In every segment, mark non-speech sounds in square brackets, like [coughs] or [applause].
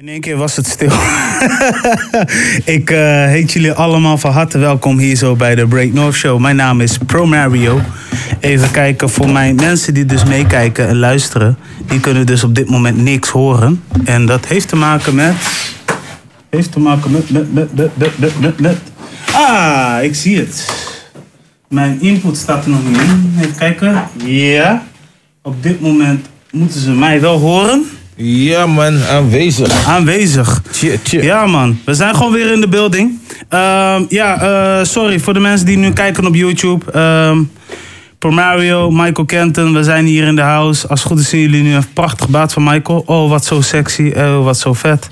In één keer was het stil. [laughs] ik uh, heet jullie allemaal van harte welkom hier zo bij de Break North Show. Mijn naam is Pro Mario. Even kijken voor mijn mensen die dus meekijken en luisteren. Die kunnen dus op dit moment niks horen. En dat heeft te maken met... Heeft te maken met... met, met, met, met, met, met. Ah, ik zie het. Mijn input staat er nog niet in. Even kijken. Ja. Op dit moment moeten ze mij wel horen. Ja man, aanwezig. Aanwezig. Tje, tje. Ja man, we zijn gewoon weer in de building. Ehm, ja, eh, sorry voor de mensen die nu kijken op YouTube. Pro Mario, Michael Kenton, we zijn hier in de house. Als het goed is zien jullie nu een prachtig baard van Michael. Oh, wat zo sexy. Oh, wat zo vet.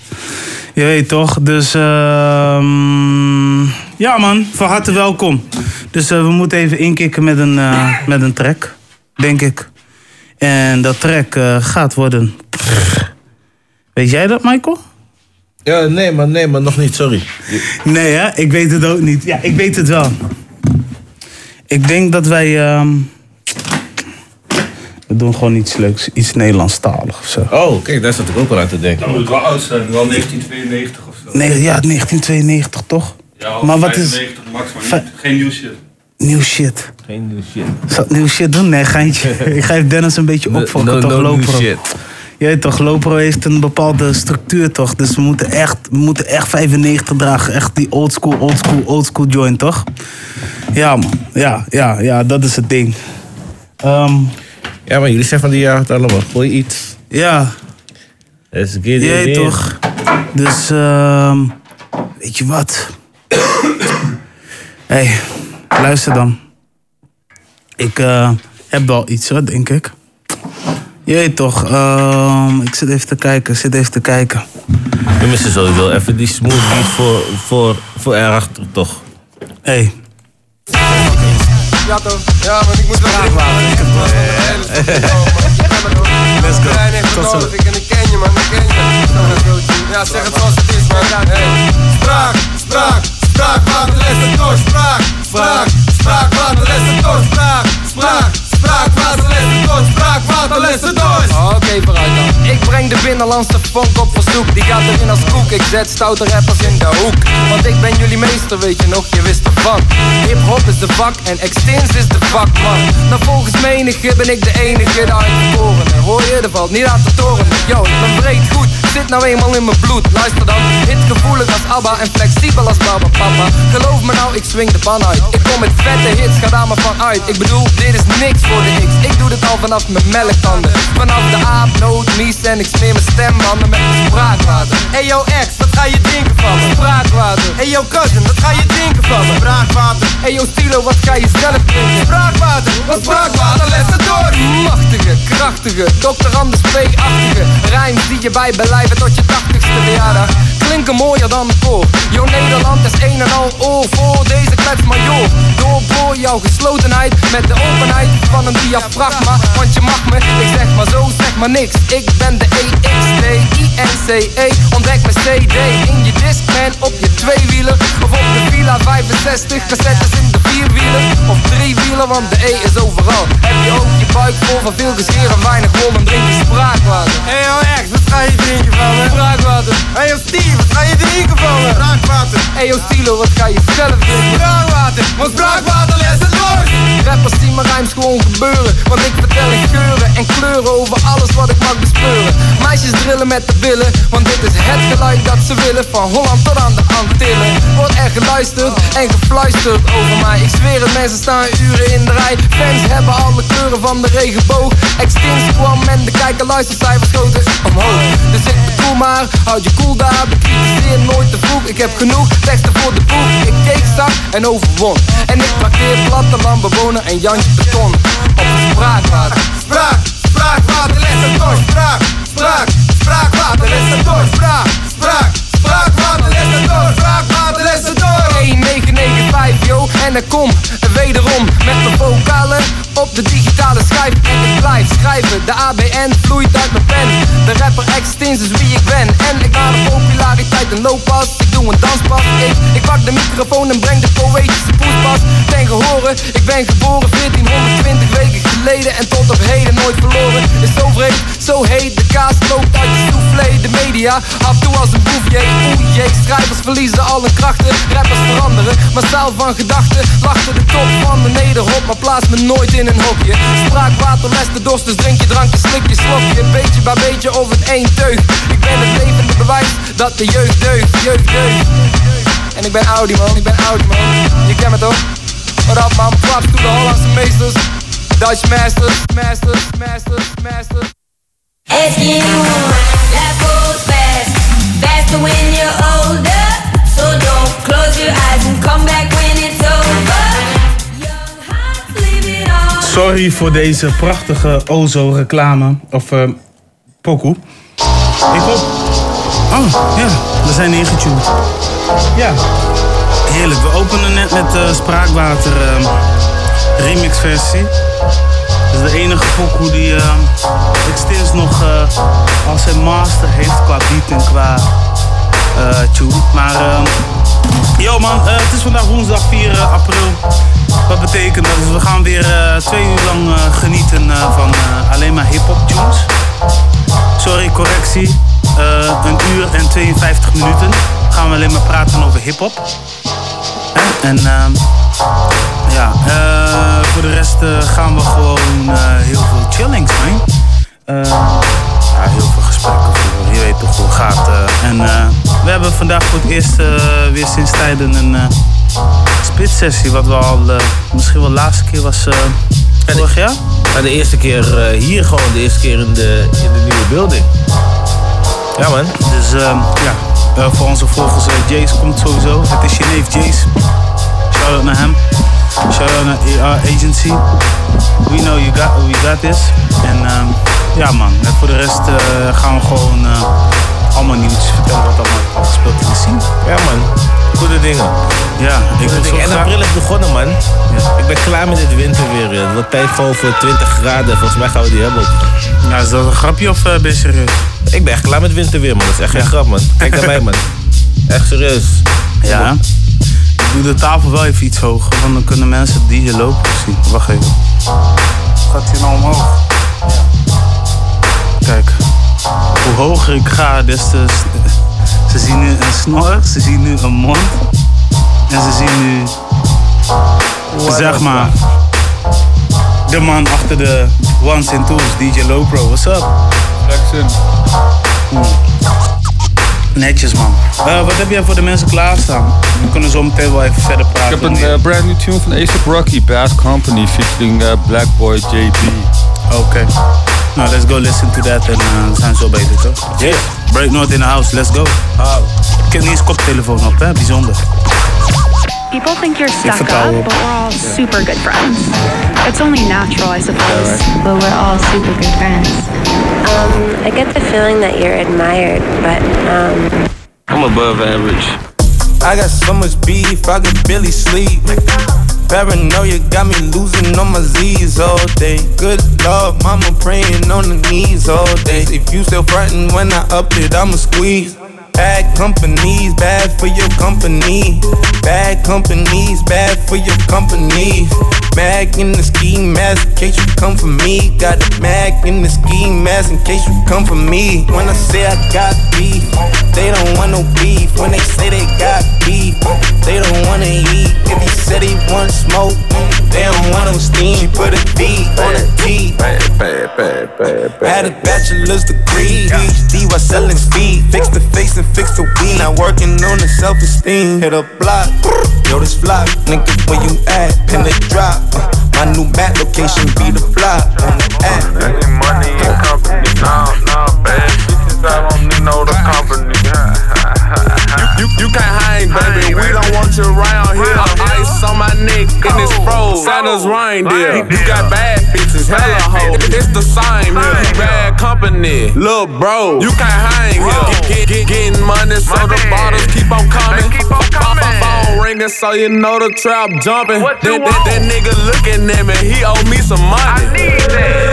Je weet toch? Dus ehm ja man, van harte welkom. Dus eh, we moeten even inkikken met een, eh, met een track, denk ik. En dat track eh, gaat worden... Weet jij dat, Michael? Ja, nee man, nee man, nog niet, sorry. Nee, hè? Ik weet het ook niet. Ja, ik weet het wel. Ik denk dat wij. ehm, we doen gewoon iets leuks, iets Nederlandstalig of zo. Oh, kijk, daar zat ik ook wel aan te denken. Dan moet het wel oud zijn, wel 1992 of zo. Nee, ja, 1992 toch? Ja, maar wat is 95 max, maar niet, geen nieuw shit. Nieuw shit? Geen new shit. Zal ik nieuw shit doen? Nee, geintje. [laughs] ik ga even Dennis een beetje opfokken, no, toch? no Lopro. shit. Je weet toch, Lopro heeft een bepaalde structuur toch? Dus we moeten echt, we moeten echt 95 dragen. Echt die old school, old school, old school joint, toch? Ja man, ja, ja, ja, dat is het ding. Ehm, Ja, maar jullie zijn van die jaren allemaal. Gooi iets. ja, Let's get in. toch? Dus, ehm weet je wat? Hé, [coughs] hey, luister dan. Ik eh, heb wel iets hoor, denk ik. Je weet toch, ehm, ik zit even te kijken, zit even te kijken. We missen sowieso even die smooth beat voor, voor, voor erachter, toch? Hé, hey, Ja toch? Ja, maar ik moet wel. Je? [laughs] Let's go. Tot zo. nodig. Ik en ik ken je man, ik ken je. Ja, zeg het zoals het is man. Spraak, spraak, spraak, waterlessen door. Spraak, spraak, spraak, waterlessen door. Spraak, spraak, spraak, waterlessen door. Spraak. Oké, vooruit dan. Ik breng de binnenlandse vonk op verzoek. Die gaat erin als koek. Ik zet stoute rappers in de hoek. Want ik ben jullie meester, weet je nog, je wist ervan. Hip-hop is de vak en extins is de vakman. Nou, volgens menige ben ik de enige, de uitverkorene. Hoor je, er valt niet aan te toren. Yo, ik ben breed goed, zit nou eenmaal in mijn bloed. Luister dan, hitgevoelig als ABBA en flexibel als Baba Papa. Geloof me nou, ik swing de ban uit. Ik kom met vette hits, ga daar maar van uit. Ik bedoel, dit is niks voor de X. Ik doe dit al vanaf mijn melktanden. Vanaf de aap, noot, mies en ik smeer mijn stembanden met spraakwater. Hey yo ex, wat ga je drinken van me? Spraakwater. Hey yo cousin, wat ga je drinken van me? Spraakwater. Hey yo stilo, wat ga je zelf drinken? Spraakwater. Wat spraakwater, les het door. Machtige, krachtige, Dr. Anders P-achtige. Die je bij blijven tot je 80ste verjaardag. Klinken mooier dan de koor. Nederland is een en al oor voor deze klets major. Doorboor jouw geslotenheid met de openheid van een diafragma. Want je mag me, ik zeg maar zo, zeg maar niks. Ik ben de E-X-T-I-N-C-E. Ontdek mijn CD in je Discman op je tweewielen. Of op de Villa 65, cassettes in de vierwielen. Of driewieler, want de E is overal. Heb je ook je buik vol van veel gescheer en weinig wol, Wat ga je zelf drinken? Spraakwater, want spraakwater les het door. Rappers zien mijn rijms gewoon gebeuren. Want ik vertel in geuren en kleuren over alles wat ik mag bespeuren. Meisjes drillen met de billen, want dit is het geluid dat ze willen. Van Holland tot aan de Antillen. Wordt er geluisterd en gefluisterd over mij. Ik zweer het, mensen staan uren in de rij. Fans hebben alle kleuren van de regenboog. Extinct kwam en de kijker luistercijfers schoten omhoog. Dus ik maar, houd je cool daar. Bekritiseer nooit te vroeg. Ik heb genoeg teksten voor de boek. Ik keek zag en overwon. En ik trakteer platteland bewoner en Jantje Beton. Op een spraakwater. Spraak, spraakwater, les het door. Spraak, spraak, spraakwater, les het door. Spraak, spraak, spraakwater, les het door. Spraakwater, les het door. 1995 yo, en ik kom wederom met mijn vocalen op de digitale schijf. En ik blijf schrijven, de ABN vloeit uit mijn pen. De rapper Extins is wie ik ben. En ik haal de populariteit een looppas. Ik doe een danspas. Ik, ik pak de microfoon en breng de poëtische poespas ten gehore. Ik ben geboren 1420 weken geleden en tot op heden nooit verloren. Is zo vreed, zo heet, de kaas loopt uit stoef soufflé, de media. Hap toe als een bouvier, oeh jee. Schrijvers verliezen al hun krachten, rappers Maar stijl van gedachten, lachten de top van beneden op. Maar plaats me nooit in een hokje. Spraakwater, les de dorst, dus drink je drankje, slik je slokje. Beetje bij beetje of het één teug. Ik ben het levende bewijs dat de jeugd deugt, jeugd deugt. En ik ben Audi man, ik ben Audi man. Je kent me toch? Wat up man, props de Hollandse meesters. Dutch masters, masters, masters, masters. Sorry voor deze prachtige Ozo reclame. Of eh pokoe. Ik hoop... Oh, ja. We zijn ingetuned. Ja. Heerlijk. We openen net met de Spraakwater eh, remix versie. Dat is de enige pokoe die eh Extins nog eh, als zijn master heeft qua beat en qua tune. Maar Yo man, eh, het is vandaag woensdag 4 april. Wat betekent dat? We gaan weer eh, twee uur lang eh, genieten eh, van eh, alleen maar hip-hop tunes. Sorry, correctie. Eh, een uur en 52 minuten gaan we alleen maar praten over hip-hop. En ehm, ja, eh, voor de rest eh, gaan we gewoon eh, heel veel chillings, man. Eh, ja, heel veel voeren. Je weet toch hoe het gaat. eh. en eh, we hebben vandaag voor het eerst eh, weer sinds tijden een split-sessie. Wat we al misschien wel de laatste keer was vorig jaar. Maar de eerste keer hier gewoon, de eerste keer in de, in de nieuwe building. Ja man. Dus ja, voor onze volgers, Jace komt sowieso. Het is je neef Jace. Shout out naar hem. Shout out naar AR Agency. We know you got, we got this. En ehm, ja man, en voor de rest eh, gaan we gewoon eh, allemaal nieuwtjes vertellen wat allemaal is afgespeeld in de scene. Ja man. Goede dingen. Ja, ik Goede dingen. En april is begonnen man. Ik ben klaar met dit winterweer. joh. Het wordt tijd gewoon voor 20 graden. Volgens mij gaan we die hebben. Ja, is dat een grapje of eh, ben je serieus? Ik ben echt klaar met winterweer man. Dat is echt geen grap man. Kijk naar mij man. Echt serieus. Ja. Doe de tafel wel even iets hoger, want dan kunnen mensen het DJ lopen zien. Wacht even. Gaat hij nou omhoog? Kijk. Hoe hoger ik ga, des te... Ze zien nu een snor, ze zien nu een mond. En ze zien nu... Zeg maar... De man achter de ones and twos, DJ Lopro. What's up? Jackson. Netjes man. Eh, wat heb jij voor de mensen klaarstaan? We kunnen zo meteen wel even verder Ik praten. heb een eh, brand new tune van A$AP Rocky, Bad Company, featuring eh, Blackboy JB. Oké. Nou, let's go listen to that en we zijn zo bezig toch? Yeah. Break North in the house, let's go. Ik heb niet eens koptelefoon op, hè? Bijzonder. People think you're stuck up, but we're all super good friends. It's only natural, I suppose. but we're all super good friends. Um, I get the feeling that you're admired, but um, I'm above average. I got so much beef, I could barely sleep. Paranoia got me losing on my Z's all day. Good love, mama praying on the knees all day. If you still frontin' when I up it, I'ma squeeze. Bad companies, bad for your company. Bad companies, bad for your company. Mag in the ski mask in case you come for me. Got a mag in the ski mask in case you come for me. When I say I got beef, they don't want no beef. When they say they got beef, they don't wanna eat. If he said he want smoke, they don't want no steam. She put a B on a T. Had a bachelor's degree. PhD while selling speed. Fix the face and fix the weed. Now working on the self esteem. Hit a block. Yo, this flock. Nigga, where you at? Pin the drop. Uh, My new back location be the block. On the app. money and company. You, you, can't hang, baby. We don't want you around here. Ice on my neck in this froze. Santa's reindeer. You got bad bitches, hella hoes. It's the same here. You bad company, little bro. You can't hang here. Get, get, get, getting money, so the bottles keep on coming. Phone, phone, phone ringing, so you know the trap jumping. That, that, that nigga looking at me, he owe me some money.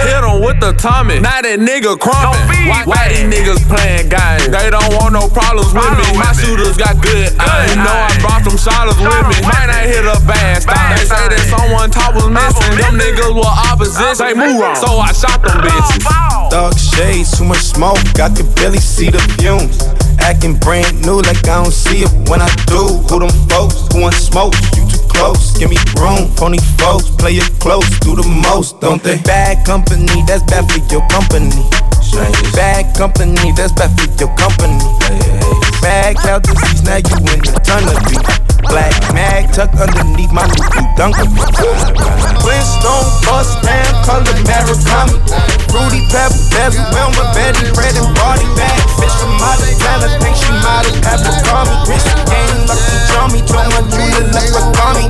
Hit him with the Tommy. Now that nigga crumpin'. Why, why these niggas playing games? They don't want no problems with me. My shooters got good. You know I brought them shotters with me. Might not hit a bad style. They say that someone top was missing. Them niggas were opposition. They move on. So I shot them bitches. dark shades, too much smoke, I could barely see the fumes. Acting brand new like I don't see it when I do. Who them folks? Who want smoke? You too close. Give me room. Phony folks, play it close, do the most, don't they? Bad company, that's bad for your company. Bad company, that's bad for your company. Bad cloud disease, now you in eternity. Black mag tucked underneath my new dunker. Flintstone bust down, color Maricami. Fruity pepper, bezel, Wilma, Betty, bread and body bag. Fish from out of town, I think she might have apple me. Wrist game like the Johnny, told my Julia like a Tommy.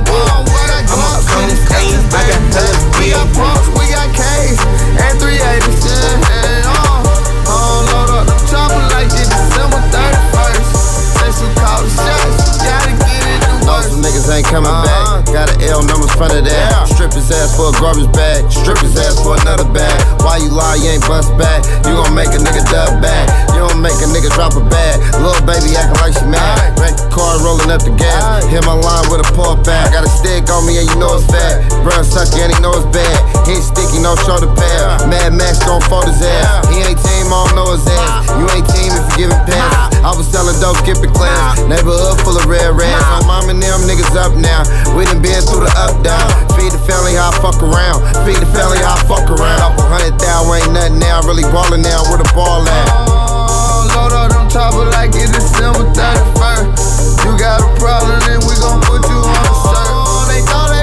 Bust back. You gon' make a nigga dub back. You don't make a nigga drop a bag. Little baby acting like she mad. Wreck the car rolling up the gas. Hit my line with a pull back. Got a stick on me and you know it's fat. Bruh sucky and he know it's bad. He sticky, no shoulder pad. Mad Max gon' fold his ass. He ain't team, I don't know his ass. You ain't team if you giving passes. I was selling dope, skipping class. Neighborhood full of red rats. My mom and them niggas up now. We done been through the up down. Feed the family how I fuck around. Feed the family how I fuck around. Couple hundred thousand ain't nothing now. Really ballin' now. Where the ball at? Uh, load up them chopper like it's December 31st. You got a problem, then we gon' put you on a shirt. Uh, they thought they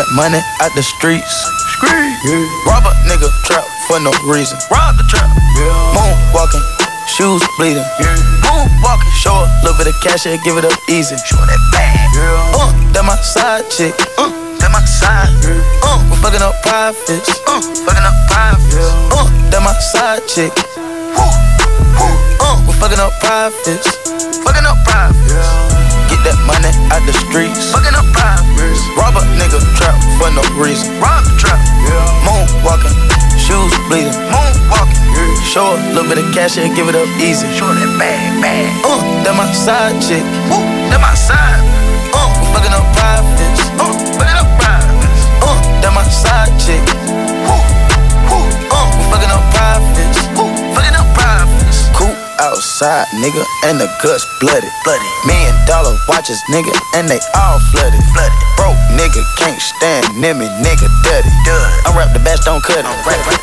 that money out the streets. Rob a nigga trap for no reason. Rob the trap. Moon walking, shoes bleeding. Moon walking, show a little bit of cash and give it up easy. Show that bag. Uh, that my side chick. Uh, that my side. Uh, we fucking up profits. Uh, fucking up profits. Uh, that my side chick. Woo, woo. Uh, we fucking up profits. Fucking up profits. Get that money out the streets. Fucking nigga trap for no reason. Rock the trap. Moon walking, shoes bleeding. Moon walking. Show a little bit of cash and give it up easy. Show that bag, bag. Uh, that my side chick. Woo, that my side. Uh, fucking up profits. Uh, fucking up profits. Uh, that my side chick. Outside, nigga, and the guts bloody. Bloody. Million dollar watches, nigga, and they all flooded. Flooded. Broke nigga can't stand near me, nigga, dirty. I rap the best, don't cut it.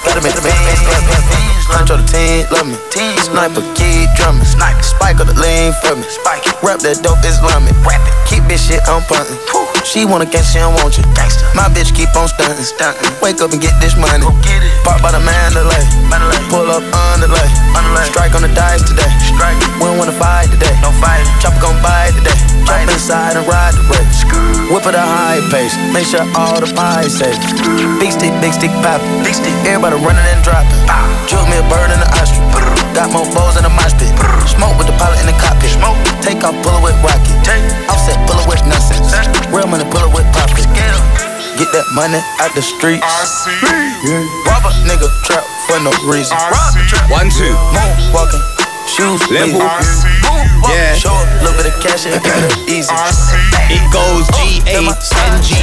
Gotta make the bands. Control the team, love me. Team sniper, kid drumming. Sniper, spike on the lean for me. Spike. Rap that dope Islamic. Rap it. Keep this shit on puntin'. She wanna get, she don't want you. Gangsta. My bitch keep on stuntin'. Stuntin'. Wake up and get this money. Go get it. Park by the Mandalay. Pull up underlay. Underlay. Strike on the dice today. Strike. We don't wanna fight today. No fight. Chopper gon' buy it today. Jump inside and ride the race. Whip at a high pace. Make sure all the pies safe. Big stick, big stick poppin'. Big stick. Everybody running and dropping. Juke me a bird in the ostrich. Got more balls in the mosh pit. Smoke with the pilot in the cockpit. Smoke. Take off, pull it with rocket. Offset, pull it with nonsense. Real money, pull it with profit. Get that money out the streets. I see. Rob a nigga trap for no reason. Rob the trap. One, two. Moon walking, shoes Level. bleeding. Moon Yeah. show a little bit of cash and it easy. It goes oh, G A N G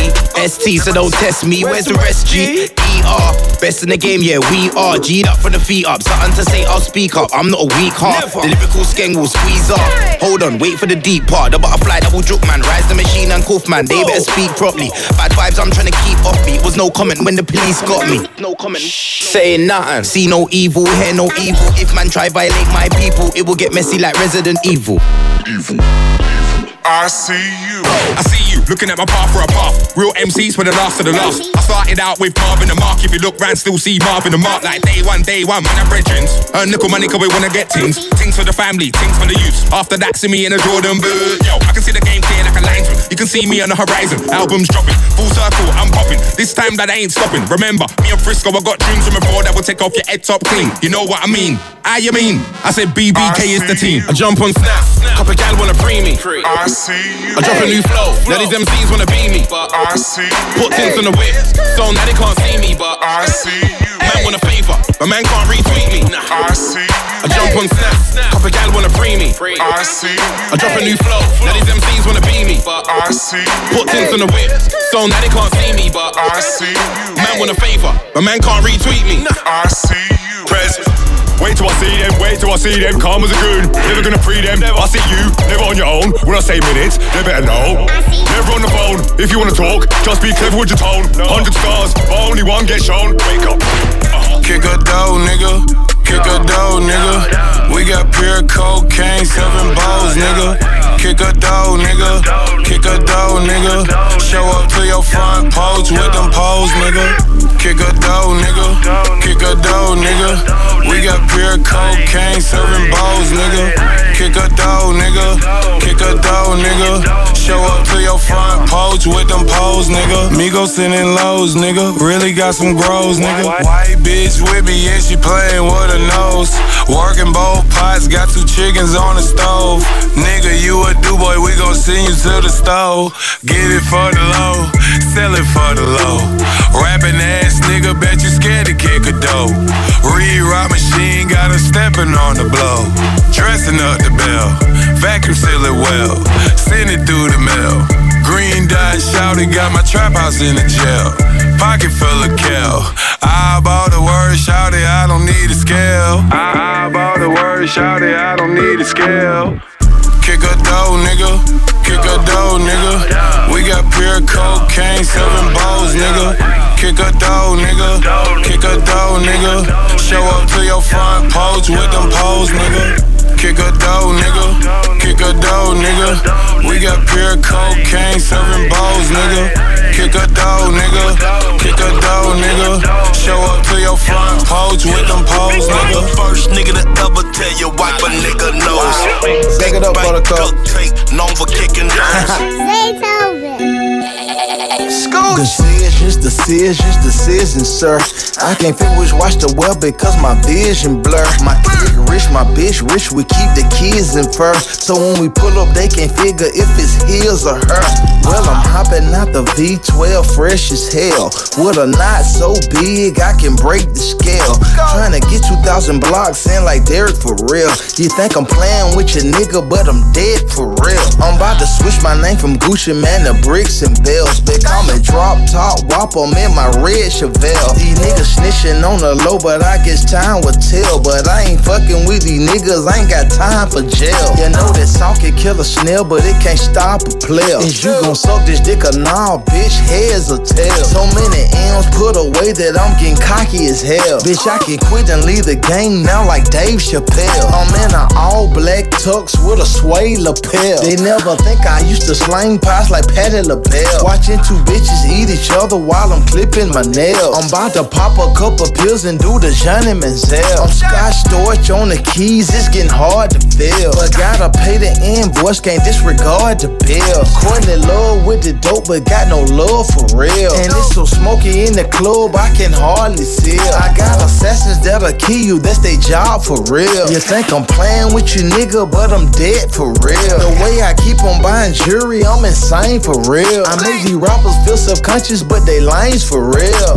S T, so don't test me. Where's the rest? G E R. Best in the game, yeah, we are. G'd up from the feet up. Something to say, I'll speak up. I'm not a weak heart. The lyrical skeng will squeeze up. Hold on, wait for the deep part. The butterfly double juke man. Rise the machine and Koof man. They better speak properly. Bad vibes, I'm trying to keep off me. Was no comment when the police got me. No comment. Saying nothing. See no evil, hear no evil. If man try violate my people, it will get messy like Resident Evil. Ivo. Ivo. I see you. I see you looking at my path for a path. Real MCs for the last of the last. I started out with Marvin the Mark. If you look round, still see Marvin the Mark. Like day one, day one, man, I'm brethrens. Earn nickel money, cause we wanna get things. Things for the family, things for the youth. After that, see me in a Jordan boot. Yo, I can see the game clear like a linesman. You can see me on the horizon. Albums dropping, full circle, I'm popping. This time that I ain't stopping. Remember, me and Frisco, I got dreams from before that will take off your head top clean. You know what I mean? Ah, you mean? I said BBK is the team. I jump on snap, couple gal wanna free me. I see you. I drop a new flow, now these MCs wanna be me. But I see you. Put tints on the whip, so now they can't see me, but I see you. man want a favor, but man can't retweet me. I see I jump on snap, couple gal wanna free me. I see I drop a new flow, now these MCs wanna be me. But I see Put tints on the whip, so now they can't see me, but I see man want a favor, but man can't retweet me. I see you. Press. Wait till I see them, wait till I see them, calm as a goon. Never gonna free them, never. I see you, never on your own. When I say minutes, they better know. Never on the phone, if you wanna talk, just be clever with your tone. Hundred stars, but only one gets shown. Wake up. Uh-huh. Kick a dough, nigga. Kick a dough, nigga. We got pure cocaine, seven balls, nigga. Kick a dough, nigga. Kick a dough, nigga. Show up to your front porch with them poles, nigga. Kick a dough, nigga. Kick a dough, nigga. We got pure cocaine, seven balls, nigga. Kick a dough, nigga. Kick a dough, nigga. Show up to your front porch with them poles, nigga. Migo sending lows, nigga. Really got some grows, nigga. White bitch with me and she playing with her nose. Working both pots, got two chickens on the stove. Nigga, you a do boy, we gon' send you to the store. Get it for the low, sell it for the low. Rapping ass nigga, bet you scared to kick a dough. Rock machine, got her stepping on the blow. Dressing up the bell, vacuum seal it well. Send it through the mail. Green dot shouted, got my trap house in the jail. Pocket full of kale. I bought the word, shouted, I don't need a scale. I, I bought the word, shouted, I don't need a scale. Kick a dough, nigga. Kick a dough, nigga. We got pure cocaine, seven balls, nigga. Kick a dough, nigga. Kick a dough, nigga. Show up to your front porch with them poles, nigga. Kick a dough, nigga. Kick a dough, nigga. We got pure cocaine, seven balls, nigga. Kick a dough, nigga. Kick a dough, nigga. Show up to your front porch with them poles, nigga. First nigga to ever tell you wipe a nigga nose. Back it up, Buttercup. Known for kicking doors. Decisions, decisions, decisions, sir. I can't fit which watch the well because my vision blur. My kid rich, my bitch rich, we keep the kids in first. So when we pull up, they can't figure if it's his or her. Well, I'm hopping out the V12, fresh as hell. With a knot so big, I can break the scale. Trying to 2,000 blocks in like Derek for real. You think I'm playing with your nigga, but I'm dead for real. I'm about to switch my name from Gucci Man to Bricks and Bells. They call me Drop Top Wop, I'm in my red Chevelle. These niggas snitching on the low, but I guess time will tell. But I ain't fucking with these niggas, I ain't got time for jail. You know that salt can kill a snail, but it can't stop a player. Is you gon' suck this dick or nah, bitch? Heads or tails? So many M's put away that I'm getting cocky as hell. Bitch, I can quit and leave the game now like Dave Chappelle. I'm in an all black tux with a suede lapel. They never think I used to slang pies like Patty LaBelle. Watching two bitches eat each other while I'm clipping my nails. I'm about to pop a couple pills and do the Johnny Manziel. I'm Scott Storch on the keys, it's getting hard to feel. But gotta pay the invoice, can't disregard the bill. Courtney love with the dope, but got no love for real. And it's so smoky in the club, I can hardly see. I got assassins that'll kill you, that's their job for real. You think I'm playing with you, nigga, but I'm dead for real. The way I keep on buying jewelry, I'm insane for real. I make these rappers feel subconscious, but they lines for real.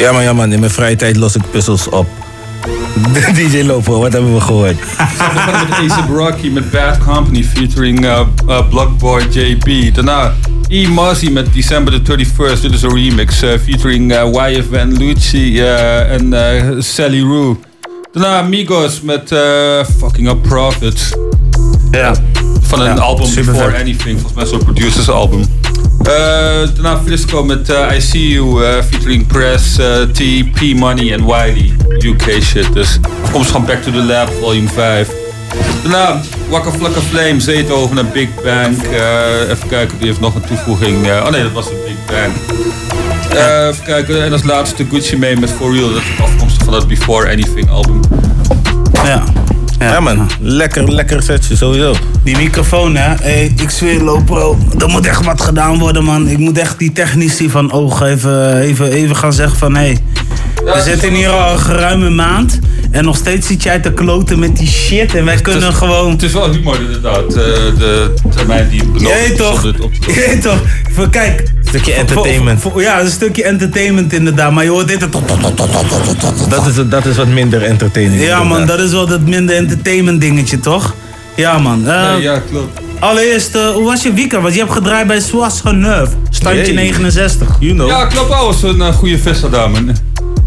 Ja man, ja man, in mijn vrije tijd los ik puzzels op. [laughs] DJ Lopo, wat hebben we gehoord? [laughs] Met A$AP Rocky met Bad Company featuring uh, uh, Blockboy JB. Daarna E. Mozzy met December the 31st. Dit is een remix uh, featuring uh, YF Van Lucci uh, en uh, Sally Roo. Daarna Migos met uh, Fucking Up Profit. Ja. Van een Ja, album Before vet. Anything, volgens mij zo'n producers album. Uh, daarna Frisco met uh, I See You uh, featuring Press, T, P Money en Wiley. UK shit dus. Komst van Back to the Lab volume 5. Daarna Wakka Flakka Flame, Zeetoven en Big Bang. Even kijken, die heeft nog een toevoeging. Oh nee, dat was de Big Bang. Even kijken, en als laatste Gucci Mane met For Real. Dat is afkomstig van dat Before Anything album. Ja. Ja, man, lekker, lekker setje, sowieso. Die microfoon, hè. Hey, ik zweer, Lopro, er moet echt wat gedaan worden, man. Ik moet echt die technici van oog even, even, even gaan zeggen van... Hé, hey, we zitten hier al een geruime maand... en nog steeds zit jij te kloten met die shit... en wij kunnen gewoon... Het is wel humor inderdaad, uh, de termijn die Jij is toch? op te [laughs] Jij toch? Voor, kijk... Stukje entertainment. ja, een stukje entertainment inderdaad. Maar je hoort dit... Dat is, dat is wat minder entertaining. Ja man, dat is wel dat minder entertainment dingetje, toch? Ja man. Eh, Ja, ja, klopt. Allereerst, eh, hoe was je weekend? Want je hebt gedraaid bij Swas Geneuf. Standje Hey. 69. You know. Ja, klopt wel. was een uh, goede festival, man.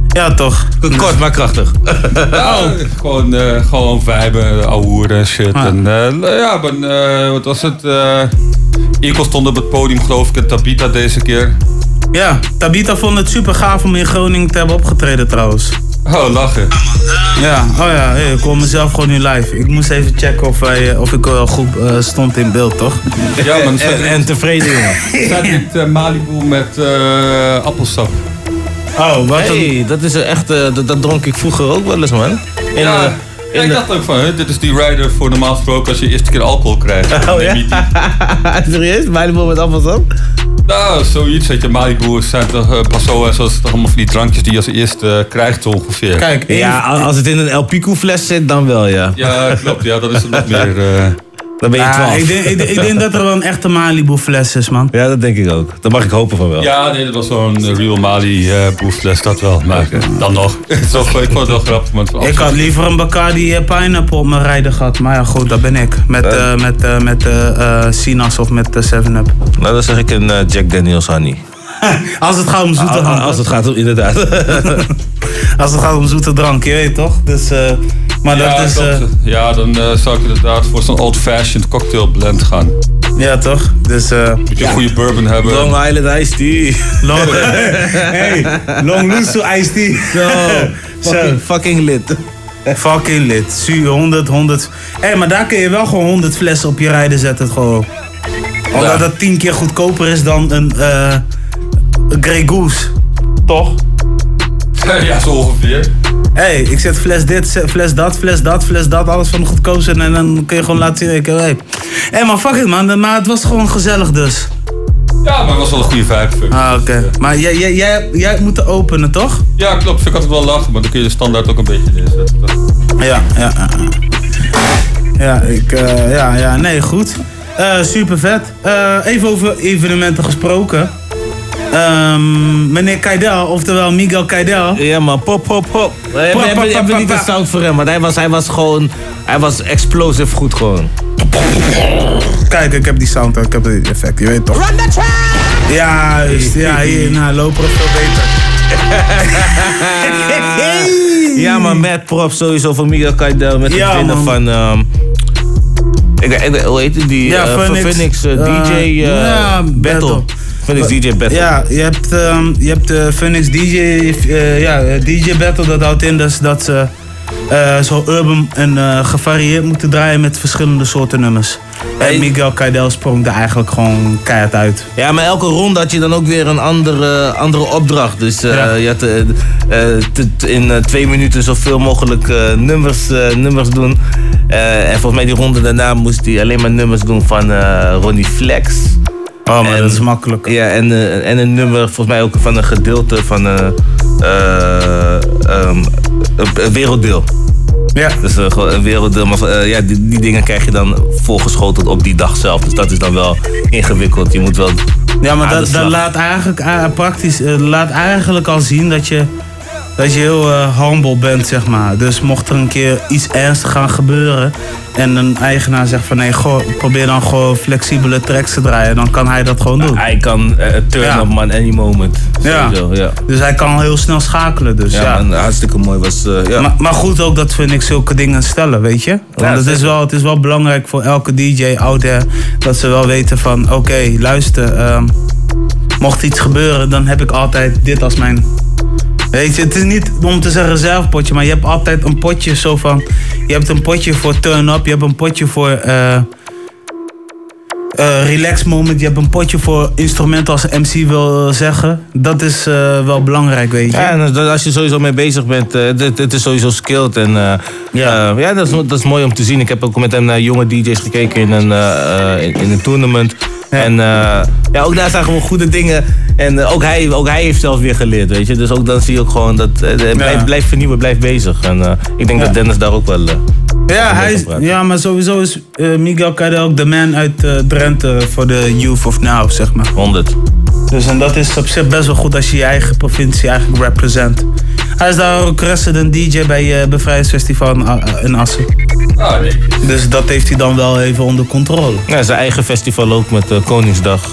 Ja, toch? Kort maar krachtig. [laughs] Ja, gewoon, eh gewoon viben, ouwehoeren en shit. Ah. En, eh, ja, ben, eh, wat was het? Eco stond op het podium, geloof ik, en Tabita deze keer. Ja, Tabita vond het super gaaf om in Groningen te hebben opgetreden trouwens. Oh, lachen. Ja, oh ja, hey, ik hoor mezelf gewoon nu live. Ik moest even checken of, wij, eh, of ik wel goed eh, stond in beeld, toch? Ja, man. En, en tevreden, jongen. [laughs] staat niet eh, Malibu met eh, appelsap. Oh, wat Hey, dat is echt, dat, dat dronk ik vroeger ook wel eens, man. In, ja, eh, ja, ik dacht ook van, hè, dit is die rider voor normaal gesproken als je eerste keer alcohol krijgt. Oh ja? [laughs] Serieus? Malibu met appelsap? Nou, zoiets, weet je, Malibu zijn toch uh, Paso en zo, allemaal van die drankjes die je als eerste eh, krijgt ongeveer. Kijk, Ja, als het in een El Pico fles zit, dan wel, ja. Ja, klopt, ja, dat is het nog [laughs] meer. eh, Dan ben je Ja, 12. ik, denk, ik, denk- ik denk dat er wel een echte Malibu fles is, man. Ja, dat denk ik ook. Dat mag ik hopen van wel. Ja, nee, dat was zo'n Real Mali eh boefles, dat wel. Maar eh, dan nog. [laughs] Zo, ik vond het wel grappig. Maar het Ik had liever een Bacardi eh, Pineapple op mijn rijden gehad. Maar ja, goed, dat ben ik. Met, eh met, eh met Sinas of met de 7-Up. Nou, dan zeg ik een Jack Daniels honey. [laughs] Als het gaat om zoete Als, drank. als het gaat om, inderdaad. [laughs] Als het gaat om zoete drank, je weet toch? Dus, eh, maar ja, dat is... eh, ja, dan eh, zou ik inderdaad voor zo'n old-fashioned cocktail blend gaan. ja, toch? Dus... eh Moet je een goede bourbon hebben. Long Island Iced Tea. long, [laughs] hey, long loose iced tea. Zo, Zo. fucking, fucking lit. Fucking lid. Zuur 100, 100. Hé, hey, maar daar kun je wel gewoon 100 flessen op je rijden zetten. Gewoon. Omdat Ja. dat 10 keer goedkoper is dan een, eh een Grey Goose. Toch? [laughs] ja, zo ongeveer. Hé, hey, ik zet fles dit, fles dat, fles dat, fles dat. Alles van de goedkoopste. En dan kun je gewoon laten zien. Hé, hey. hey, maar fuck it man. Maar het was gewoon gezellig dus. Ja, maar het was wel een goede vibe. ik. Ah, oké. Maar jij, jij, jij, jij hebt moeten openen, toch? Ja, klopt. Vind ik altijd wel lachen, maar dan kun je de standaard ook een beetje neerzetten. Ja, ja, ja. ja. Ik, eh, ja, ja, nee, goed. Eh, super vet. Eh, even over evenementen gesproken. Ehm, meneer Kaidel, oftewel Miguel Kaidel. Ja man, pop, pop, pop. We hebben, Pop, hebben, pop, hebben pop, niet een sound voor hem, want hij was, hij was gewoon... Hij was explosive goed gewoon. Kijk, ik heb die sound, ik heb die effect, je weet toch? Ja, juist. Ja, hier, nou, lopen veel beter. [laughs] Ja man, mad props sowieso voor Miguel Kaidel met het Ja, winnen van... ehm, ik, ik, hoe heet het die? Ja, eh, van Phoenix, Phoenix eh, DJ eh, ja, Battle. Battle. Phoenix DJ Battle. Ja, je hebt, ehm, je hebt de Phoenix DJ, eh, ja, eh, DJ Battle, dat houdt in dus dat ze eh, zo urban en eh, gevarieerd moeten draaien met verschillende soorten nummers. En Miguel Kaidel sprong er eigenlijk gewoon keihard uit. Ja, maar elke ronde had je dan ook weer een andere, andere opdracht. Dus eh, Ja. je had eh, eh, in eh, twee minuten zoveel mogelijk eh, nummers, eh, nummers doen. Eh, en volgens mij die ronde daarna moest hij alleen maar nummers doen van eh, Ronnie Flex. Oh, maar En- dat is makkelijk. Ja, en, eh, en een nummer volgens mij ook van een gedeelte van ehm, een werelddeel. Ja. Dus gewoon een werelddeel. Maar ja, die, die dingen krijg je dan voorgeschoteld op die dag zelf. Dus dat is dan wel ingewikkeld. Je moet wel Ja, maar dat, dat laat eigenlijk praktisch, laat eigenlijk al zien dat je dat je heel eh, humble bent, zeg maar. Dus mocht er een keer iets ernstigs gaan gebeuren en een eigenaar zegt van nee, goh, probeer dan gewoon flexibele tracks te draaien, dan kan hij dat gewoon doen. Hij kan eh, turn Ja. up man, any moment. Ja. Ja. Dus hij kan heel snel schakelen. Dus, ja, ja. man, hartstikke mooi was. eh, ja. Maar, maar goed ook dat vind ik zulke dingen stellen, weet je? Want Ja, het, is wel, het is wel belangrijk voor elke DJ out there dat ze wel weten van oké, luister, ehm, mocht iets gebeuren, dan heb ik altijd dit als mijn. Weet je, het is niet om te zeggen reservepotje, maar je hebt altijd een potje zo van. Je hebt een potje voor turn-up, je hebt een potje voor. eh eh, relax moment, je hebt een potje voor instrumenten als MC wil zeggen. Dat is eh, wel belangrijk, weet je. Ja, en als je sowieso mee bezig bent, het, het is sowieso skilled. En ja, ja dat, is, dat is mooi om te zien. Ik heb ook met hem naar jonge DJ's gekeken in een, in, in een tournament. En eh, ja, ook daar zagen we goede dingen. En eh, ook, hij, ook hij heeft zelf weer geleerd, weet je. Dus ook dan zie je ook gewoon dat eh, blijf, blijf vernieuwen, blijf bezig. En ik denk dat Dennis daar ook wel... Ja, hij is, ja, maar sowieso is Miguel Cadel ook de man uit Drenthe voor de Youth of Now, zeg maar. 100. Dus en dat is op zich best wel goed als je je eigen provincie eigenlijk represent. Hij is daar ook resident DJ bij eh Bevrijdingsfestival in, in Assen. Oh, nee. Dus dat heeft hij dan wel even onder controle. Ja, zijn eigen festival ook met eh, Koningsdag.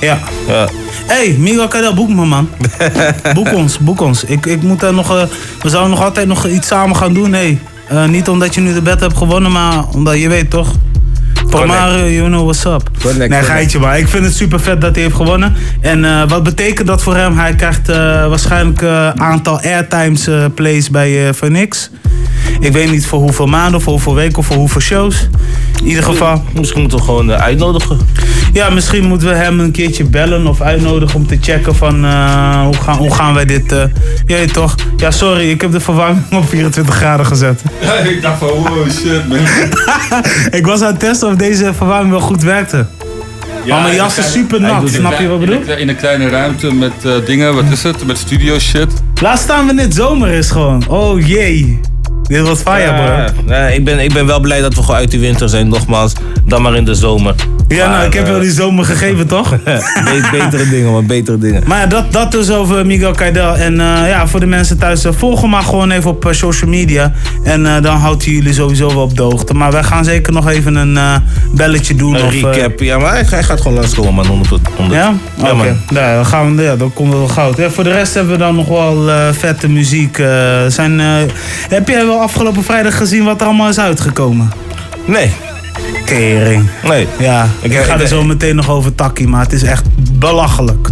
Ja. Ja. hey, Miguel Cadel, boek me man. [laughs] boek ons, boek ons. Ik, ik moet er nog, eh, we zouden nog altijd nog iets samen gaan doen. Nee, eh, niet omdat je nu de bed hebt gewonnen, maar omdat je weet toch. Mario, you know what's up. Connect, nee, geitje maar. Ik vind het super vet dat hij heeft gewonnen. En eh, wat betekent dat voor hem? Hij krijgt eh, waarschijnlijk een aantal airtimes eh, plays bij eh Phoenix. Ik weet niet voor hoeveel maanden, voor hoeveel weken of voor hoeveel shows. In ieder geval. Misschien moeten we gewoon eh, uitnodigen. Ja, misschien moeten we hem een keertje bellen of uitnodigen om te checken van eh, hoe, gaan, hoe gaan wij dit. eh je weet toch? Ja, sorry, ik heb de verwarming op 24 graden gezet. Ja, [laughs] ik dacht van, wow, shit, man. [laughs] ik was aan het testen of deze verwarming wel goed werkte. maar mijn jas is super nat, snap je wat ik bedoel? In een kleine ruimte met eh, dingen, wat is het? Met studio shit. Laat staan wanneer het zomer is gewoon. Oh jee. Dit wordt fire, bro. Ja, ja, ik, ben, ik ben wel blij dat we gewoon uit die winter zijn, nogmaals. Dan maar in de zomer. Ja, nou, ik heb wel die zomer gegeven, toch? [laughs] be- betere dingen, man, betere dingen. Maar ja, dat, dat dus over Miguel Kaidel. En eh, ja, voor de mensen thuis, eh, volg hem maar gewoon even op eh, social media. En dan houdt hij jullie sowieso wel op de hoogte. Maar wij gaan zeker nog even een belletje doen. Een of, recap, ja, maar hij, hij gaat gewoon langskomen, man, 100. 100. ja? Ja, Oké. man. Ja, dan gaan we, ja, dan komt het wel goud. Ja, voor de rest hebben we dan nog wel vette muziek. zijn, heb jij wel afgelopen vrijdag gezien wat er allemaal is uitgekomen? Nee. Kering. Nee. Ja, ik, Ik- ga er zo meteen nog over takkie, maar het is echt belachelijk.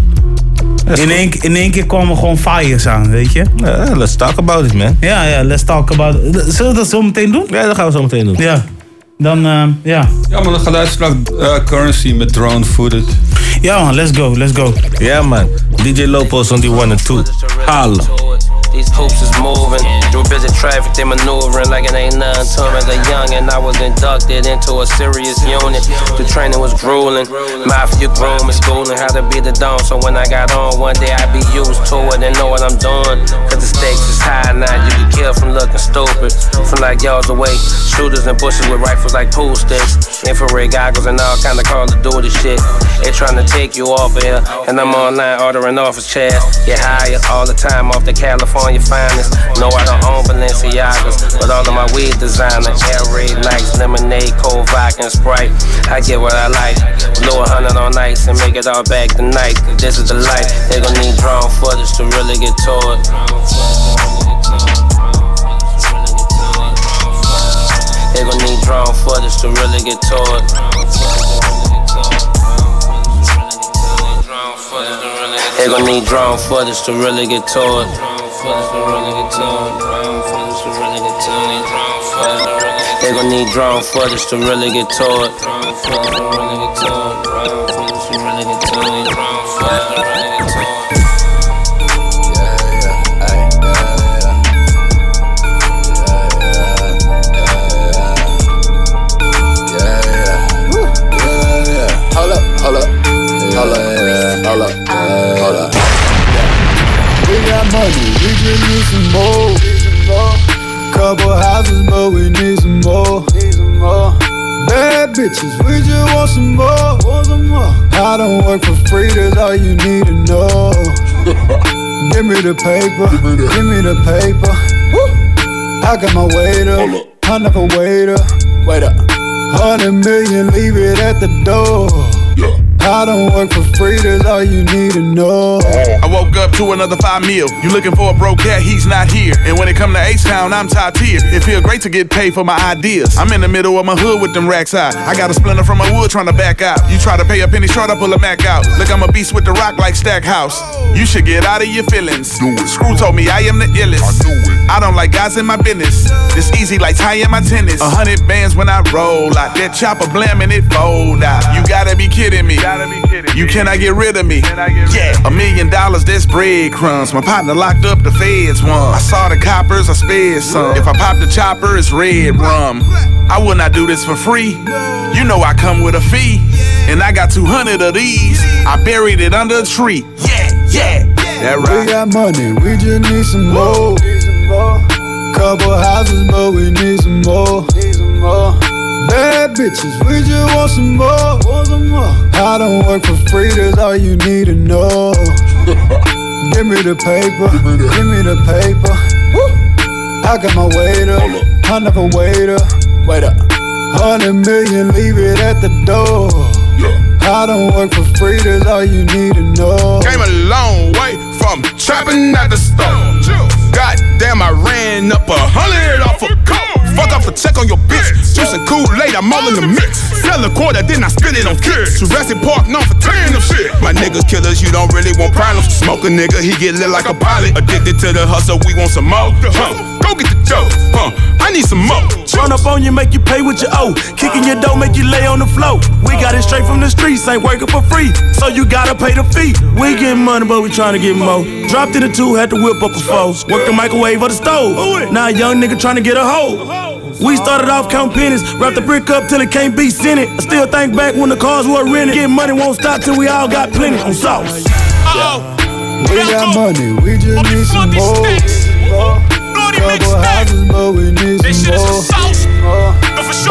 In één, in één keer kwamen gewoon fires aan, weet je? Ja, let's talk about it, man. Ja, ja, let's talk about it. Zullen we dat zo meteen doen? Ja, dat gaan we zo meteen doen. Ja. Dan, eh, ja. Ja, maar dan gaan luisteren naar eh, Currency met drone footage. Ja man, let's go, let's go. Ja, man. DJ Lopez on the one and two. Holla. These hoops is moving. Through busy traffic, they maneuvering like it ain't nothing to 'em. As a young and I was inducted into a serious unit. The training was grueling. Mafia groom and schooling how to be the don. So when I got on, one day I be used to it and know what I'm doing. Cause the stakes is high now. You get killed from looking stupid. From like yards away. Shooters and bushes with rifles like pool sticks. Infrared goggles and all kind of Call of Duty shit. They trying to take you off of here. And I'm online ordering office chairs. Get higher all the time off the California finest. No, I don't own Balenciagas, but all of my weed designer. Air raid nights, lemonade, cold vodka and Sprite. I get what I like. Blow a hundred on ice and make it all back tonight. This is the life. They gon' need drone footage to really get to it. They gon' need drone footage to really get to it. They gon' need drone footage to really get to it. They gon' need drone footage to really get to it. More. Couple houses, but we need some more. Bad bitches, we just want some more. I don't work for free, that's all you need to know. Give me the paper, give me the paper. I got my waiter, I never wait up. Wait up. Hundred million, leave it at the door. I don't work for free, that's all you need to know. I woke up to another five mil. You looking for a broke cat? He's not here. And when it come to H Town, I'm top tier. It feel great to get paid for my ideas. I'm in the middle of my hood with them racks out. I got a splinter from my wood trying to back out. You try to pay a penny short, I pull a Mac out. Look, I'm a beast with the rock like Stackhouse. You should get out of your feelings. Screw told me I am the illest. I don't like guys in my business. This easy like tying my tennis. A hundred bands when I roll out. That chopper blam and it fold out. You gotta be kidding me. You cannot get rid of me. Yeah, a million dollars, that's breadcrumbs. My partner locked up, the feds won. I saw the coppers, I spared some. If I pop the chopper, it's red rum. I would not do this for free. You know I come with a fee. And I got 200 of these. I buried it under a tree. Yeah, yeah, that right. We got money, we just need some more. Couple houses, but we need some more. Bad bitches, we just want some more. I don't work for free, that's all you need to know. [laughs] Give me the paper, give me the paper. I got my waiter, I never wait up. Wait up. Hundred million, leave it at the door. I don't work for free, that's all you need to know. Came a long way from trapping at the store. Goddamn, I ran up a hundred off a coat. Fuck off a check on your bitch. Juice and Kool-Aid, I'm all in the mix. Sell a quarter, then I spend it on kicks. Jurassic Park, known for tearing them shit. My niggas killers, you don't really want problems. Smoke a nigga, he get lit like a pilot. Addicted to the hustle, we want some more. Huh. Go get the dough, huh? I need some more. Run up on you, make you pay what you owe. Kicking your dough, make you lay on the floor. We got it straight from the streets, ain't working for free. So you gotta pay the fee. We getting money, but we trying to get more. Dropped in the two, had to whip up a foe. Work the microwave or the stove. Now a young nigga trying to get a hoe. We started off counting pennies, wrapped the brick up till it can't be it I still think back when the cars were rented. Getting money won't stop till we all got plenty on sauce. Oh, We got money, we just need some more. Couple houses, but we need some more.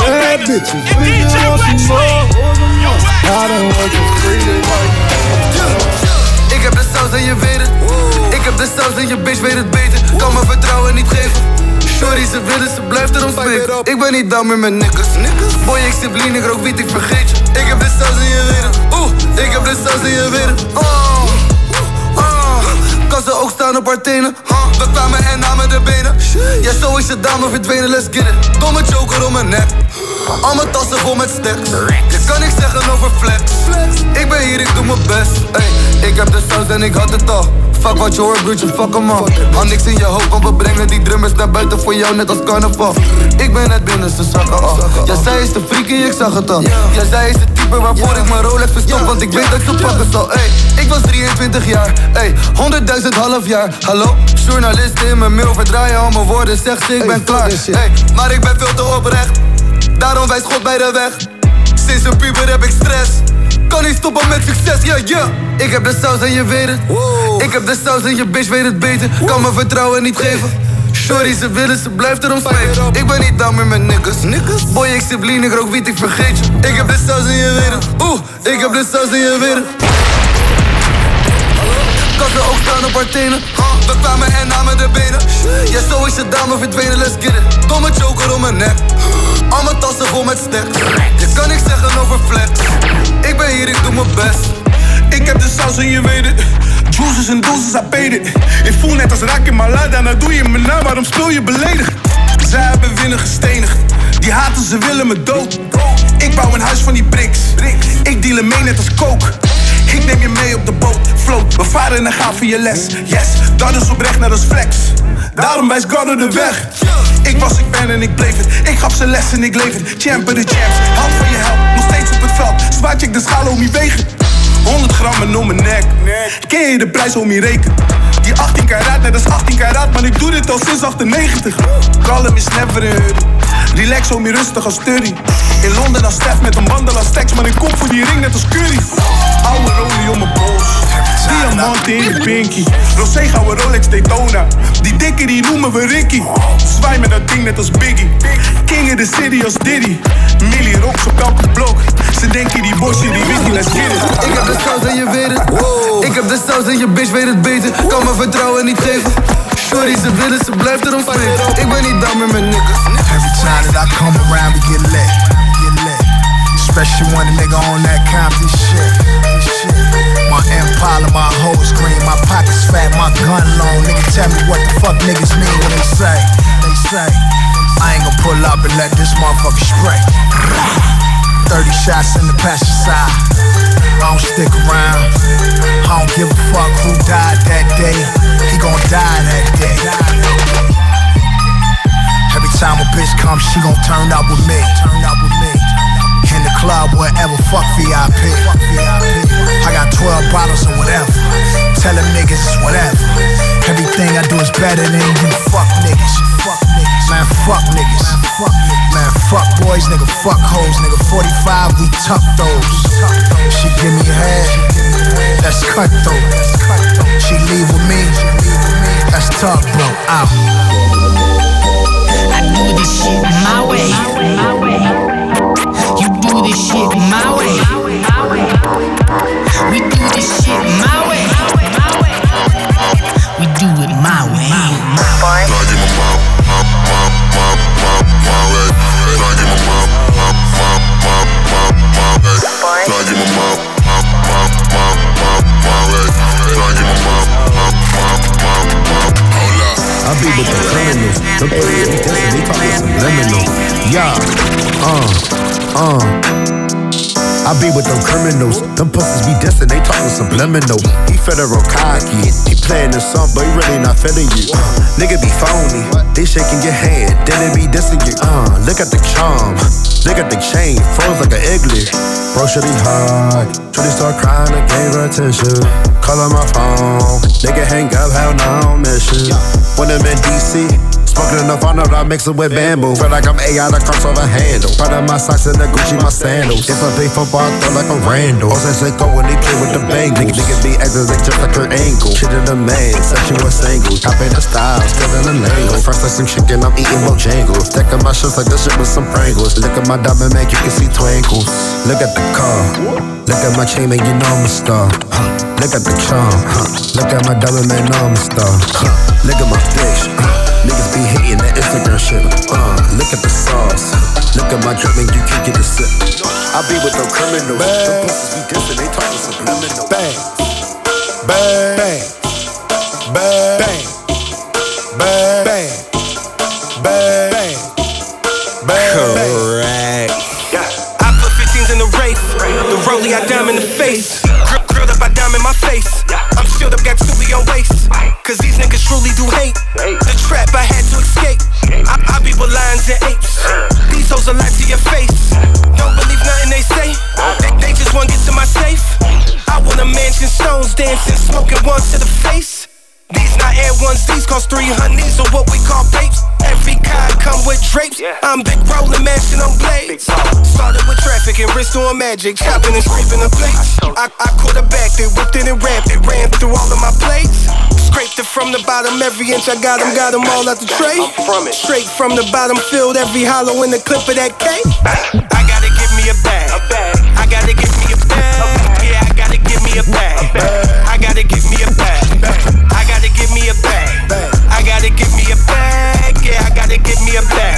Bad bitches, we just want some more. I don't work for free, Ik heb de saus en je weet het. Ik heb de saus en je bitch weet het beter. Kan me vertrouwen niet geven. Sorry, ze willen, ze blijft erom spreken. Ik ben niet down met niggas. Boy, ik zit lean, ik rook wiet, ik vergeet je. Ik heb de saus en je het. Oeh, ik heb de saus en je. Oh, oh. Kan ze ook staan op haar tenen. Huh? We kwamen en namen de benen. Ja, zo is het dame verdwenen, let's get it. Domme choker om mijn nek. Al mijn tassen vol met stacks. Je kan niks zeggen over flex. Ik ben hier, ik doe mijn best. Ey, ik heb de saus en ik had het al. Fuck wat je hoort, broertje, fuck hem man. Al niks in je hoofd, want we brengen die drummers naar buiten voor jou, net als carnaval. Ik ben net binnen, ze zakken al. Ja, zij is de freakie, ik zag het al. Ja, zij is het type waarvoor ik mijn Rolex verstop, want ik weet dat ik ze pakken zal. Ey, ik was 23 jaar, ey, 100.000 half jaar. Hallo, journalisten in mijn mail verdraaien al mijn woorden, zegt ze ik ben klaar. Ey, maar ik ben veel te oprecht, daarom wijst God bij de weg. Sinds een puber heb ik stress. Kan niet stoppen met succes, ja, ja. Ik heb de saus en je weet het. Ik heb de saus en je bitch weet het beter. Kan me vertrouwen niet geven. Sorry, ze willen, ze blijft erom spreken. Ik ben niet down met niggas. Boy, ik zit lean, ik rook wiet, ik vergeet je. Ik heb de saus en je het. Oeh, ik heb de saus en je weet Kan ze ook staan op haar tenen. Huh? We kwamen en namen de benen. Ja, zo is het dame verdwenen, let's get it. Domme choker om mijn nek. Al mijn tassen vol met stacks. Je kan niks zeggen over flex. Ik ben hier, ik doe mijn best. Ik heb de saus en je weet het. Juices en doses, I paid it. Ik voel net als raak in mijn lada, nou doe je me na, waarom speel je beledigd? Zij hebben winnen gestenigd, die haten ze willen me dood. Ik bouw een huis van die bricks, ik deal mee net als coke. Ik neem je mee op de boot, float, we varen en gaan voor je les. Yes, dat is oprecht net als flex. Daarom wijst Garner de weg. Ik was, ik ben en ik bleef het. Ik gaf ze les en ik leef het. Champ of the champs, held van je held, nog steeds op het veld. Zwaard ik de schaal om je wegen. 100 gram om mijn nek. Ken je de prijs om je reken? Die 18 karaat, net als 18 karaat, man ik doe dit al sinds 98. Kalm is never. Relax je rustig als Sturry. In Londen als Stef met een bandel als Tex, man ik kom voor die ring net als Curry. Oude rolie om mijn pols. Diamanten in je pinky. Rosé gouden Rolex Daytona. Die dikke die noemen we Ricky. Zwaai met dat ding net als Biggie. King of de city als Diddy. Millie rocks op elke blok. Ze denken die bosje, die wiggy, let's get it. Ik heb de saus en je weet het. Ik heb de saus en je bitch weet het beter. Kan me vertrouwen niet geven. Sorry, ze willen, ze blijft erom spreken. Ik ben niet down met mijn niggas. Every time that I come around, we get lit. Get lit. Especially when a nigga on that Compton shit. shit. My Impala, my hoes green, my pockets fat, my gun long. Nigga, tell me what the fuck niggas mean when they say, they say, I ain't gonna pull up and let this motherfucker spray. 30 shots in the passenger side. I don't stick around. I don't give a fuck who died that day. He gon' die that day. Every time a bitch comes, she gon' turn up with me. Turn up with me. In the club, wherever, fuck VIP. I got 12 bottles or whatever. Tell them niggas it's whatever. Everything I do is better than you. Fuck niggas. Fuck niggas. Man, fuck niggas. Man, fuck boys, nigga, fuck hoes, nigga. 45, we tuck those. She give me head, that's cutthroat. She leave with me, that's tugboat. Out. I do this shit my way. You do this shit my way. We do this shit my way. We do it my way. I be with the criminals. The police be testing, they talking subliminal. Yeah, uh, uh. I be with them criminals. Them pussies be dissing, they talking subliminal. He federal cocky. He playing the song, but he really not feeling you. Uh, nigga be phony. They shaking your hand, then they be dissing you. Uh, look at the charm. Look at the chain, froze like an igloo. Bro, should he hard? Should he start crying? I gave her attention. Call on my phone. Nigga hang up, hell no, I don't miss you. When I'm in DC, smoking enough, I know that I mix it with bamboo. Feel like I'm AI, the crossover handle. Part of my socks and the Gucci, my sandals. If I play football, I throw like a Randall. Jose go when they play with the Bengals. Niggas, be acting like just like Kurt Angle. Shit in the man, sexual single. Top in the style, still in the lingo. First like some chicken, I'm eating Bojangles. Stacking my shirts like this shit with some Pringles. Look at my diamond man, you can see twinkles. Look at the car. Look at my chain, man, you know I'm a star. Look at the charm. Look at my diamond man, know I'm a star. Look at my fish. Niggas be hating that Instagram shit. Uh, look at the sauce. Look at my drip, man, you can't get a sip. I be with them criminals. Them pussies be dissing, they talking subliminal. Bang. Bang. Bang. Bang. Bang. Bang. Bang. Bang. Correct. I put 15s in the race. The rollie I dime in the face. Gr- grilled up, I dime in my face. I'm shielded up, got Tubi on waist. Cause these niggas truly do hate. Trap I had to escape. I, I be with lions and apes. These hoes are lie to your face. Don't believe nothing they say. They, they just wanna get to my safe. I want a mansion, stones dancing, smoking ones to the face. These air ones, these cost three honeys or what we call babes. Every kind come with drapes. I'm big rolling, mashing on blades. Started with traffic and wrist doing magic, chopping and scraping the plates. I, I quarterbacked it, whipped it and rapped it, ran through all of my plates. Scraped it from the bottom, every inch I got them, got them all out the tray. Straight from the bottom, filled every hollow in the clip of that cake. I gotta give me a bag. I gotta give me a bag. Yeah, I gotta give me a bag. I gotta give me a a bag. I gotta give me a bag. Yeah, I gotta give me a bag.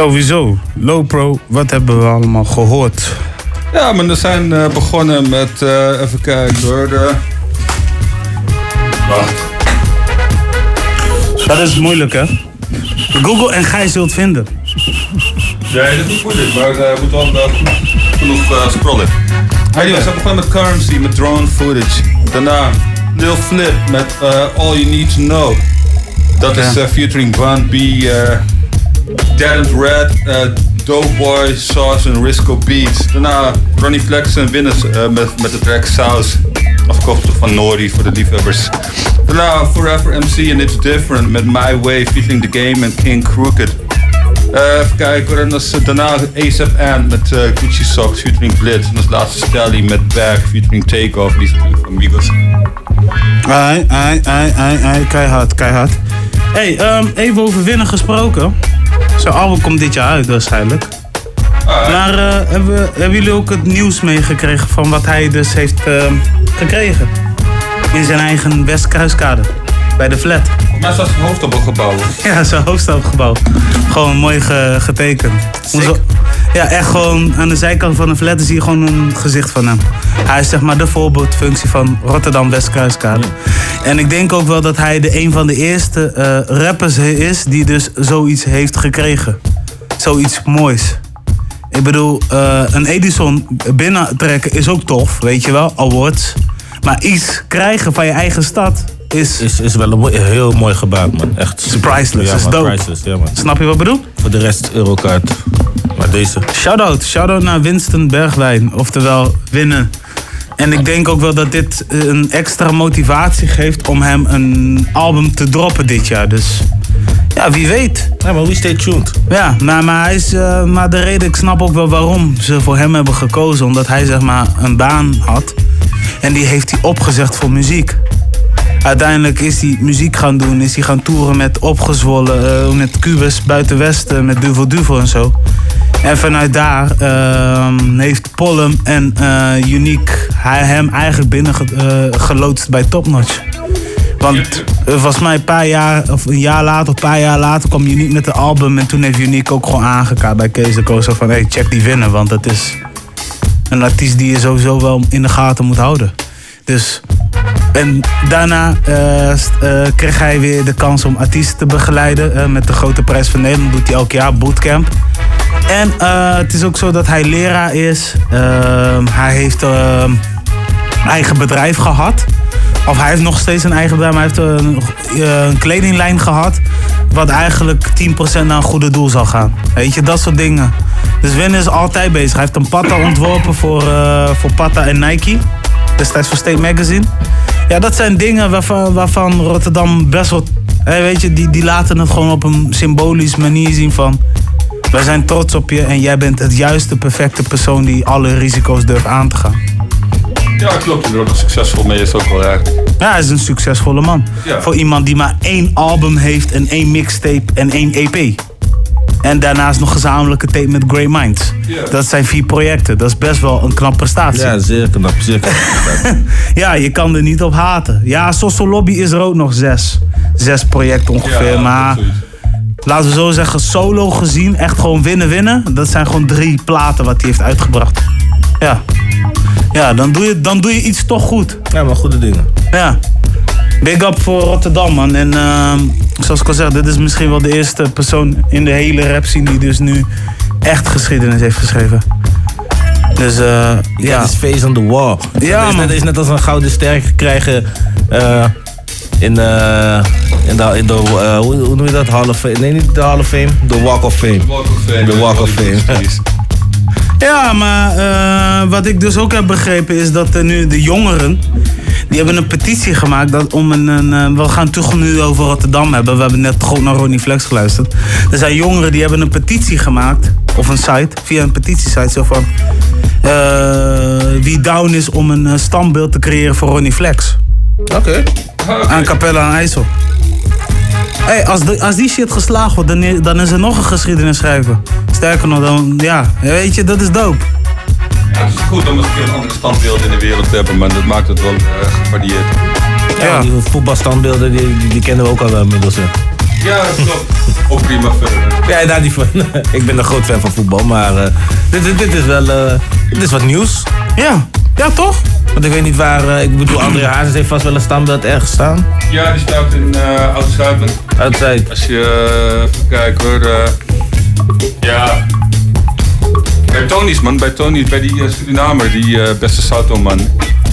Sowieso. Low Pro, wat hebben we allemaal gehoord? Ja, maar we zijn eh, begonnen met, eh, even kijken hoor, de... Wacht. Dat is moeilijk, hè? Google en gij zult vinden. Nee, dat is niet moeilijk, maar eh, we moeten wel genoeg scrollen. Anyway, we zijn begonnen met Currency, met drone footage. Daarna Lil Flip met All You Need To Know. Dat is featuring Bun B, Dead and Red, eh, Doughboy, Sauce en Risco Beats. Daarna Ronnie Flex en Winners eh, met, met de track Sauce. Afkomstig van Nori voor de liefhebbers. Daarna Forever MC and It's Different met My Way featuring The Game en King Crooked. Eh, even kijken en dat daarna ASAP Ant met Gucci Socks featuring Blitz. En als laatste Stelly met Back featuring Takeoff, die is natuurlijk van Migos. Ai, ai, ai, ai, keihard, keihard. hey, ehm, even over winnen gesproken. Zijn album komt dit jaar uit waarschijnlijk. Maar eh, hebben, hebben jullie ook het nieuws meegekregen van wat hij dus heeft ehm, gekregen? In zijn eigen Westkruiskade. Bij de flat. Maar op een gebouw. Ja, zijn hoofdstadgebouw. Gewoon mooi ge- getekend. Onze- ja, echt gewoon aan de zijkant van de flat zie je gewoon een gezicht van hem. Hij is zeg maar de voorbeeldfunctie van Rotterdam Westkruiskade. En ik denk ook wel dat hij de een van de eerste eh, rappers is die dus zoiets heeft gekregen. Zoiets moois. Ik bedoel, eh, een Edison binnentrekken is ook tof, weet je wel, awards. Maar iets krijgen van je eigen stad is... Is, is wel een heel mooi gebaar, man. Echt. Is priceless, Ja, is man, dope. priceless, ja, man. Snap je wat ik bedoel? Voor de rest Eurokaart. Maar deze. Shout-out, shout-out naar Winston Bergwijn, oftewel winnen. En ik denk ook wel dat dit eh, een extra motivatie geeft om hem een album te droppen dit jaar. Dus ja, wie weet. Ja, maar we stay tuned. Ja, maar, maar, hij is, eh, maar de reden, ik snap ook wel waarom ze voor hem hebben gekozen. Omdat hij zeg maar een baan had. En die heeft hij opgezegd voor muziek. Uiteindelijk is hij muziek gaan doen, is hij gaan toeren met Opgezwollen, eh, met Cubus, Buiten Westen, met Duvel Duvel en zo. En vanuit daar ehm, heeft Pollum en eh, Unique hij hem eigenlijk binnen eh, geloodst bij Topnotch. Want volgens mij een paar jaar, of een jaar later, of een paar jaar later kwam Unique met de album. En toen heeft Unique ook gewoon aangekaart bij Kees de Koos. Van hey, check die winnen, want dat is een artiest die je sowieso wel in de gaten moet houden. Dus, en daarna eh, eh, kreeg hij weer de kans om artiesten te begeleiden. eh, met de Grote Prijs van Nederland doet hij elk jaar bootcamp. En het is ook zo dat hij leraar is. Ehm, hij heeft ehm, eigen bedrijf gehad. Of hij heeft nog steeds een eigen bedrijf, maar hij heeft een, een kledinglijn gehad. Wat eigenlijk 10% naar een goede doel zal gaan. Weet je, dat soort dingen. Dus Win is altijd bezig. Hij heeft een patta ontworpen voor, eh, voor Patta en Nike. Destijds voor State Magazine. Ja, dat zijn dingen waarvan, waarvan Rotterdam best wel... weet je, die, die laten het gewoon op een symbolisch manier zien van... Wij zijn trots op je en jij bent het juiste, perfecte persoon die alle risico's durft aan te gaan. Ja, klopt. Je er ook nog succesvol mee is ook wel eigenlijk. Ja, hij is een succesvolle man. Ja. Voor iemand die maar één album heeft en één mixtape en één EP. En daarnaast nog gezamenlijke tape met Grey Minds. Dat zijn vier projecten. Dat is best wel een knap prestatie. Ja, zeer knap. Zeer knap. [laughs] Ja, je kan er niet op haten. Ja, Sosso Lobby is er ook nog zes. Zes projecten ongeveer. maar laten we zo zeggen, solo gezien, echt gewoon winnen-winnen. Dat zijn gewoon drie platen wat hij heeft uitgebracht. Ja. Ja, dan doe je, dan doe je iets toch goed. Ja, maar goede dingen. Ja. Big up voor Rotterdam, man. En ehm, zoals ik al zeg, dit is misschien wel de eerste persoon in de hele rap scene die dus nu echt geschiedenis heeft geschreven. Dus eh ja. Het is face on the wall. Ja, dat is, man. net, is net als een gouden ster krijgen eh, in, eh, in de, in de eh, hoe, hoe noem je dat? Hall of Fame? Nee, niet de Hall of Fame, de Walk of Fame. Walk of Fame. De Walk of Fame. Ja, maar eh, wat ik dus ook heb begrepen is dat er nu de jongeren. Die hebben een petitie gemaakt dat om een. een eh, we gaan het toch nu over Rotterdam hebben. We hebben net gewoon naar Ronnie Flex geluisterd. Er zijn jongeren die hebben een petitie gemaakt. Of een site, via een petitiesite. Zo van. eh, wie down is om een standbeeld te creëren voor Ronnie Flex. Oké. Aan Capella aan IJssel. Hey, als, de- als die shit geslaagd wordt, dan, dan is er nog een geschiedenis schrijven. Sterker nog, dan, ja, weet je, dat is dope. Ja, het is goed om eens een keer een andere standbeeld in de wereld te hebben, maar dat maakt het wel uh, gevarieerd. Ja, die voetbalstandbeelden die, die, die kennen we ook al wel inmiddels. hè. Ja, dat klopt. [laughs] Ook prima verder. Ja, daar die van. [laughs] ik ben een groot fan van voetbal, maar eh, dit, dit, dit is wel eh, dit is wat nieuws. Ja, ja toch? Want ik weet niet waar, eh, ik bedoel, André Hazes heeft vast wel een standbeeld ergens staan. Ja, die staat in uh, Oud-Zuiden. Oud-Zuid. Als je, uh, even kijken hoor. eh, ja. Bij Tony's man, bij Tony, bij die uh, Surinamer, die eh, beste Sauto man.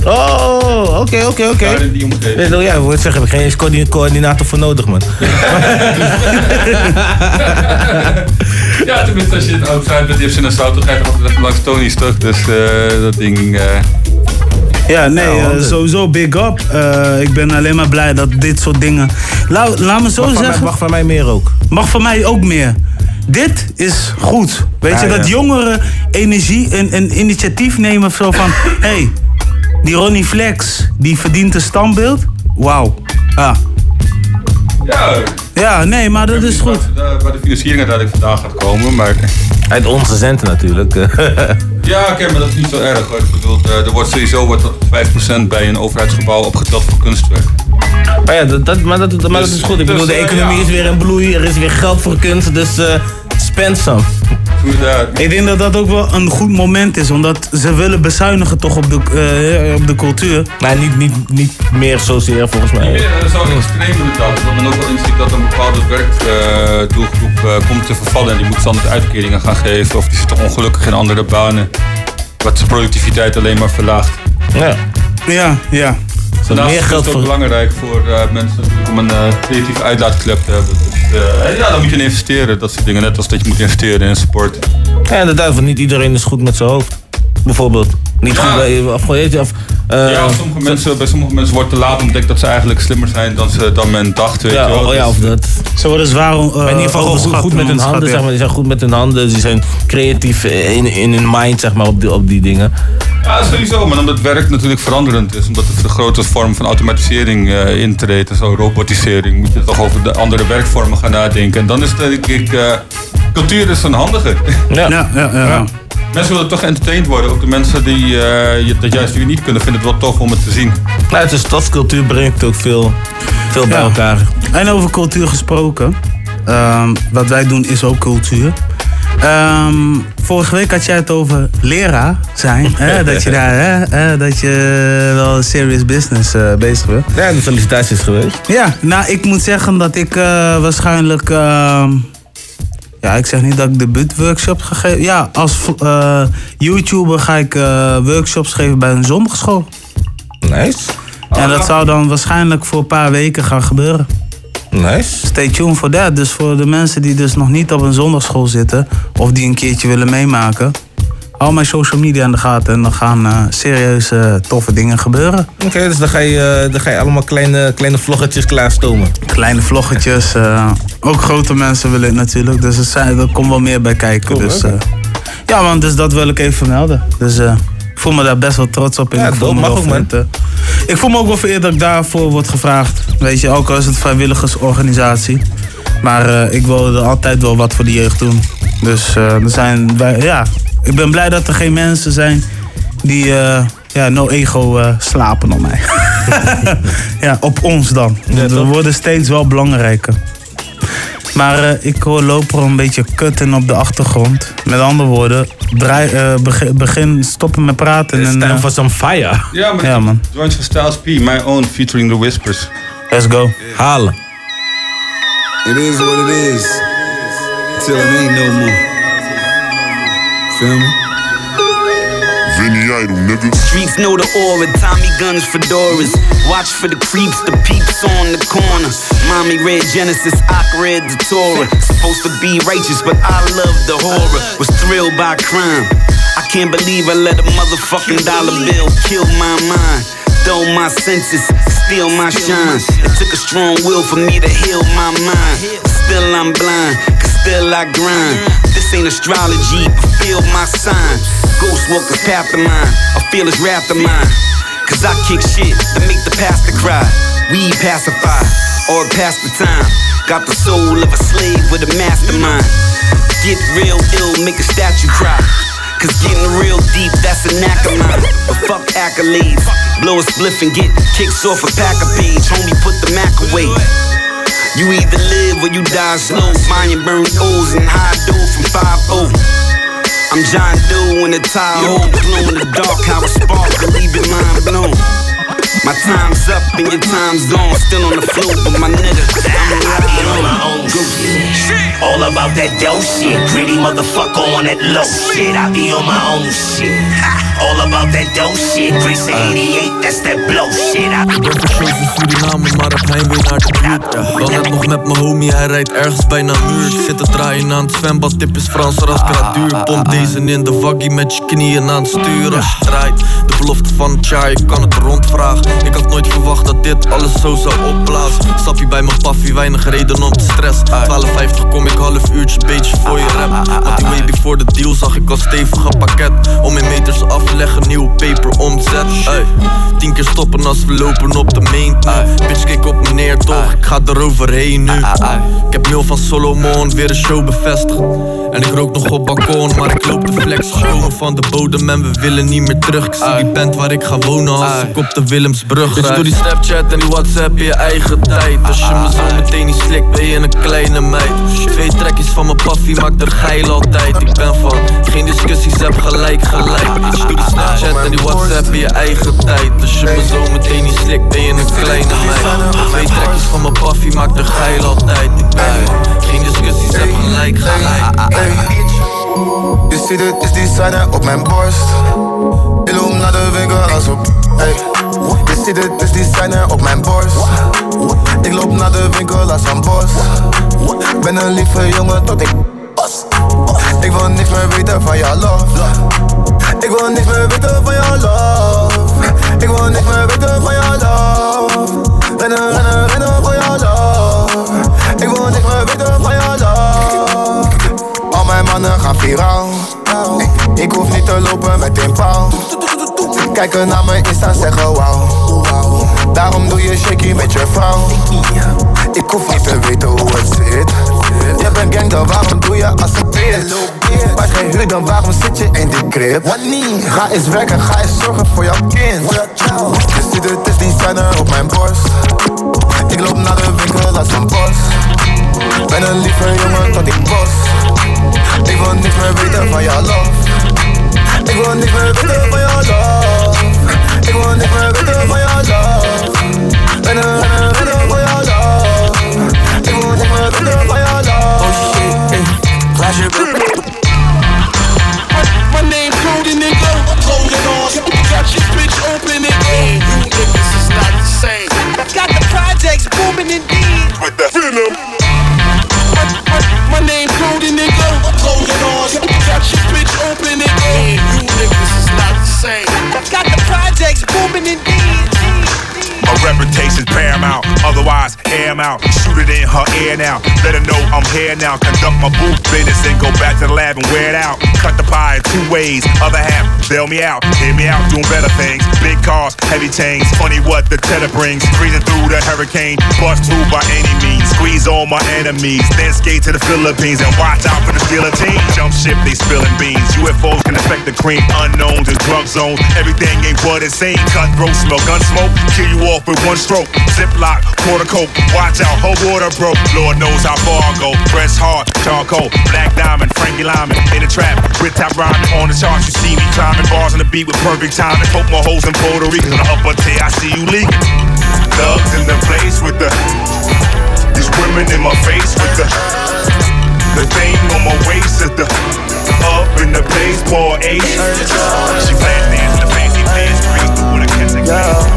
Oh, oké, oké, oké. Ja, in die omgeving. Weet je, Ja, ik wil zeggen, heb ik geen coördinator voor nodig, man. [laughs] [laughs] Ja, tenminste als je het outside bent, je hebt in een auto, ga je altijd langs Tony's terug. Dus eh, dat ding... eh, Ja, nee, Ja, eh, sowieso big up. Eh, ik ben alleen maar blij dat dit soort dingen... Laat, laat me zo Mag van mij- zeggen... mag van mij meer ook. Mag van mij ook meer. Dit is goed. Weet Ja, je, dat ja. jongeren energie en, en initiatief nemen zo van... Hé, hey, die Ronnie Flex, die verdient een standbeeld. Wauw. Ah. Ja. Ja, nee, maar dat is goed. Waar, waar de financiering uiteindelijk vandaan gaat komen, maar... Uit onze centen natuurlijk. [laughs] Ja, oké, maar dat is niet zo erg hoor. Ik bedoel, eh, er wordt sowieso wordt tot 5% bij een overheidsgebouw opgeteld voor kunstwerk. Maar ja, dat, dat- maar, dat, maar dat is goed. Ik bedoel, de Dus, eh, economie ja. is weer in bloei. Er is weer geld voor kunst. Dus eh spend some. Ik denk dat dat ook wel een goed moment is, omdat ze willen bezuinigen toch op de, eh, op de cultuur. Maar niet, niet, niet meer zozeer volgens mij. Ja, dat is wel extreem. Dat men ook wel inziet dat een bepaalde werkdoelgroep eh, komt te vervallen en die moet standaard uitkeringen gaan geven. Of die zitten ongelukkig in andere banen. Wat de productiviteit alleen maar verlaagt. Ja. Ja, ja. Daarnaast meer is geld het ook voor- belangrijk voor eh, mensen om een eh, creatieve uitlaatklep te hebben. Dus, eh, ja, dan moet je in investeren. Dat soort dingen. Net als dat je moet investeren in sport. Ja, inderdaad, want niet iedereen is goed met zijn hoofd. Bijvoorbeeld. Niet goed bij, of, weet je, of, eh, ja, sommige mensen, bij sommige mensen wordt te laat ontdekt dat ze eigenlijk slimmer zijn dan, ze, dan men dacht. Weet Ja, je wel. oh, ja, of dat. Ze worden zwaar uh, in ieder geval gewoon goed, goed met hun handen, zeg maar. Die zijn goed met hun handen. Ze zijn creatief in, in hun mind, zeg maar, op die, op die dingen. Ja, sowieso. Maar omdat het werk natuurlijk veranderend is. Omdat het de grote vorm van automatisering eh intreedt. En zo robotisering. Moet je toch over de andere werkvormen gaan nadenken. En dan is het denk ik... eh, cultuur is een handige. Ja. Ja, ja, ja. Mensen willen toch entertained worden. Ook de mensen die eh, je- dat juist weer niet kunnen, vinden het wel tof om het te zien. Nou, het is stadscultuur brengt ook veel, veel bij Ja. elkaar. En over cultuur gesproken. ehm, wat wij doen is ook cultuur. Ehm, vorige week had jij het over leraar zijn. [laughs] Hè? Dat je daar, hè? hè, dat je wel serious business eh, bezig bent. Ja, de felicitaties geweest. Ja, nou ik moet zeggen dat ik eh, waarschijnlijk... ja, ik zeg niet dat ik debuutworkshops ga geven. Ja, als eh, YouTuber ga ik eh, workshops geven bij een zondagschool. Nice. En dat zou dan waarschijnlijk voor een paar weken gaan gebeuren. Nice. Stay tuned voor dat. Dus voor de mensen die dus nog niet op een zondagschool zitten... of die een keertje willen meemaken... hou mijn social media in de gaten... en dan gaan eh serieuze toffe dingen gebeuren. Oké, dus dan ga, je, eh, dan ga je allemaal kleine, kleine vloggetjes klaarstomen. Kleine vloggetjes. eh, ook grote mensen willen het natuurlijk. Dus er, zijn, er komt wel meer bij kijken. Cool, dus, ja man, dus dat wil ik even vermelden. Dus ik voel me daar best wel trots op. En Ja, ik voel dope, me mag ook, man. ik voel me ook wel vereerd dat ik daarvoor word gevraagd. Weet je, ook al is het vrijwilligersorganisatie. Maar eh, ik wil er altijd wel wat voor de jeugd doen. Dus eh, er zijn, wij, ja, ik ben blij dat er geen mensen zijn die eh, ja, no ego eh, slapen op mij. [laughs] ja, op ons dan. We worden steeds wel belangrijker. Maar eh, ik hoor loper een beetje kutten op de achtergrond. Met andere woorden, draai, begin, begin stoppen met praten. It's en, time for some fire. Ja, maar Ja, man. Joint van Styles P, My Own, featuring The Whispers. Let's go. Halen. It is what it is. Till it ain't no more. Feel me? Vinny Idol, nigga. Streets know the aura, Tommy guns, fedoras. Watch for the creeps, the peeps on the corner. Mommy read Genesis, I read the Torah. Supposed to be righteous, but I love the horror. Was thrilled by crime. I can't believe I let a motherfucking dollar bill kill my mind. Dull my senses, steal my shine. It took a strong will for me to heal my mind. Still I'm blind, cause still I grind. This ain't astrology, but feel my sign. Ghost walkers path of mine, I feel his wrath of mine. Cause I kick shit to make the pastor cry. We pacify, or pass the time. Got the soul of a slave with a mastermind. Get real ill, make a statue cry. Cause getting real deep, that's a knack of mine. But fuck accolades. Blow a spliff and get kicks off a pack of page. Homie, put the Mac away. You either live or you die slow. Mine and burn O's and high dough from 5 I'm John Doe in the Tahoe. Glow in the dark, how a spark, leave your mind blown. My time's up and your time's gone. Still on the floor, but my nigga, I'm I that dope shit. Gritty motherfucker on that low shit. I be on my own shit. [laughs] All about that dope shit. Chris 88, that's that blow shit. I Ik ben verschoven Suriname, maar op heimwee naar de buurt. Wel net nog met mijn homie, hij rijdt ergens bijna muur. Ik zit te draaien aan het zwembad, tip is Franser als graduur. Pomp deze in de vaggie met je knieën aan het stuur. Als je draait, de belofte van het jaar, je kan het rondvragen. Ik had nooit verwacht dat dit alles zo zou opblazen. Stap je bij mijn paffie, weinig reden om te stressen. 12,50 kom ik half uurtje, beetje voor je rap. Want die way before the deal zag ik al stevige pakket. Om in meters af te leggen, nieuwe paper omzet. Ey, tien keer stoppen als we lopen op de main. Ey, bitch, kijk op me neer toch, ik ga eroverheen nu. Ik heb Mil van Solomon weer een show bevestigd. En ik rook nog op balkon, maar ik loop de flex. Komen van de bodem en we willen niet meer terug. Ik zie die band waar ik ga wonen als ik op de Willemsbrug Bitch, doe die Snapchat en die WhatsApp in je eigen tijd. Als je me zo meteen niet slikt, ben je een kleine meid. Twee trekjes van mijn paffie maakt er geil altijd. Ik ben van geen discussies, heb gelijk, gelijk. Bitch, doe die Snapchat en die WhatsApp in je eigen tijd. Als je me zo meteen niet slikt, ben je een kleine meid. Twee trekjes van mijn paffie maakt er geil altijd. Ik ben geen discussies, heb gelijk, gelijk. Je ziet het is designer op mijn borst. Ik loop naar de winkel als op. Je ziet het is designer op mijn borst. Ik loop naar de winkel als een bos. Ben een lieve jongen tot ik bos. Ik wil niks meer weten van jouw love. Ik wil niks meer weten van jouw love. Ik wil niks meer weten van jouw love. Rennen, rennen, rennen voor jouw love. Ik wil niks meer weten van jouw love. Al mijn mannen gaan viraal. Ik hoef niet te lopen met een paal. Kijken naar mijn Insta zeggen wauw. Daarom doe je shaky met je vrouw. Ik hoef niet te weten hoe het zit. Je bent gang, dan waarom doe je als een bitch? Maar geen huur, dan waarom zit je in die crib? Ga eens werken, ga eens zorgen voor jouw kind. Je ziet het is designer op mijn borst. Ik loop naar de winkel als een bos. Ben een lieve jongen tot ik bos. Ik wil niks meer van jouw love. Ik wil niks meer weten van jouw love. Ik wil niks meer weten van jouw love. Ben een renner, renner voor jouw love. Ik wil niks meer weten van jouw love. Oh shit, My wise. 'Em out. Shoot it in her ear now. Let her know I'm here now. Conduct my booth business and go back to the lab and wear it out. Cut the pie in two ways. Other half, bail me out. Hear me out, doing better things. Big cars, heavy chains. Funny what the tether brings. Freezing through the hurricane. Bust through by any means. Squeeze all my enemies. Then skate to the Philippines and watch out for the guillotine. Jump ship, they spilling beans. UFOs can affect the cream. Unknowns and drug zones. Everything ain't what it seems. Cutthroat, smell gun smoke. Kill you off with one stroke. Ziploc, quarter coke. Watch out, her water broke. Lord knows how far I go. Press hard, charcoal. Black diamond, Frankie Lyman. In the trap, with top rhyming. On the charts, you see me climbing. Bars on the beat with perfect timing. Poke more holes in Puerto Rico. On the upper tier, I see you leaking. Thugs in the place with the. These women in my face with the. The thing on my waist is the. Up in the place, baseball ace. She dance in the fancy pants. Green with a kiss Be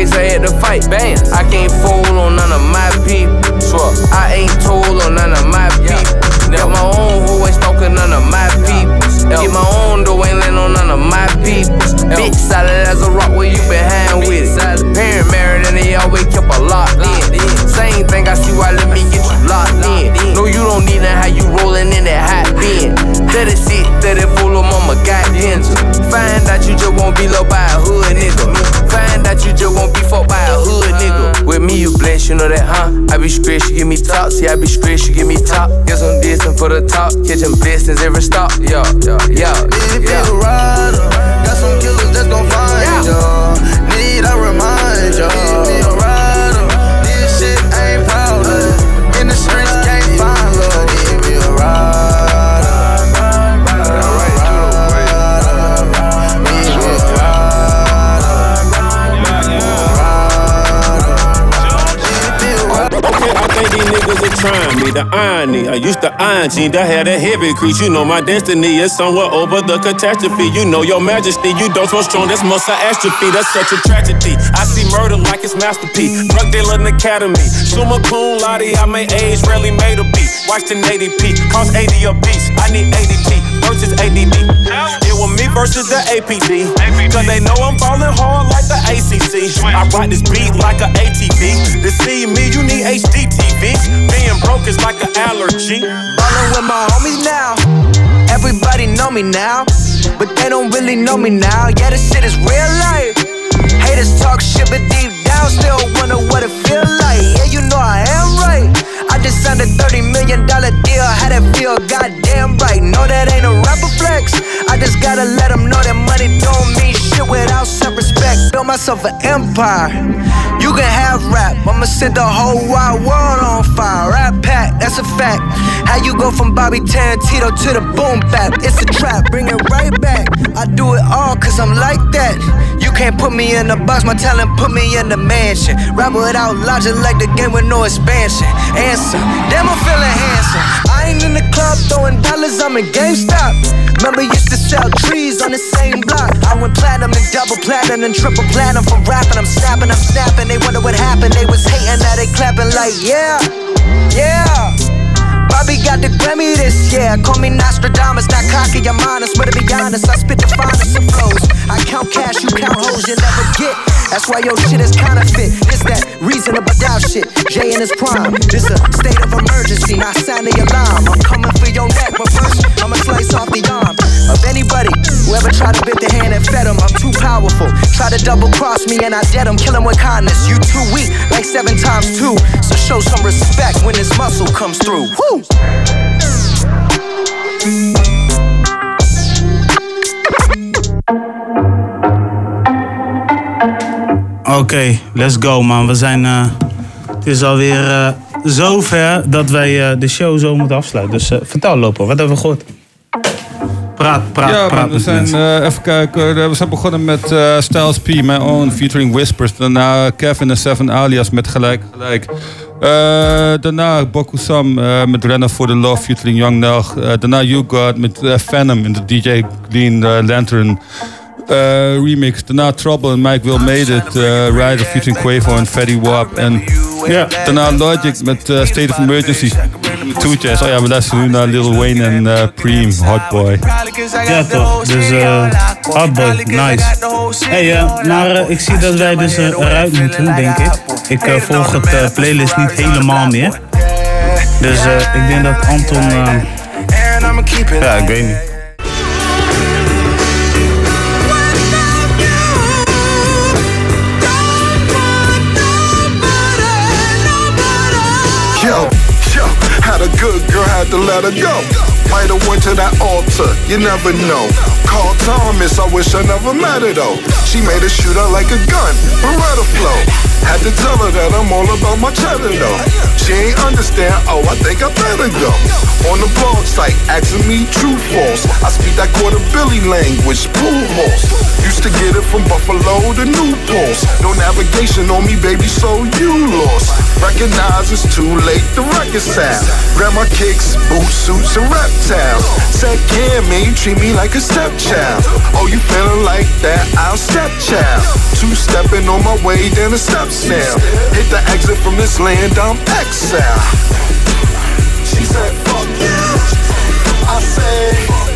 case, I had to fight. Bam, I can't fool on none of my people. Swear, I ain't told on none of my people. Got my own who ain't stalking none of my people. Get my own though, ain't land on none of my people. Bitch solid as a rock, where you behind with it. Parent married and they always kept a locked in. Same thing, I see why let me get you locked in. No, you don't need that, how you rolling in that hot bin. 36, 30 full of mama got ninja. Find out you just won't be loved by a hood nigga. Find out you just won't be fucked by a hood nigga. With me, you bless, you know that, huh? I be straight, she give me top. See, I be straight, she give me top. Guess I'm distant for the top. Catching blessings every stop. Yo, yo, yo. Need a rider. Got some killers that's gon' find ya. Need I remind ya. Trying me. The irony, I used to iron jeans, I had a heavy crease. You know my destiny is somewhere over the catastrophe. You know your majesty, you don't so strong, that's muscle atrophy. That's such a tragedy. I see murder like it's masterpiece. Drug dealer in academy. Summa cum laude, I may age, rarely made a beat. Watch the 80p, cost 80 a piece. I need ADT versus ADD. It was me versus the APD. Cause they know I'm ballin' hard like the ACC. I ride this beat like a ATV. To see me, you need HD TV. Being broke is like an allergy. Ballin' with my homies now. Everybody know me now, but they don't really know me now. Yeah, this shit is real life. Haters talk shit, but deep down still wonder what it feel like. Yeah, you know I am right. I just signed a $30 million deal. How that feel? Goddamn right. No, that ain't a rapper flex. I just gotta let them know that money don't mean shit without self respect. Build myself an empire. You can have rap. I'ma set the whole wide world on fire. Rap pack, that's a fact. How you go from Bobby Tarantino to the boom bap? It's a trap. Bring it right back. I do it all cause I'm like that. You can't put me in a box. My talent put me in the mansion. Rap without logic like the game with no expansion. Answer. Damn, I'm feeling handsome. I ain't in the club throwing dollars, I'm in GameStop. Remember, used to sell trees on the same block. I went platinum and double platinum and triple platinum for rapping. I'm snapping, I'm snapping. They wonder what happened. They was hating, now they clapping like, yeah, yeah. Bobby got the Grammy this year. Call me Nostradamus, not cocky, I'm honest. But to be honest, I spit the finest That's why your shit is counterfeit. This that reasonable doubt shit. Jay in his prime. This a state of emergency, not sound the alarm. I'm coming for your neck, but first I'ma slice off the arm of anybody who ever tried to bit the hand and fed him. I'm too powerful. Try to double cross me and I dead him. Kill him with kindness. You too weak, like seven times two. So show some respect when this muscle comes through. Woo! Oké, let's go man. We zijn. eh, het is alweer eh zover dat wij eh, de show zo moeten afsluiten. Dus vertel Lopo, wat hebben we gehoord? Praat, praat, ja, praat. man, we zijn, even kijken. We zijn begonnen met Styles P, My Own, featuring Whispers. Daarna Kevin en Seven Alias met Gelijk Gelijk. Daarna Boku Sam eh, met Renner for the Love, featuring Young Nelg. Daarna You God met Venom in de DJ eh, Lantern remix. Daarna Trouble en Mike Will Made It, eh, Rider featuring Quavo en Fatty Wap. En ja, daarna Logic met eh, State of Emergency. Two Jazz. Oh ja, we luisteren nu naar Lil Wayne en eh, Preem, Hot Boy. Ja toch, dus eh Hotboy, nice. Hey, eh, maar eh, ik zie dat wij dus eh, eruit moeten, denk ik. Ik eh, volg het eh, playlist niet helemaal meer. Dus eh, ik denk dat Anton... eh, ja, ik weet niet. A good girl, had to let her go. Might have went to that altar, you never know. Call Thomas, I wish I never met her though. She made a shooter like a gun, Beretta flow. Had to tell her that I'm all about my cheddar though. She ain't understand, oh, I think I better go. On the blog site, asking me true false. I speak that quarter Billy language, pool horse. Used to get it from Buffalo to New Paltz. No navigation on me, baby, so you lost. Recognize it's too late to reconcile. Grandma kicks, boot suits, and reptiles. Said, Cam, man, you treat me like a stepchild. Oh, you feeling like that? I'll stepchild. Two stepping on my way down the steps now. Hit the exit from this land, I'm exile. She said, fuck you. I said,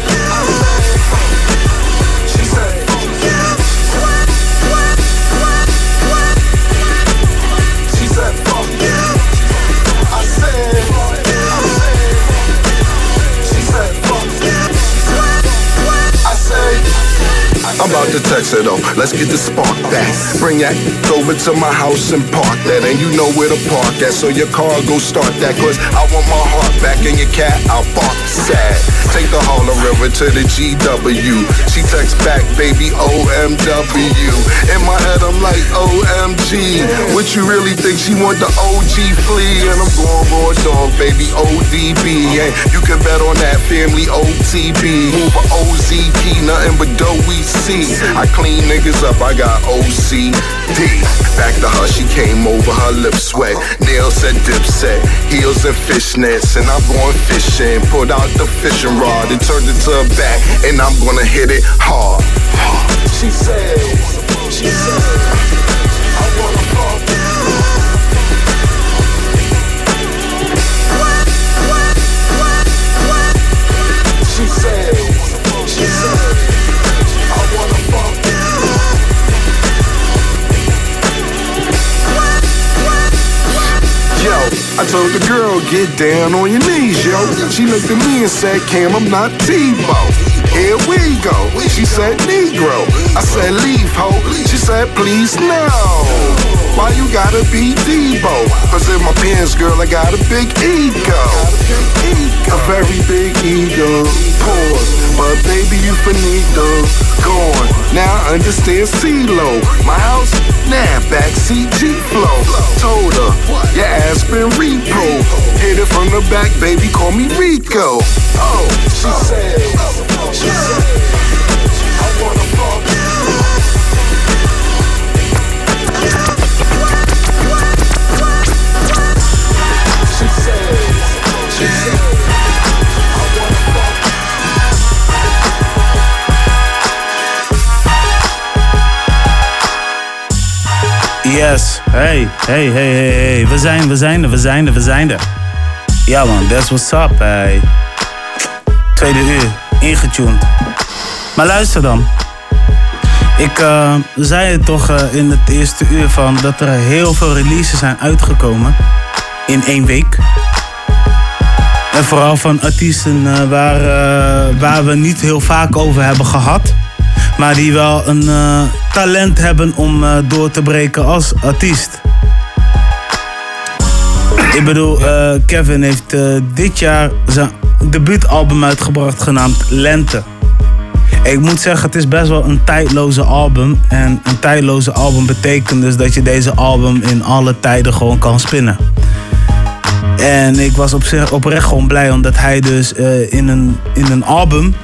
worth it I'm about to text her though. Let's get the spark back. Bring that over to my house and park that. And you know where to park at. So your car go start that. Cause I want my heart back in your cat. I'll bark sad. Take the Harlem River to the GW. She texts back, baby, OMW. In my head, I'm like, OMG. What you really think? She want the OG flea. And I'm going raw dog, baby, ODB. And you can bet on that family OTB. Move a OZP, nothing but dough we see. I clean niggas up, I got OCD. Back to her, she came over, her lips wet. Nails said dipset, heels and fishnets. And I'm going fishing. Put out the fishing rod and turned it to a back. And I'm gonna hit it hard. Get down on your knees, yo. She looked at me and said, Cam, I'm not Tebow. Here we go. She said, Negro. I said, leave, ho. She said, please, no. Why you gotta be Debo? Cause in my pants, girl, I got a big ego. A very big ego. Pause. But baby, you finito. Gone. Now I understand CeeLo. My house, now backseat Jeep flow. Told her, your ass been repo. Hit it from the back, baby, call me Rico. Oh, she said, she said, Yes. Hey, hey, hey, hey, hey. We zijn, we zijn er, we zijn er, we zijn er. Ja man, that's what's up, hey. Tweede uur, ingetuned. Maar luister dan. Ik eh, zei het toch eh, in het eerste uur van dat er heel veel releases zijn uitgekomen. In één week. En vooral van artiesten eh, waar, waar we niet heel vaak over hebben gehad. Maar die wel een talent hebben om eh, door te breken als artiest. Ik bedoel, eh, Kevin heeft eh, dit jaar zijn debuutalbum uitgebracht genaamd Lente. Ik moet zeggen, het is best wel een tijdloze album. En een tijdloze album betekent dus dat je deze album in alle tijden gewoon kan spinnen. En ik was op zich oprecht gewoon blij omdat hij dus in, een, in een album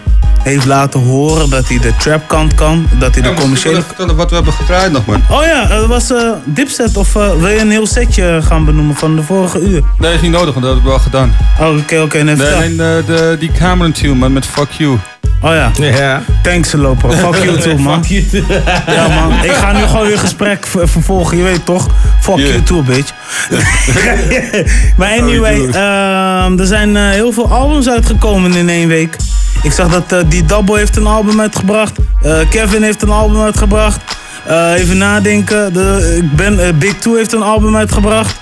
heeft laten horen dat hij de trap kant kan. Dat hij de Ja, misschien commerciële... vertellen wat we hebben gedraaid nog, man. Oh ja, dat was eh Dipset. Of eh, wil je een heel setje gaan benoemen van de vorige uur? Nee, is niet nodig, want dat hebben we wel gedaan. Oh, oké, oké. nee, Nee, de, de, die Cameron tune, man, met Fuck You. Oh ja. Ja. Thanks, loper. [laughs] Fuck you too, man. Fuck you too. [laughs] Ja, man. Ik ga nu gewoon weer gesprek ver- vervolgen. Je weet toch? Fuck you too, bitch. [laughs] maar anyway, ehm, er zijn eh, heel veel albums uitgekomen in één week. Ik zag dat eh, die Double heeft een album uitgebracht. Eh, Kevin heeft een album uitgebracht. Eh, even nadenken. De, ik ben, Big Two heeft een album uitgebracht.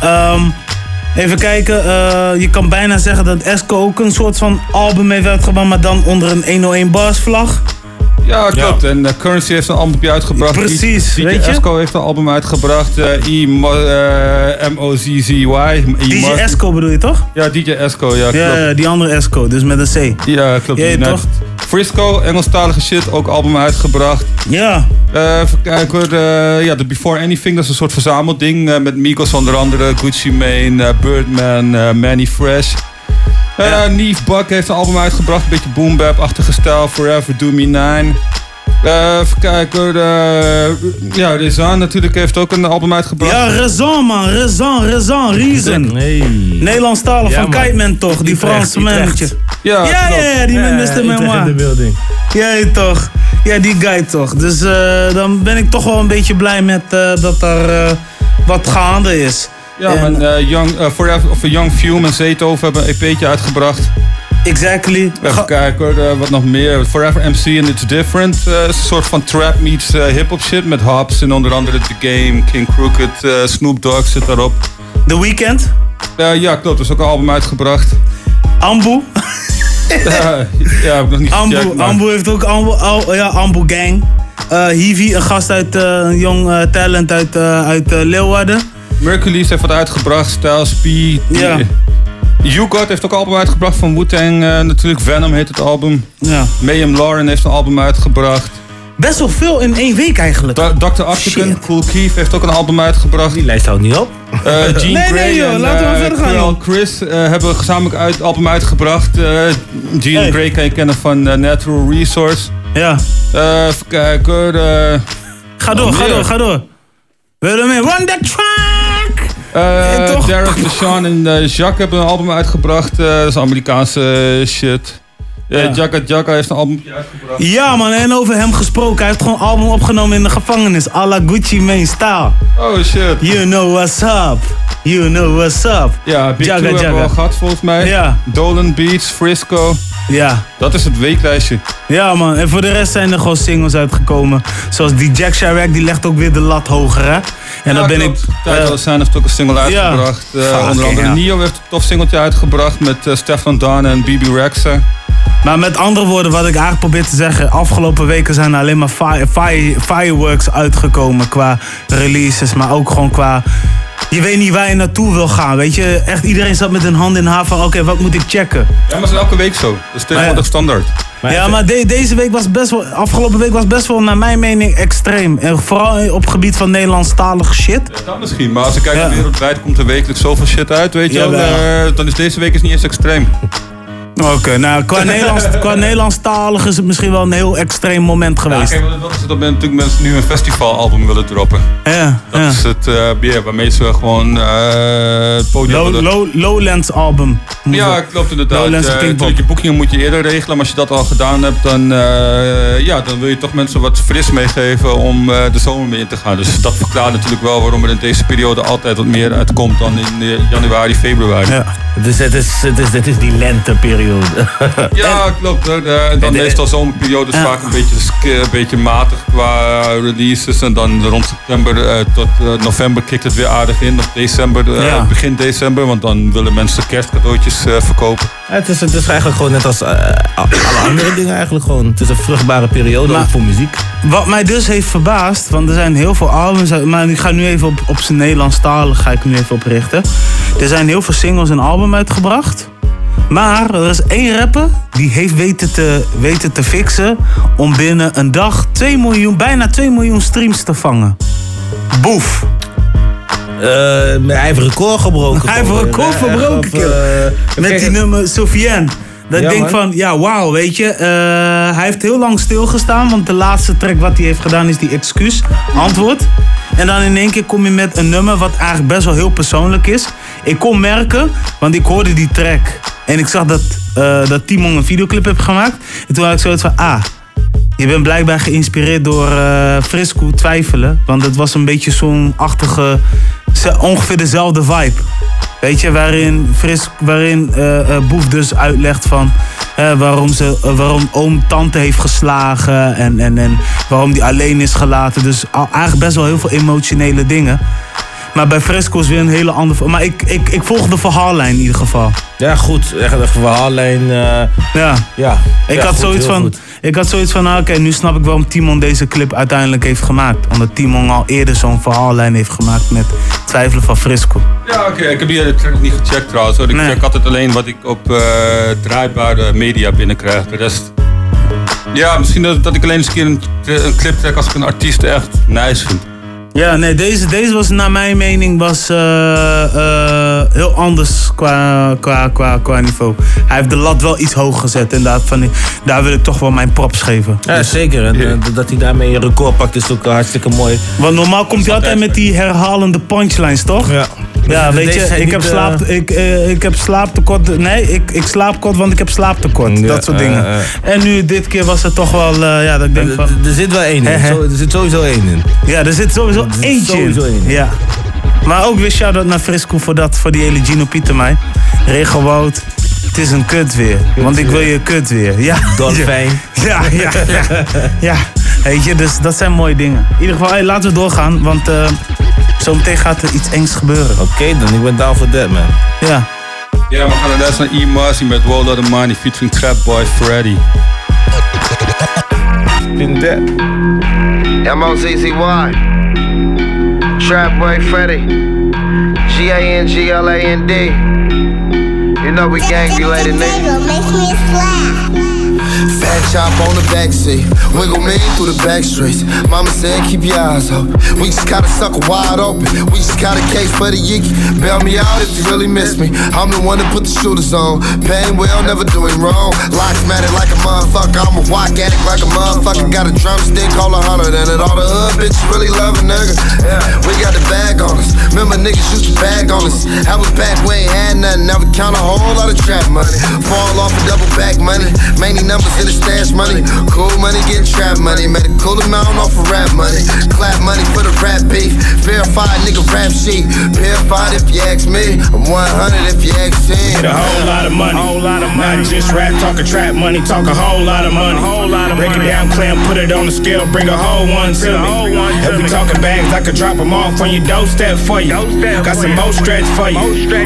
Ehm, even kijken. je kan bijna zeggen dat Esco ook een soort van album heeft uitgebracht. Maar dan onder een 101 Bars vlag. Ja, klopt. En eh, Currency heeft een album uitgebracht. Precies, DJ weet je? Esco heeft een album uitgebracht. I eh, M-O-Z-Z-Y. I DJ Esco bedoel je toch? Ja, DJ Esco, ja, klopt. Ja, die andere Esco, dus met een C. Ja, klopt. Ja, toch? Frisco, Engelstalige shit, ook album uitgebracht. Ja. Eh, even kijken hoor. eh, ja, de Before Anything, dat is een soort verzamelding. met Migos onder andere, Gucci Mane, Birdman, Manny Fresh. Eh Ja. Neve Buck heeft een album uitgebracht. Een beetje boom bap-achtige stijl. Forever Do Me Nine. Eh, even kijken eh, ja, Rizan natuurlijk heeft ook een album uitgebracht. Ja, Raison man, Raison, Raison, Reason. Nee. Nederlandstalig Ja, van man. Kite Man toch, die Franse mannetje. Ja, ja, ja, ja, die met Mr. Utrecht in de Memoir. building. Ja, toch. Ja, die guy toch. Dus eh, dan ben ik toch wel een beetje blij met eh, dat er eh, wat gaande is. Ja, En- man, eh, Young, eh, Forever, of Young Fume en Zeethoven hebben een EP'tje uitgebracht. Exactly. Even kijken hoor, eh, wat nog meer. Forever MC and It's Different. eh, een soort van trap meets eh, hip-hop shit met Hobbs en onder andere The Game, King Crooked, eh, Snoop Dogg zit daarop. The Weeknd. Eh, ja, klopt. Er is ook een album uitgebracht. Ambu. [laughs] Ja, ja, heb ik nog niet Ambu, gecheckt, maar- Ambu heeft ook Ambu, al- ja, Ambu Gang. Eh Hivi, een gast uit, eh, een jong eh, talent uit, eh, uit eh, Leeuwarden. Mercury's heeft wat uitgebracht, Styles P. Ja. You God heeft ook een album uitgebracht van Wu-Tang. eh, natuurlijk Venom heet het album. Ja. Mayhem Lauren heeft een album uitgebracht. Best wel veel in één week eigenlijk. Dr. Octagon, Cool Keith heeft ook een album uitgebracht. Die lijst houdt niet op. [laughs] Gene Nee, nee, joh, en laten we eh, verder gaan, joh. Chris eh, hebben gezamenlijk uit album uitgebracht. Eh Gene Hey. Gray kan je kennen van Natural Resource. Ja. Eh, even kijken. eh, Ga door, ga meer? door, ga door. Willem, run that track! Toch? Derek en eh, Jacques hebben een album uitgebracht. Eh, dat is Amerikaanse shit. Ja. Jacka Jacka heeft een album uitgebracht. Ja man, en over hem gesproken. Hij heeft gewoon een album opgenomen in de gevangenis. à la Gucci Mane style. Oh shit. You know what's up. You know what's up. Ja, Big Jagga, Two hebben we al gehad volgens mij. Ja. Dolan Beats, Frisco. Ja. Dat is het weeklijstje. Ja man, en voor de rest zijn er gewoon singles uitgekomen. Zoals die Jack Chirac, die legt ook weer de lat hoger hè. En dan ben ik... Tidal Sign heeft ook een single uitgebracht. Eh, onder andere. Nio heeft een tof singeltje uitgebracht met eh, Stefan Don en BB Rexa. Maar met andere woorden, wat ik eigenlijk probeer te zeggen. Afgelopen weken zijn er alleen maar fire, fire- fireworks uitgekomen qua releases. Maar ook gewoon qua... Je weet niet waar je naartoe wil gaan, weet je. Echt iedereen zat met een hand in haar van... Oké, wat moet ik checken? Ja, maar dat is elke week zo. Dat is tegenwoordig standaard. ja, maar de- deze week was best wel... Afgelopen week was best wel, naar mijn mening, extreem. En vooral op het gebied van Nederlandstalige shit. Dat misschien, maar als ik kijk naar wereldwijd komt er wekelijks zoveel shit uit, weet je wel. Eh, dan is deze week is niet eens extreem. Oké, nou, qua, [laughs] Nederlands, qua Nederlandstalig is het misschien wel een heel extreem moment Ja, geweest. kijk, wat dat is dat natuurlijk mensen nu een festivalalbum willen droppen. Ja, Dat is het, eh ja, waarmee ze gewoon eh, het podium Low, willen. low, Lowlands album. Ja, klopt inderdaad. Lowlands Pinkpop. natuurlijk, je boekingen moet je eerder regelen, maar als je dat al gedaan hebt, dan, eh, ja, dan wil je toch mensen wat fris meegeven om eh, de zomer mee in te gaan. Dus dat verklaart natuurlijk wel waarom er in deze periode altijd wat meer uitkomt dan in januari, februari. Ja. Dus het is, het is, het is die lenteperiode. [laughs] Ja, klopt. hoor. Eh, En dan En de- meestal zomerperiodes Ja. vaak een beetje, een beetje matig qua releases. En dan rond september eh, tot eh, november kikt het weer aardig in. Of december, eh, Ja. begin december. Want dan willen mensen kerstcadeautjes eh, verkopen. Ja, het, is, het is eigenlijk gewoon net als eh, alle andere [laughs] dingen eigenlijk gewoon. Het is een vruchtbare periode, ook voor muziek. Wat mij dus heeft verbaasd, want er zijn heel veel albums, maar ik ga nu even op, op zijn Nederlandstalig ga ik nu even op richten. Er zijn heel veel singles en album uitgebracht. Maar er is één rapper die heeft weten te, weten te fixen om binnen een dag 2 miljoen, bijna 2 miljoen streams te vangen. Boef. Eh, hij heeft een record gebroken. Hij heeft record Eh, verbroken. of, kerel. eh, Met die nummer Sofiane. Dat Ja, denk van, ja, wauw, weet je. eh, hij heeft heel lang stilgestaan, want de laatste track wat hij heeft gedaan is die excuus, antwoord. En dan in één keer kom je met een nummer wat eigenlijk best wel heel persoonlijk is. Ik kon merken, want ik hoorde die track. En ik zag dat, eh, dat Timon een videoclip heeft gemaakt. En toen had ik zoiets van, ah, je bent blijkbaar geïnspireerd door eh Frisco Twijfelen. Want het was een beetje zo'n achtige, ongeveer dezelfde vibe. Weet je, waarin, Fris, waarin eh, eh, Boef dus uitlegt van waarom, ze, eh, waarom oom tante heeft geslagen en, en, en waarom die alleen is gelaten. Dus al- eigenlijk best wel heel veel emotionele dingen. Maar bij Fresco is weer een hele andere... Maar ik, ik, ik volg de verhaallijn in ieder geval. Ja, goed. Echt een verhaallijn. Ja. ja. Ik, Ja, had goed, zoiets van, goed. Ik had zoiets van, ah, oké, nu snap ik waarom Timon deze clip uiteindelijk heeft gemaakt. Omdat Timon al eerder zo'n verhaallijn heeft gemaakt met Twijfelen van Frisco. Ja, oké. Ik heb hier de track niet gecheckt trouwens. hoor. Ik check altijd alleen wat ik op eh, draaibare media binnenkrijg. De rest... Ja, misschien dat, dat ik alleen eens een keer een, een clip trek als ik een artiest echt nice vind. Ja, nee, deze, deze was naar mijn mening was, eh, eh, heel anders qua, qua, qua, qua niveau. Hij heeft de lat wel iets hoog gezet inderdaad. Van, die- daar wil ik toch wel mijn props geven. Ja, zeker. En eh, dat hij daarmee een record pakt is ook hartstikke mooi. Want normaal komt hij altijd met die herhalende punchlines, toch? Ja. Ja, Dus weet je, ik heb, slaap, ik, ik heb slaaptekort. Nee, ik, ik slaap kort, want ik heb slaaptekort. Ja, dat soort dingen. En nu, dit keer was het toch wel, eh, ja, dat ik denk van... Er zit wel één in. Zo- Er zit sowieso één in. Ja, er zit sowieso eentje sowieso in. Ja. Maar ook weer shout-out naar Frisco voor, dat, voor die hele Gino Pietermijn. Regenwoud, het is een kut weer. Want ik wil je kut weer. Ja. Dolfijn. [laughs] Ja, ja, ja. ja. Weet je, dus dat zijn mooie dingen. In ieder geval, hey, laten we doorgaan, want eh zometeen gaat er iets engs gebeuren. Oké, dan ik ben down for that, man. Ja. Ja, we gaan naar luisteren naar E-Marcy met World of the Money featuring Trap Boy Freddy. In that. M-O-Z-Z-Y. Trap Boy Freddy. G-A-N-G-L-A-N-D. You know we gang related, nigga. Fat chop on the backseat. Wiggle me through the back streets. Mama said, keep your eyes open. We just got a sucker wide open. We just got a case for the Yiki. Bail me out if you really miss me. I'm the one that put the shooters on. Paying well, never doing wrong. Locks matted like a motherfucker. I'm a walk addict like a motherfucker. Got a drumstick, call a hundred in it. All the hood bitches really love a nigga. Yeah, we got the bag on us. Remember niggas used to bag on us. I was back, we ain't had nothing. Now we count a whole lot of trap money. Fall off a double back money. Many numbers in the stash money. Cool money, getting trap money. Made a cool amount off of rap money. Clap money for the rap beef. Verified nigga rap sheet. Verified if you ask me. I'm 100 if you ask him. Get a whole lot of money. Whole lot of money. Not just rap, talk a trap money, talk a whole lot of money. Whole lot of Break it down, clam, put it on the scale, bring a whole one to me. If we talking bags, I could drop them off on your doorstep for you. Got some more stretch for you.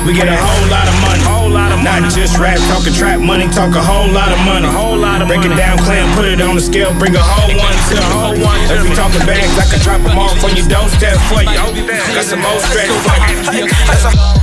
We get a whole lot of money. Not just rap, talk a trap money, talk a whole lot of money. Break it down, clam, put it on the scale, bring a whole one to me. If we talking bags, I could drop them off on your doorstep for you. Got some more stretch for you.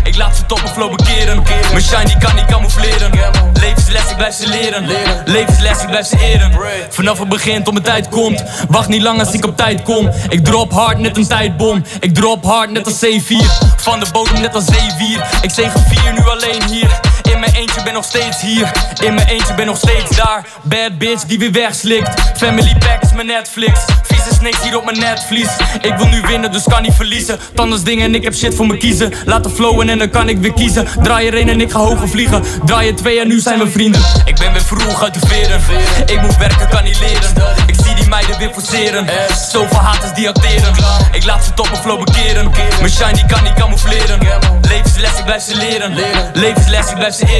Ik laat ze top en flow bekeren. Mijn shine die kan niet camoufleren. Levensles, ik blijf ze leren. Levensles, ik blijf ze eren. Vanaf het begin tot mijn tijd komt. Wacht niet lang als ik op tijd kom. Ik drop hard net een tijdbom. Ik drop hard net als C4. Van de bodem net als zeewier. Ik zegen vier nu alleen hier. Mijn eentje ben nog steeds hier. In mijn eentje ben nog steeds daar. Bad bitch die weer wegslikt. Family pack is mijn Netflix. Vieze snakes hier op mijn netvlies. Ik wil nu winnen, dus kan niet verliezen. Tanders dingen en ik heb shit voor me kiezen. Laat de flowen en dan kan ik weer kiezen. Draai er en ik ga hoger vliegen. Draai er twee en nu zijn we vrienden. Ik ben weer vroeg uit de veren. Ik moet werken, kan niet leren. Ik zie die meiden weer forceren. Zoveel haters die acteren. Ik laat ze top en flow bekeren. Mijn shine die kan niet camoufleren. Levensles, ik blijf ze leren. Levensles, ik blijf ze.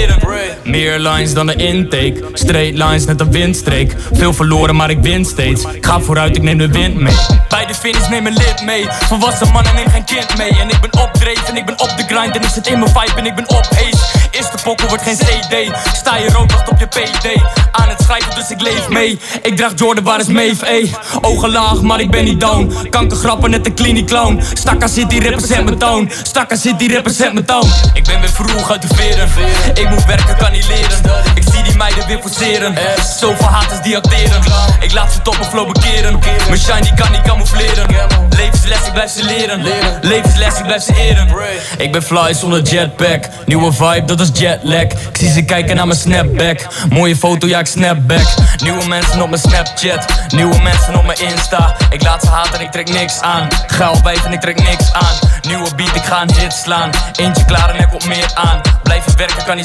Meer lines dan de intake. Straight lines net een windstreek. Veel verloren, maar ik win steeds. Ik ga vooruit, ik neem de wind mee. Bij de finish neem een lid mee. Volwassen mannen neem geen kind mee. En ik ben opdreven, ik ben op de grind. En ik zit in mijn vibe en ik ben op ace. Eerste pokken wordt geen CD. Sta je rood, wacht op je PD. Aan het schrijven, dus ik leef mee. Ik draag Jordan, waar is Maeve, ey? Ogen laag, maar ik ben niet down. Kankergrappen, net een kliniek clown. Stakka die represent mijn toon. Stakka die represent mijn toon. Ik ben weer vroeg uit de veren. Ik moet werken, kan niet leren. Ik zie die meiden weer forceren. Zoveel haters die acteren. Ik laat ze top flow bekeren. Mijn shine die kan niet camoufleren. Levensles, ik blijf ze leren. Levensles, ik blijf ze eren. Ik ben fly zonder jetpack. Nieuwe vibe, dat is jetlag. Ik zie ze kijken naar mijn snapback. Mooie foto, ja, ik snap back. Nieuwe mensen op mijn Snapchat. Nieuwe mensen op mijn Insta. Ik laat ze haten, ik trek niks aan. Geil wijf en ik trek niks aan. Nieuwe beat, ik ga een hit slaan. Eentje klaar en er komt meer aan. Blijven werken, kan niet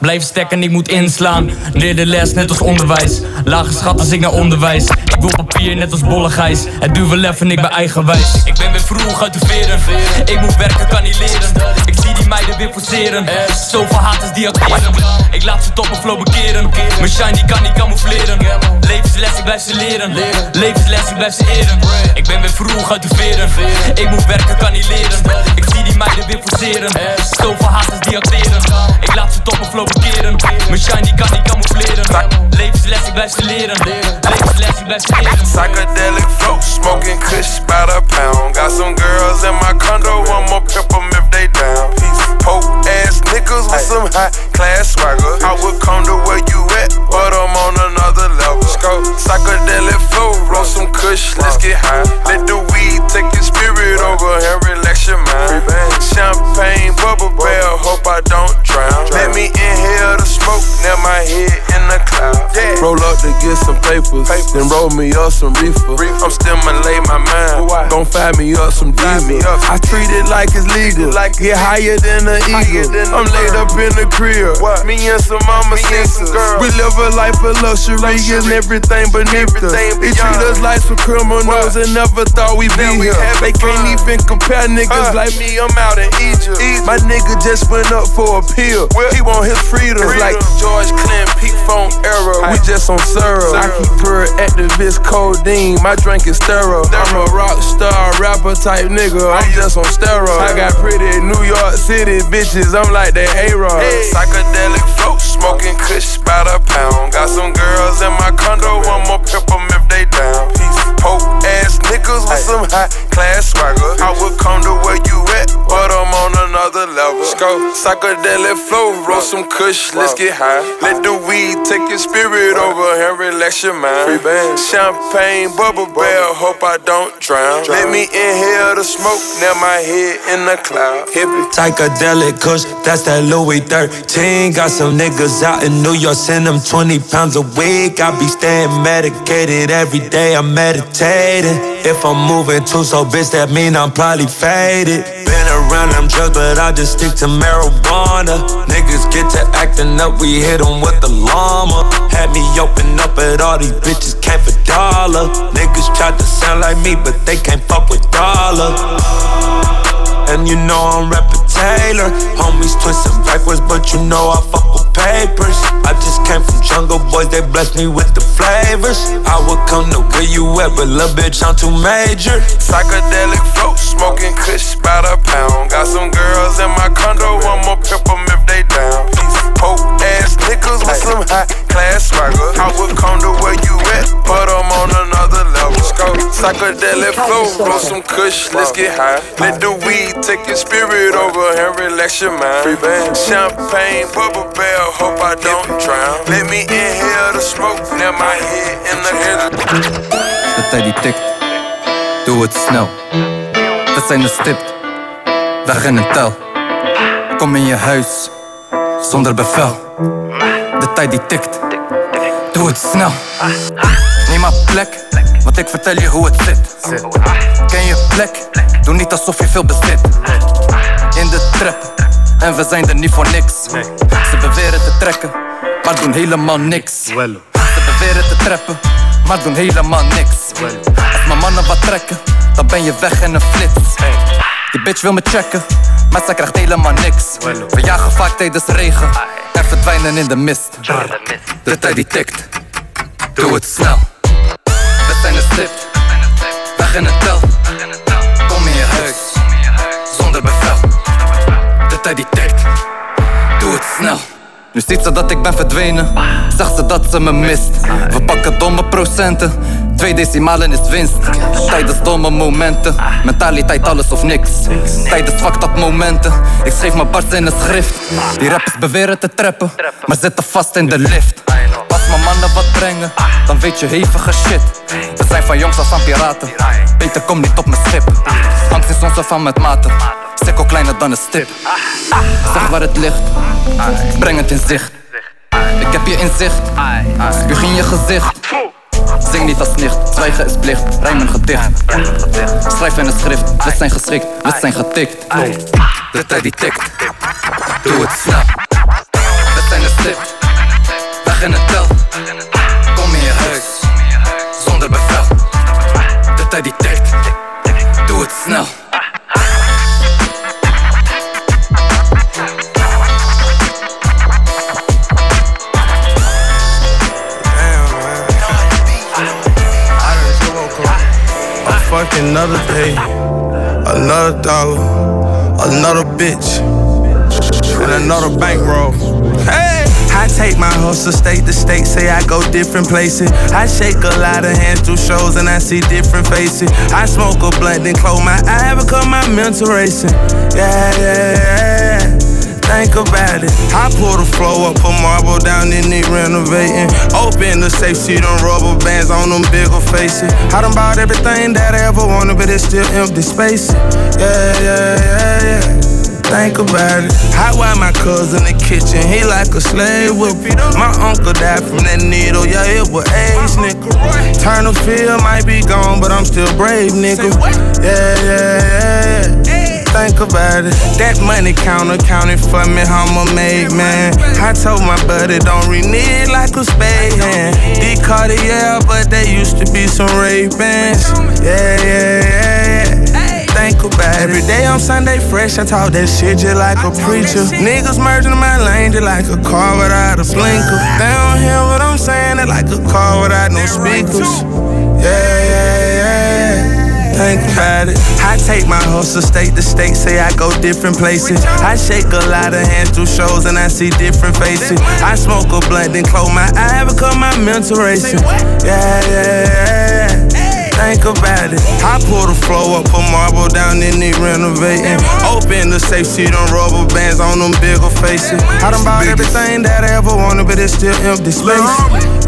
Blijven stekken, ik moet inslaan. Leer de les, net als onderwijs. Lage schat als ik naar onderwijs. Ik wil papier, net als bollegijs. Het duurt wel even, ik ben eigenwijs. Ik ben weer vroeg uit de veren. Ik moet werken, kan niet leren. Ik zie die meiden weer forceren. Zoveel haters die acteren. Ik laat ze top en flow bekeren. Mijn shine die kan niet camoufleren. Levensles, ik blijf ze leren. Levensles, ik blijf ze eren. Ik ben weer vroeg uit de veren. Ik moet werken, kan niet leren. Ik zie die meiden weer forceren. Zoveel haters die acteren. Ik laat ze top en flow bekeren. Mijn shine kan niet camoufleren. Levensles, ik blijf ze leren. Levensles, ik blijf ze eren. Psychedelic flow, smoking kush by the pound. Got some girls in my condo, one more pep 'em if they down. Poke ass niggas with some high class swagger. I would come to where you at, but I'm on another level. Psychedelic flow, roll some kush, let's get high. Let the weed take your spirit over and relax your mind. Champagne, bubble bell, hope I don't drown. Let me inhale the smoke, now my head in the cloud. Roll up to get some papers, then roll me up some reefer. I'm still lay my mind, gon' find me up some demons. I treat it like it's legal, Like get higher than an eagle. I'm laid up in the crib, What? me and some mama sisters. We live a life of luxury and everything beneath us. They treat us like some criminals and never thought we'd be here. They can't even compare niggas like me, I'm out in Egypt. My nigga just went up for a pill. He want his freedom. It's like George Clinton, peak phone era. We just on syrup. I keep her activist codeine. My drink is thorough. I'm a rock star, rapper type nigga. I'm just on steroids. I got pretty New York City bitches. I'm like that A-Rod. Psychedelic float, smoking kush by the pound. Got some girls in my condo. One more pimp 'em if they down. Peace. Poke ass niggas with some high class swagger. I would come to where you at, but I'm on another level. Let's go. Psychedelic flow, roll some kush, let's get high. Let the weed take your spirit over and relax your mind. Champagne, bubble bear, hope I don't drown. Let me inhale the smoke, now my head in the cloud. Hippie. Psychedelic kush, that's that Louis 13. Got some niggas out in New York, send them 20 pounds a week. I be staying medicated every day, I'm meditating. If I'm moving too so bitch, that mean I'm probably faded. Been around them drugs, but I just stick to marijuana. Niggas get to acting up, we hit 'em with the llama. Had me open up, but all these bitches came for dollar. Niggas tried to sound like me, but they can't fuck with dollar. And you know I'm rapping Taylor. Homies twisting backwards, but you know I fuck with papers. I just came from Jungle Boys, they blessed me with the flavors. I would come to where you at, but little bitch, I'm too major. Psychedelic float, smoking kush by the pound. Got some girls in my condo, one more them if they down. Peace. Poke ass niggas with some high class swagger. I would come to where you at, but I'm on another level. Psychedelic flow, roll some kush, let's get high. Let the weed take your spirit over and relax your mind. Champagne, bubble bear, hope I don't drown. Let me inhale the smoke, now my head in the air. De tijd die tikt, doe het snel. We zijn er stipt, weg in een tel. Kom in je huis, zonder bevel. De tijd die tikt, doe het snel. Neem maar plek, want ik vertel je hoe het zit. Ken je plek, doe niet alsof je veel bezit. In de trap, en we zijn er niet voor niks. Ze beweren te trekken, maar doen helemaal niks. Ze beweren te trappen, maar doen helemaal niks. Als mijn mannen wat trekken, dan ben je weg in een flits. Die bitch wil me checken, maar zij krijgt helemaal niks. We jagen vaak tijdens regen en verdwijnen in de mist. De tijd die tikt, doe het snel. We zijn een stipt, weg in een tel. Doe het snel. Nu ziet ze dat ik ben verdwenen, zegt ze dat ze me mist. We pakken domme procenten, twee decimalen is winst. Tijdens domme momenten, mentaliteit alles of niks. Tijdens fucked up momenten, ik schreef mijn bars in een schrift. Die rappers beweren te trappen, maar zitten vast in de lift. Als mijn mannen wat brengen, dan weet je hevige shit. We zijn van jongs af aan piraten, beter kom niet op mijn schip. Angst is onze van met maten, sikkel kleiner dan een stip. Zeg waar het ligt, breng het in zicht. Ik heb je in zicht, spuug in je gezicht. Zing niet als nicht, zwijgen is plicht, rijm een gedicht. Schrijf in een schrift, we zijn geschikt, we zijn getikt. De tijd die tikt, doe het snel. We zijn een stipt, weg in het tel. Kom in je huis, zonder bevel. De tijd die tikt, doe het snel. Another day, another dollar, another bitch, and another bankroll. Hey! I take my hustle state to state, say I go different places. I shake a lot of hands, through shows, and I see different faces. I smoke a blunt, then close my eye because my mental racing. Yeah, yeah, yeah. Think about it. I pull the flow up, put marble down, then they renovating. Open the safe, see them rubber bands on them bigger faces. I done bought everything that I ever wanted, but it's still empty spaces. Yeah, yeah, yeah, yeah. Think about it. I wipe my cousin in the kitchen, he like a slave whip. My uncle died from that needle, yeah, it was AIDS, nigga. Turn the field might be gone, but I'm still brave, nigga. Yeah, yeah, yeah, yeah. Think about it. That money counter counted for me, I'm a made man. I told my buddy, don't renege like a spade hand. D Cartier, but they used to be some Ray Bans. Yeah, yeah, yeah, yeah. Think about Every day I'm Sunday fresh, I talk that shit just like a preacher. Niggas merging in my lane just like a car without a blinker. They don't hear what I'm saying, they like a car without no speakers. Yeah. Think about it. I take my hustle state to state, say I go different places. I shake a lot of hands through shows and I see different faces. I smoke a blunt, then close my eye because my mental racing. Yeah, yeah, yeah. Think about it. I pull the flow up, put marble down, then they renovating. Open the safe, see them rubber bands on them bigger faces. I done bought everything that I ever wanted, but it's still empty space.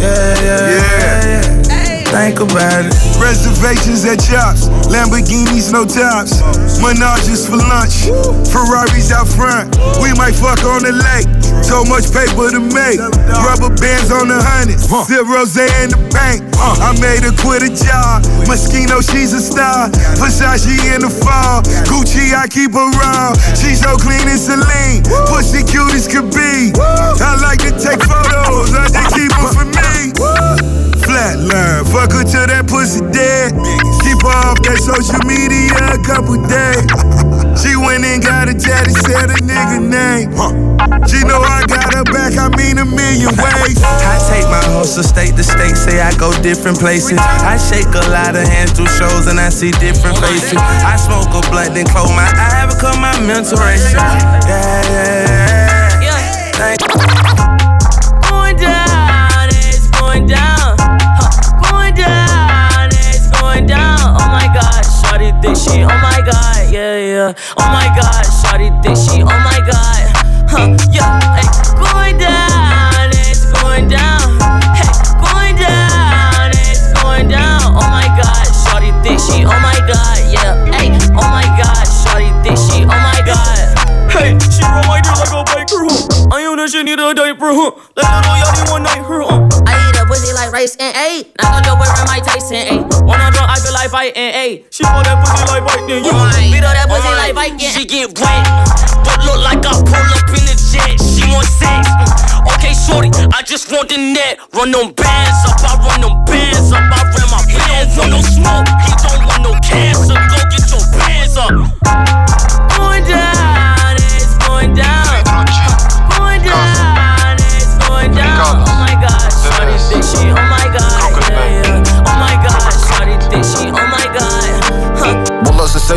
Yeah, yeah, yeah. yeah. Think about it. Reservations at Chops, Lamborghinis, no tops. Menages for lunch, Ferraris out front. We might fuck on the lake. So much paper to make. Rubber bands on the hundreds. Rose in the bank. I made her quit a job. Moschino, she's a star. Versace in the fall. Gucci, I keep raw. She's so clean and Celine. Pussy cute as could be. I like to take photos. I just keep them for me. Flatline, fuck her till that pussy dead. Keep her off that social media a couple days. She went and got a daddy, said a nigga name. She know I got her back, I mean a million ways. I take my hustle state to state, say I go different places. I shake a lot of hands through shows and I see different faces. I smoke a blunt, then close my eye because my mental racing. Yeah, yeah, yeah. Thank- Going down, it's going down. Think she, oh my god, yeah, yeah. Oh my god, shawty think she, oh my god. Huh, yeah, hey, going down, it's going down. Hey, going down, it's going down. Oh my god, shawty think she, oh my god, yeah. Hey, oh my god, shawty think she, oh my god. Hey, she roll dick like a biker, huh? I own that shit, need a diaper, huh? That little yachty one night, her, huh? I eat a pussy like rice and ayy. Now go wearing my Tyson, ayy. When I'm drunk, I feel like fighting, ayy. Eh? She want that pussy like Viking, yeah. Beat up that pussy like Viking. She get wet, but look like I pull up in the jet. She want sex. Okay, shorty, I just want the net. Run them bands up, I run them bands up. I ran my bands. He don't want no smoke, he don't want no cancer. Go get your bands up.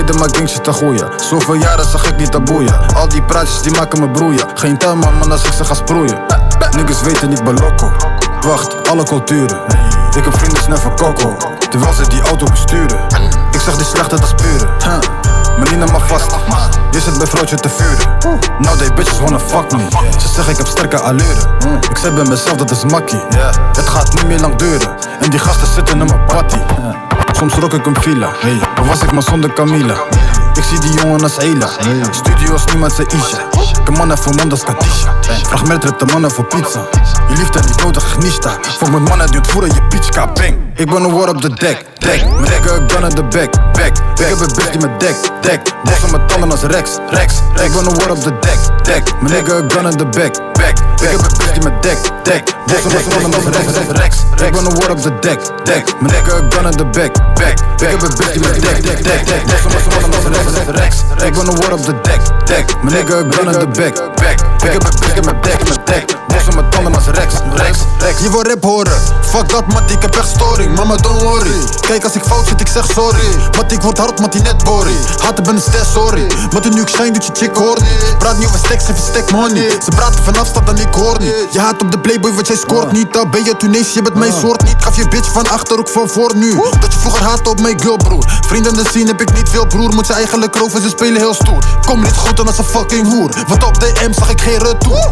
Zeiden maar ging te groeien. Zoveel jaren zag ik niet te boeien. Al die praatjes die maken me broeien. Geen tuin man, man als ik ze ga sproeien. Niggas weten niet bij loco. Wacht, alle culturen. Ik heb vrienden snel coco. Terwijl ze die auto besturen. Ik zag die slechte, dat is pure. Huh. Maar niet naar me vast. Je zit bij vrouwtje te vuren. Nou, they bitches wanna fuck me. Ze zeggen ik heb sterke allure. Ik zeg bij mezelf dat is makkie. Het gaat niet meer lang duren. En die gasten zitten in mijn party. Soms rok ik een villa. Maar was ik maar zonder Camila. Ik zie die jongen als Ela. Studio als niemand zijn Isha. De mannen voor man als Katisha. Vraag de mannen voor pizza. Liefde niet nodig, gnista. Voor mijn mannen duurt voeren je pitchka bang. Ik ben een war op de deck, deck. Mijn ik gun in de back, back. Ik heb een bitch die me dek, dek. Bossen met tanden als Rex, Rex. Ik ben een war op de. Mijn nigga, ik gun in de back, back. Ik heb een bitch die me dek, dek. Bossen met tanden als Rex, Rex. Ik ben een war op de. Mijn nigga, ik gun in de back, back. Ik heb een bitch die me dek, dek, dek, dek. Bossen met tanden als Rex, Rex. Ik ben een war op de. Mijn nigga, ik gun in de back, back. Ik heb een bitch die me dek, dek. Bossen met tanden als Rex, Rex, Rex. Je wil rap horen, fuck dat mat, ik heb echt storing. Mama, don't worry. Kijk, als ik fout zit, ik zeg sorry. Mat, ik word hard, mat, die net boring. Haten ben een ster, sorry. Wat een nu ik shine, doet je chick hoor niet. Praat niet over stacks, even stack money. Ze praten vanaf stad dan ik hoor niet. Je haat op de playboy, want jij scoort niet. Dan ben je Tunesië, je bent mijn soort niet. Gaf je bitch van achter, ook van voor nu. Dat je vroeger haatte op mijn girl, broer. Vrienden de scene heb ik niet veel, broer. Moet ze eigenlijk roven, ze spelen heel stoer. Kom niet goed dan als een fucking hoer. Want op DM zag ik geen retour.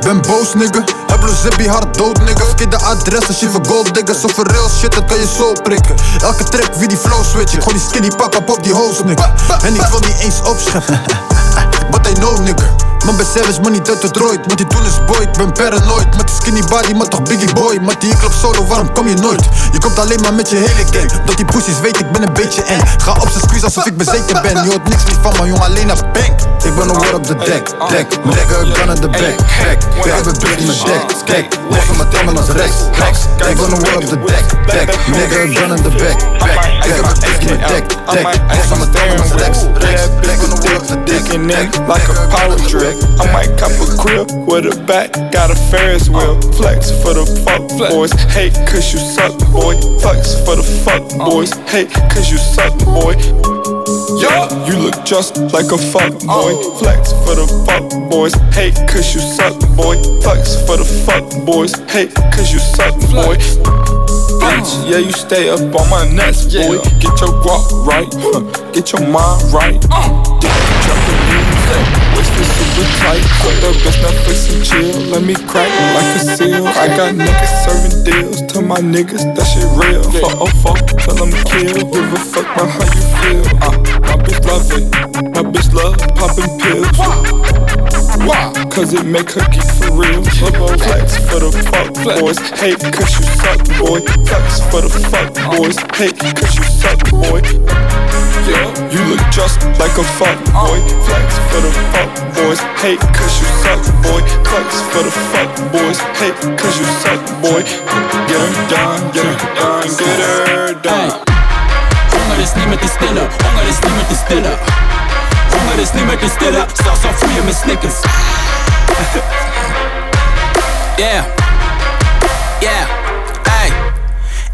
Ben boos, nigga. Heb Blue Zippy hard dood, nigga. Verkeer de adres als je voor gold diggers. Of voor real shit, dat kan je zo prikken. Elke track wie die flow switchen. Gewoon die skinny op op die hoes, nigga. En ik wil niet eens opscheppen. [laughs] But I know, nigga. Man ben savage, man niet uit het rooit. Want die doen is boy, ik ben paranoid. Met die skinny body, maar toch biggie boy. Maar die ik solo, waarom kom je nooit? Je komt alleen maar met je hele gang. Dat die pussies weet, ik ben een beetje eng. Ga op zijn squeeze alsof ik bezeten ben. Je hoort niks meer van me, jong, alleen een bang. Ik ben een war op de deck, deck. Mijn ik gun in de back, back. Ik heb een bitch in mijn deck, deck. Bossen met tanden als Rex, Rex. Ik ben een war op de deck, deck. Mijn ik gun in de back, back. Ik heb een bitch in mijn deck, deck. Bossen met tanden als Rex, Rex. in like a power drip. I might cop a crib with a back, got a Ferris wheel. Flex for the fuck boys, hate cause you suck, boy. Flex for the fuck boys, hate cause you suck, boy. Yeah, you look just like a fuck boy. Flex for the fuck boys, hate cause you suck, boy. Flex for the fuck boys, hate cause you suck, boy. Bitch, uh. yeah, you stay up on my nuts, boy. Get your guap right, huh, get your mind right. Uh. Dick jumping music, super tight. Put the best Netflix and chill. Let me crack like a seal. I got niggas serving deals to my niggas, that shit real. For oh fuck, tell them kill. Give a fuck about how you feel. Uh, my bitch love it, my bitch love popping pills. Why? Cause it make her geek for real. Turbo flex for the fuck boys. Hate cause you suck, boy. Flex for the fuck boys. Hate cause you suck, boy. Yeah, you look just like a fuck boy. Flex for the fuck boys. Hate cause you suck, boy. Flex for the fuck boys. Hate cause you suck, boy. Get her done, get her done, get her done. Honger is niet meer te stillen, honger is niet meer te stillen. Honger is te stillen, zelfs al voel je me snickers. [laughs] yeah, yeah.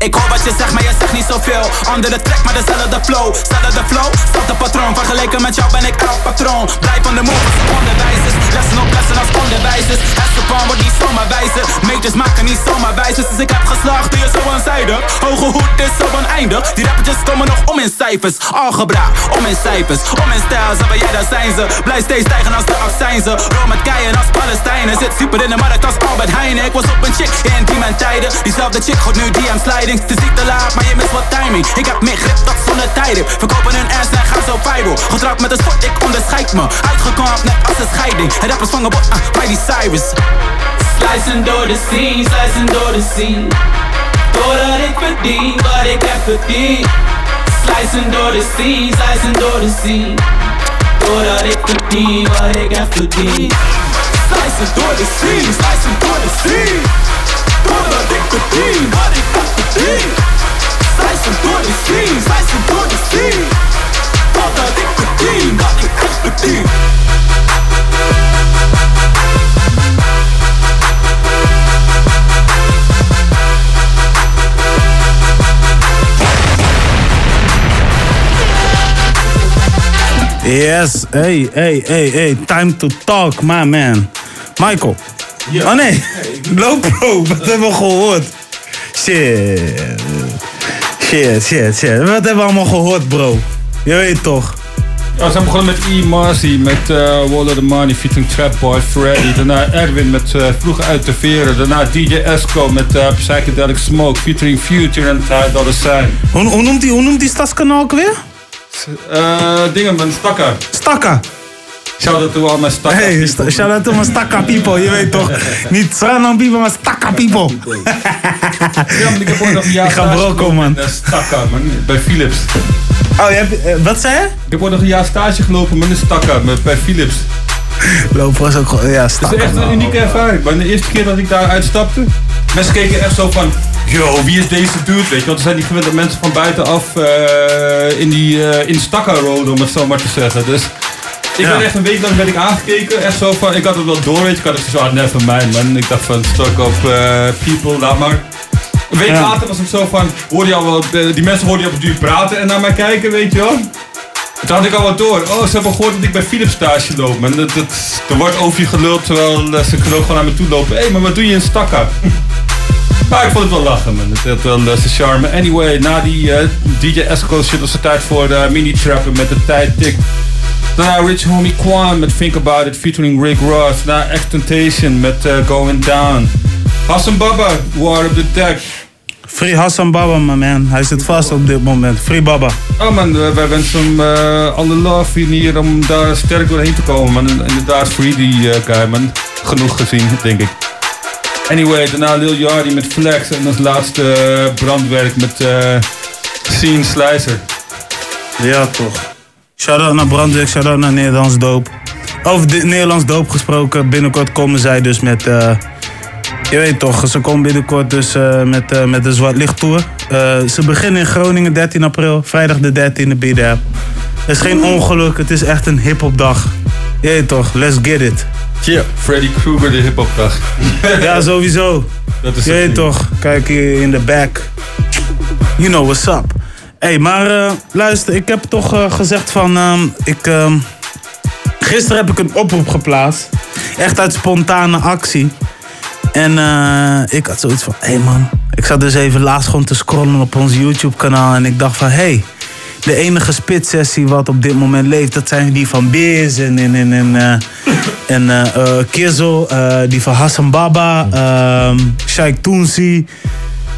Ik hoor wat je zegt, maar je zegt niet zoveel. Andere track, maar dezelfde flow. Zelfde flow, zelfde patroon. Vergeleken met jou ben ik elk patroon. Blijf van de move als onderwijzers. Lessen op lessen als onderwijzers. Hersenpan wordt niet zomaar wijzer. Meters maken niet zomaar wijzers. Dus ik heb geslaagd, die is zo onzijdig. Hoge hoed is zo oneindig. Die rappertjes komen nog om in cijfers. Algebra, om in cijfers. Om in stijl, zo ben jij, daar zijn ze. Blijf steeds stijgen als de accijnzen. Rol met keien als Palestijnen. Zit super in de markt als Albert Heijn. Ik was op een chick in die mijn tijden. Diezelfde chick gooit nu DM sliding. Het is niet te laat, maar je mist wat timing. Ik heb meer grip, dat zonder tijden. Verkopen hun ass en gaan zo viral. Getrouwd met een sport, ik onderscheid me. Uitgekampt net als een scheiding. En rappers vangen bot, ah, bij Cyrus. Slicing door de scene, slicing door de scene. Doordat ik verdien wat ik heb verdiend. Slicing door de scene, slicing door de scene. Doordat ik verdien wat ik heb verdiend. Slicing door de scene, slicing door de scene. Doordat ik verdien wat ik heb verdiend. Slicing door de scene, slicing door de scene. Doordat ik verdien wat ik heb verdiend. Yes, hey, hey, hey, hey. Time to talk, my man. Michael. Oh nee, Lopro, wat [laughs] hebben we gehoord? Shit. Shit, shit, shit. Wat hebben we allemaal gehoord, bro? Je weet toch? Ja, we zijn begonnen met E. Marcy met uh, Wall of the Money featuring Trapboy Freddy. Daarna Erwin met uh, Vroeger uit de Veren. Daarna DJ Esco met uh, Psychedelic Smoke featuring Future en Ty Dollar Sign. Hoe, hoe, noemt die, hoe noemt die stadskanaal ook weer? Uh, dingen met Stakka. Stakka. Shout-out to all my Stakka Hey, people. shout out to my Stakka people, je weet toch? [laughs] Niet Sranam people, maar Stakka people. Ik heb ooit nog een jaar Ik ga man. eh, Stakka, man. Bij Philips. Oh, je hebt, eh, wat zei je? Ik heb ooit nog een jaar stage gelopen met een Stakka, met, bij Philips. Lopen was ook gewoon, ja, Het is Stakka. echt een unieke ervaring. Maar de eerste keer dat ik daar uitstapte, mensen keken echt zo van, yo, wie is deze dude? Weet je, want er zijn niet gewend mensen van buitenaf eh in die eh, in Stakka rollen, om het zo maar te zeggen. Dus ik ben echt een week lang ben ik aangekeken. Echt zo van, ik had het wel door, weet je. Ik had het zo, ah, net van mij, man. Ik dacht van, stok op eh, people, laat maar. Een week later was ik zo van, hoorde je al wel, eh, die mensen hoorden je op het duur praten en naar mij kijken, weet je wel. Toen had ik al wat door. Oh, ze hebben gehoord dat ik bij Philips stage loop. man. dat, dat, er wordt over je geluld terwijl eh, ze gewoon gewoon naar me toe lopen. Hé, hey, maar wat doe je in Stakka? [laughs] Maar ik vond het wel lachen, man. Het had wel zijn charme. Anyway, na die DJ Esco shit was het tijd voor mini-trappen met de tijd tik. Daarna Rich Homie Quan met Think About It featuring Rick Ross. Daarna Extentation met eh, Going Down. Hassan Baba, War op the Deck. Free Hassan Baba, my man. Hij zit vast op dit moment. Free Baba. Oh man, wij wensen hem eh, alle love hier om daar sterk doorheen te komen man. Inderdaad, free die eh, guy man. Genoeg gezien, denk ik. Anyway, daarna Lil Yachty met Flex en als laatste brandwerk met eh Scene Slicer. Ja, toch. Shout-out naar Brandwijk, shout-out naar Nederlands Doop. Over de Nederlands Doop gesproken, binnenkort komen zij dus met... eh, je weet toch, ze komen binnenkort dus eh, met, eh, met de Zwart Licht Tour. Ze beginnen in Groningen 13 april, vrijdag de 13e, be there. Het is geen ongeluk, het is echt een hip-hop dag. Jee toch, let's get it. Yeah. Freddy Krueger, de hip-hop dag. [laughs] Ja, sowieso. Dat is Je weet toch, kijk hier in de back. You know what's up. Hé, hey, maar eh, luister, ik heb toch eh, gezegd van... ehm, ik, ehm, gisteren heb ik een oproep geplaatst. Echt uit spontane actie. En eh, ik had zoiets van, hé hey man. Ik zat dus even laatst gewoon te scrollen op ons YouTube kanaal. En ik dacht van, hé... Hey, de enige spitsessie wat op dit moment leeft, dat zijn die van Beers en, en, en, en, [laughs] en eh, die van Hassan Baba, ehm Sheikh Toonsi.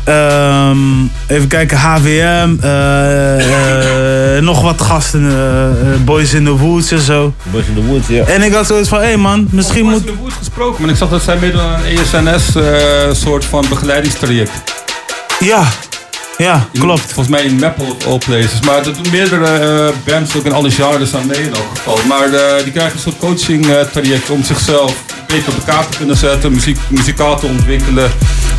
Ehm, even kijken, HWM, eh, eh, nog wat gasten, eh, Boys in the Woods en zo. Boys in the Woods, ja. En ik had zoiets van, hé hey man, misschien moet... Boys in the Woods gesproken, maar ik zag dat zij aan een ESNS-soort van begeleidingstraject. Ja, ja, klopt. Volgens mij in Maple of all places. Maar er doen meerdere eh, bands ook in alle genres aan mee in elk geval. Maar eh, die krijgen een soort coaching eh, traject om zichzelf beter op elkaar te kunnen zetten, muziek, muzikaal te ontwikkelen.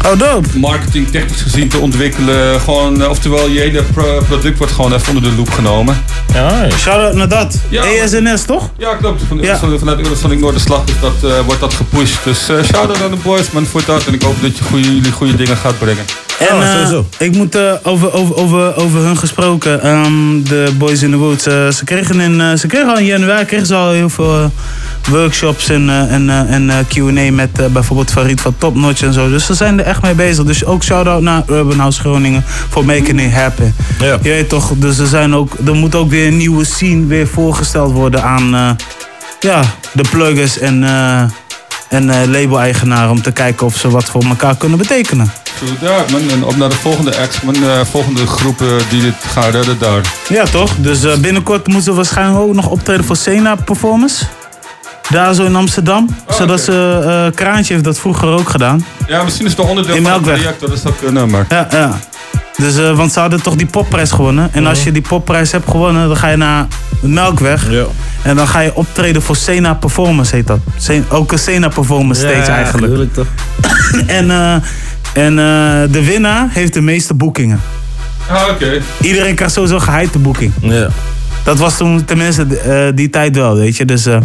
Oh, dope. Marketing technisch gezien te ontwikkelen. Gewoon, oftewel, je hele pro- product wordt gewoon even onder de loep genomen. Ja, Shout-out naar dat. ESNS, toch? Ja, klopt. Van, Ja. van- Vanuit Eurosonic Noorderslag is dat, eh, wordt dat gepusht. Dus eh shout-out aan de boys, man, voor dat. En ik hoop dat je goede, jullie goede dingen gaat brengen. En eh, ik moet eh, over, over, over, over hun gesproken, ehm, de Boys in the Woods. eh, ze, kregen in, ze kregen al in januari kregen ze al heel veel workshops en, en, en QA met bijvoorbeeld Farid van Top Notch en zo. Dus ze zijn er echt mee bezig. Dus ook shout-out naar Urban House Groningen voor making it happen. Ja. Je weet toch, dus er, zijn ook, er moet ook weer een nieuwe scene weer voorgesteld worden aan ja, de pluggers en, en eh, label-eigenaren om te kijken of ze wat voor elkaar kunnen betekenen. True that, man. En op naar de volgende acts, man. eh, volgende groepen die dit gaan redden daar. Ja, toch? Dus eh, binnenkort moeten ze waarschijnlijk ook nog optreden voor Sena Performance. Daar zo in Amsterdam. Zodat ze, eh, Kraantje heeft dat vroeger ook gedaan. Ja, misschien is het onderdeel In van het project, dat is dat kunnen, maar... Ja, ja. Dus, eh, want ze hadden toch die popprijs gewonnen. En als je die popprijs hebt gewonnen, dan ga je naar Melkweg. En dan ga je optreden voor Sena Performance, heet dat. Ook een Sena Performance stage eigenlijk. Natuurlijk toch. [coughs] en eh, en eh, de winnaar heeft de meeste boekingen. Ah, oké. Iedereen krijgt sowieso gehypte boeking. Ja. Dat was toen tenminste eh, die tijd wel, weet je. Dus eh,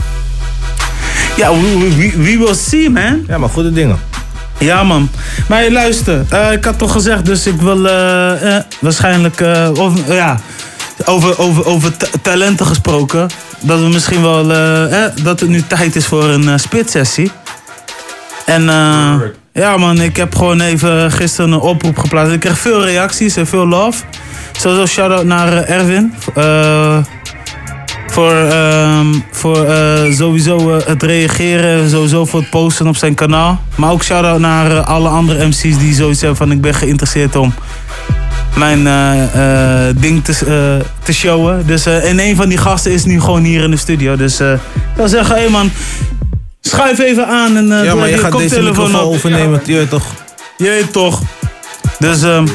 ja, we, we, we- will see, man. Ja, maar goede dingen. Ja, man. Maar hey, luister, eh, ik had toch gezegd, dus ik wil eh, eh, waarschijnlijk, eh, of, ja, over, over, over ta- talenten gesproken, dat we misschien wel, eh, eh, dat het nu tijd is voor een spitsessie. En eh, ja, man, ik heb gewoon even gisteren een oproep geplaatst. Ik kreeg veel reacties en veel love. Sowieso shout-out naar eh, Erwin. eh, voor ehm, voor eh, sowieso het reageren, sowieso voor het posten op zijn kanaal. Maar ook shout-out naar alle andere MC's die zoiets hebben van ik ben geïnteresseerd om mijn ding te, te showen. Dus, en een van die gasten is nu gewoon hier in de studio. Dus ik wil zeggen, hé hey man, schuif even aan en eh Ja, maar je even gaat deze koptelefoon microfoon op. overnemen, je weet toch. Je weet toch. Dus ehm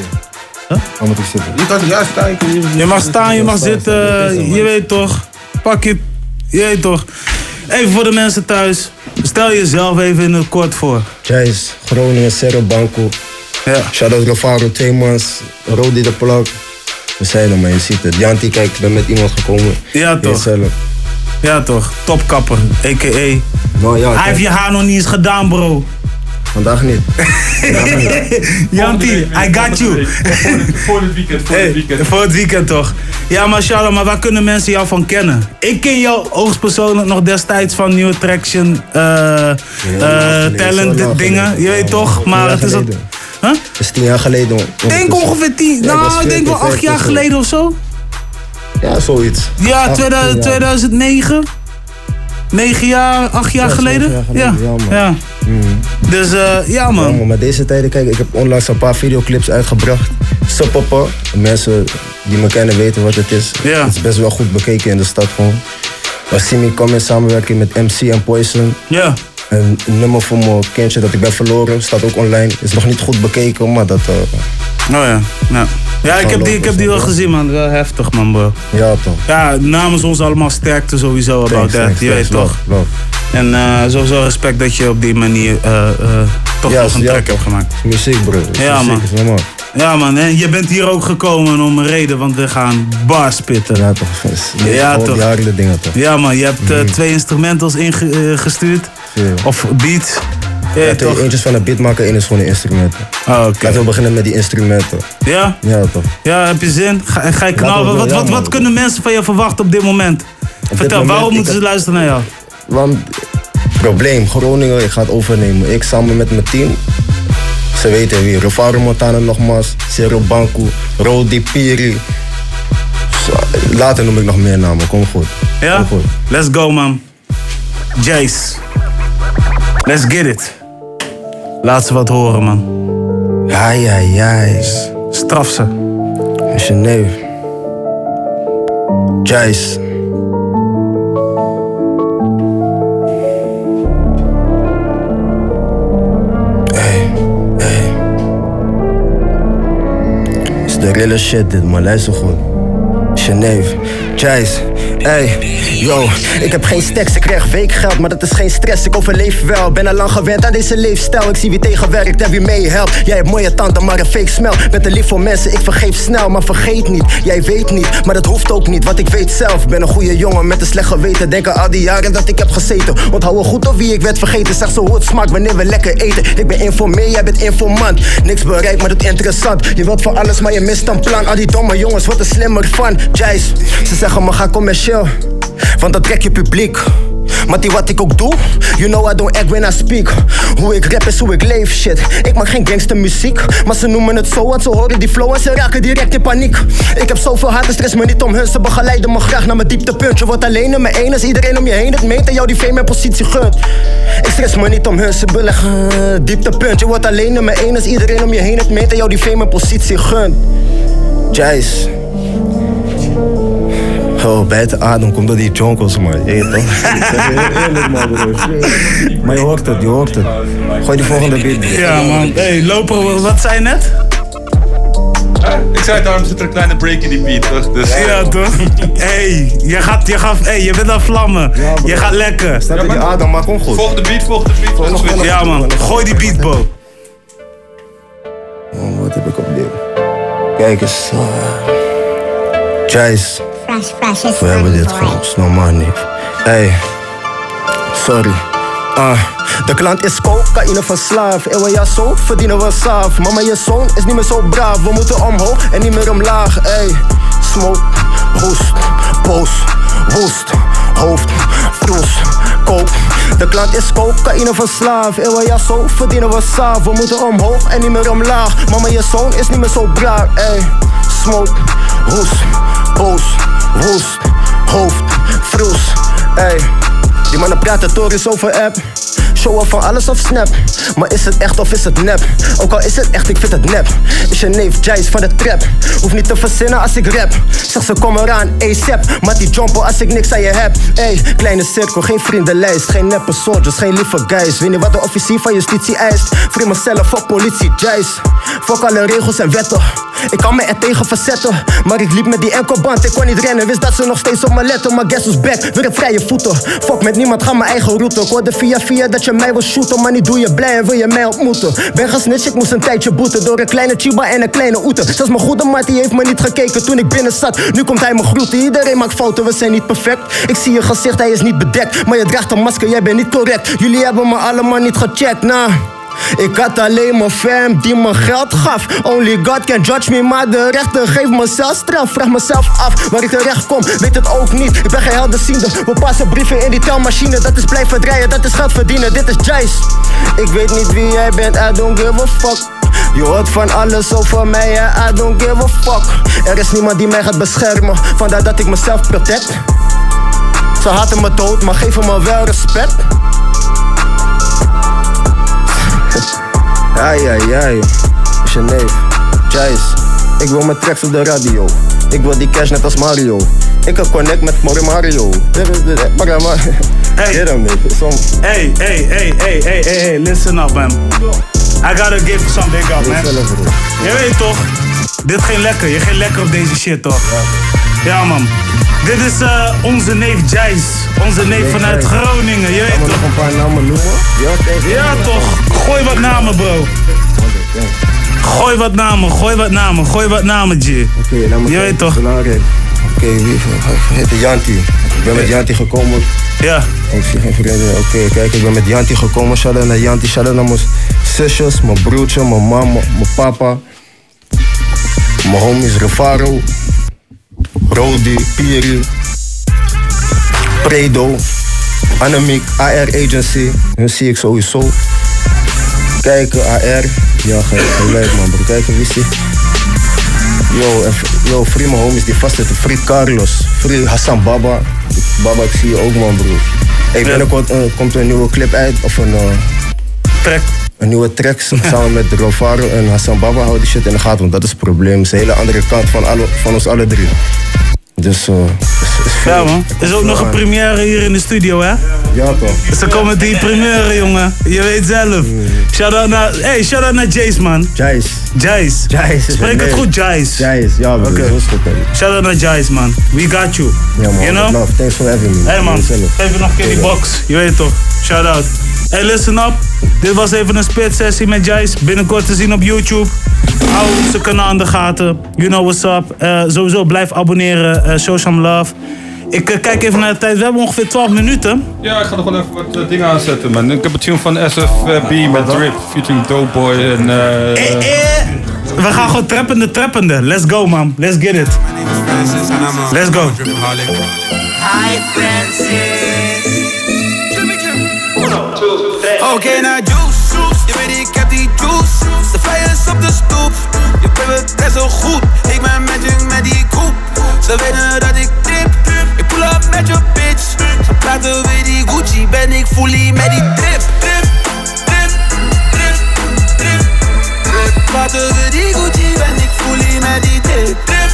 ik zitten? Je kan juist kijken. je mag staan, je mag zitten, je weet toch. Pak je, je weet toch. Even voor de mensen thuis, stel jezelf even in het kort voor. Jais, Groningen, Cerro Banco. Ja. Shout-out Levaro, Tweemans, Rodi de Plak. We zijn er, maar je ziet het. Janti, kijk, ik ben met iemand gekomen. Ja, toch. Jezelf. Ja toch, topkapper, a.k.a. Nou ja, Hij heeft je haar nog niet eens gedaan, bro. vandaag niet. Vandaag niet. [laughs] Janti, I got you. Voor het weekend, voor het weekend. voor het weekend toch. Ja, maar Charlotte, maar waar kunnen mensen jou van kennen? Ik ken jou hoogstpersoonlijk nog destijds van New Attraction, eh eh, talent, dingen. Je weet toch, maar het is al... Huh? Dat is tien jaar geleden. Ik denk ongeveer tien, nou ik denk wel 14, acht jaar 15 geleden of zo. Ja, zoiets. Ja, Acht, 2000, tien jaar. 2009. Negen jaar, acht jaar Ja, geleden. jaar Ja, geleden, ja, man. ja. Dus eh, ja Ja, man. maar deze tijden, kijk, ik heb onlangs een paar videoclips uitgebracht. Suppapa, mensen die me kennen weten wat het is. Ja. Het is best wel goed bekeken in de stad gewoon. Wasimi kwam in samenwerking met MC en Poison. Ja. Een nummer voor mijn kindje dat ik ben verloren, staat ook online. Is nog niet goed bekeken, maar dat... eh, Oh ja, ja. Ja, ik heb die, ik heb die wel gezien man. Wel heftig man bro. ja, toch. Ja, namens ons allemaal sterkte sowieso about Thanks, that. thanks, Je weet toch. Love, love. En eh, sowieso respect dat je op die manier eh, toch nog een ja, track hebt gemaakt. Muziek, bro. Ja, muziek, man. Ja man, en je bent hier ook gekomen om een reden, want we gaan bars spitten. Ja toch, Ja toch. Die dingen toch. Ja man, je hebt eh, twee instrumentals ingestuurd. Of beats. Ja, Ja, toch? twee eentjes van een beatmaker, één is gewoon een instrument. Oh, oké. Laten we beginnen met die instrumenten. Ja? Ja toch. Ja, heb je zin? Ga, ga je knallen? we- Wat, ja, wat, wat kunnen mensen van je verwachten op dit moment? Vertel, waarom moeten ze luisteren naar jou? Want, probleem, Groningen, ik ga het overnemen. Ik samen met mijn team. Ze weten wie. Rofaro Montana nogmaals. Zero Banku. Rodi Piri. Later noem ik nog meer namen, kom goed. Ja? Kom goed. Let's go man. Jace. Let's get it. Laat ze wat horen man. Ja, ja, ja. Straf ze. Is je neef. Jace. Dorila Shedid, Maleis Uhud. Geneve, 19, Hey, yo, ik heb geen stacks, ik krijg weekgeld, maar dat is geen stress, ik overleef wel. Ben al lang gewend aan deze leefstijl, ik zie wie tegenwerkt en wie meehelpt. Jij hebt mooie tanden, maar een fake smel. Ben te lief voor mensen, ik vergeef snel, maar vergeet niet. Jij weet niet, maar dat hoeft ook niet, want ik weet zelf. Ben een goede jongen met een slecht geweten, denk aan al die jaren dat ik heb gezeten. Onthouden goed op wie ik werd vergeten, zeg zo hoe het smaakt wanneer we lekker eten. Ik ben informeer, jij bent informant. Niks bereikt, maar dat interessant. Je wilt voor alles, maar je mist een plan. Al die domme jongens, wat er slimmer van. Jace, ze zeggen me ga commercieel, want dat trek je publiek. Maar die wat ik ook doe, you know I don't act when I speak. Hoe ik rap is hoe ik leef, shit. Ik maak geen gangstermuziek, maar ze noemen het zo, want ze horen die flow en ze raken direct in paniek. Ik heb zoveel haat stress me niet om hun, ze begeleiden me graag naar mijn dieptepunt. Je wordt alleen mijn één als iedereen om je heen het meet en jou die fame en positie gunt. Ik stress me niet om hun, ze beleggen dieptepunt. Je wordt alleen mijn één als iedereen om je heen het meet en jou die fame en positie gunt. Jace. Oh, bij het adem komt door die jonkels, man. Je weet toch? Ik zeg je eerlijk, man, broer. Maar je hoort het, je hoort het. Gooi die volgende beat. bro. Ja man. Hey, loper, wat zei je net? Ik zei daarom zit er een kleine break in die beat, toch? Dus, Ja toch? Hey, je gaat, je gaat, hey, je bent aan vlammen. je gaat lekker. Staat in die adem, maar kom goed. Volgende beat, volgende beat. volgende beat. Ja man, gooi die beat, Bo. Oh, wat heb ik op dit? Kijk eens. Jace. We hebben dit gewoon, normaal niet. Hey, sorry. Ah, de klant is cocaïne verslaafd. Eeuwen ja zo, verdienen we saaf. Mama, je zoon is niet meer zo braaf. We moeten omhoog en niet meer omlaag. Hey, smoke, hoest, post, woest, hoofd, vroes, koop. De klant is cocaïne verslaafd. Eeuwen ja zo, verdienen we saaf. We moeten omhoog en niet meer omlaag. Mama, je zoon is niet meer zo braaf. Hey, smoke, hoest, post, woest, hoofd, vroes. Hey. Die mannen praten torens over app. Showen van alles op snap. Maar is het echt of is het nep? Ook al is het echt, ik vind het nep. Is je neef Jace van de trap? Hoef niet te verzinnen als ik rap. Zeg ze kom eraan, ASAP. Maar die jumpo als ik niks aan je heb. Ey, kleine cirkel, geen vriendenlijst. Geen neppe soldiers, geen lieve guys. Weet niet wat de officier van justitie eist. Free mezelf, fuck politie, Jace. Fuck alle regels en wetten. Ik kan me er tegen verzetten. Maar ik liep met die enkelband, ik kon niet rennen. Wist dat ze nog steeds op me letten. Maar guess who's back, weer op vrije voeten. Fuck met niemand, ga mijn eigen route. Ik via via dat je mij wil shooten. Maar niet doe je blij en wil je mij ontmoeten. Ben gesnitcht, ik moest een tijdje boeten. Door een kleine chiba en een kleine oete. Zelfs mijn goede maat die heeft me niet gekeken toen ik binnen zat. Nu komt hij me groeten. Iedereen maakt fouten, we zijn niet perfect. Ik zie je gezicht, hij is niet bedekt. Maar je draagt een masker, jij bent niet correct. Jullie hebben me allemaal niet gecheckt, nah. Ik had alleen mijn fam die me geld gaf. Only God can judge me, maar de rechter geeft me straf. Vraag mezelf af waar ik terecht kom, weet het ook niet. Ik ben geen helderziende, we passen brieven in die telmachine. Dat is blijven draaien, dat is geld verdienen, dit is Jace. Ik weet niet wie jij bent, I don't give a fuck. Je hoort van alles over mij, I don't give a fuck. Er is niemand die mij gaat beschermen, vandaar dat ik mezelf protect. Ze haten me dood, maar geven me wel respect. Ai, ai, ai. Is je neef. Jace. Ik wil mijn tracks op de radio. Ik wil die cash net als Mario. Ik heb connect met Mario. Dit is de... Maar, maar... Hey. Get neef. Som- Hey, hey, hey, hey, hey, hey, hey, listen up, man. I gotta give some big up, man. Je weet toch, dit ging lekker. Je ging lekker op deze shit, toch? Ja, man. Dit is eh, onze neef Jace. Onze neef vanuit Groningen, je weet toch? nog een paar namen noemen? Ja, toch? Gooi wat namen, bro. Gooi wat namen, gooi wat namen, gooi wat namen, G. Oké, me Je weet toch? Belangrijk. Oké, wie heet Janti? Ik ben met Janti gekomen. Ja. Ik zie geen vrienden. Oké, kijk, ik ben met Janti gekomen. Shout out naar Janti, shout out naar mijn zusjes, mijn broertje, mijn mama, mijn papa. Mijn homies Revaro, Rodi, Piri, Predo, Annemiek, AR Agency. Hun zie ik sowieso. Kijken, AR. Ja, ge- gelijk man bro. Kijken, wie is die? Yo, en yo, free mijn homies die vastzitten. Free Carlos, free Hassan Baba. Baba, ik zie je ook man bro. Hey, binnenkort eh, komt er een nieuwe clip uit, of een... eh, track. Een nieuwe track samen met Rovaro en Hassan Baba. Hou die shit in de gaten, want dat is het probleem. Het is een hele andere kant van, alle, van ons alle drie. Dus, is, is veel. Ja man, er is ook nog een première hier in de studio hè? Ja toch. Ze komen die première jongen, je weet zelf. Shout out naar, hey, shout out naar Jace man. Jace. Jace. Jace. Spreek het goed Jace. Jace, ja bro, Oké. zo is het ook. Shout out naar Jace man, we got you. Ja man, You know? love. Thanks for having me. Hey man, je nog een keer die box. Je weet toch. Shout out. Hey, listen up. Dit was even een spit sessie met Jace. Binnenkort te zien op YouTube. Hou zijn kanaal in de gaten. You know what's up. Eh, sowieso blijf abonneren. eh, show some love. Ik eh, kijk even naar de tijd. We hebben ongeveer 12 minuten. Ja, ik ga nog wel even wat dingen aanzetten, man. Ik heb een tune van SFB met Drip, featuring Doughboy en... eh We gaan gewoon trappende, trappende. Let's go, man. Let's get it. Let's go. Hi Francis. Oké, naar juice. Je weet ik heb die juice. De fire is op de stoep. Je bent best wel goed. Ik ben magic met die koep. Ze weten dat ik trip. Ik pull up met je bitch. Ze praten weer die Gucci. Ben ik fully met die drip. Drip, drip, drip, drip. drip. Praten weer die Gucci. Ben ik fully met die drip. Drip,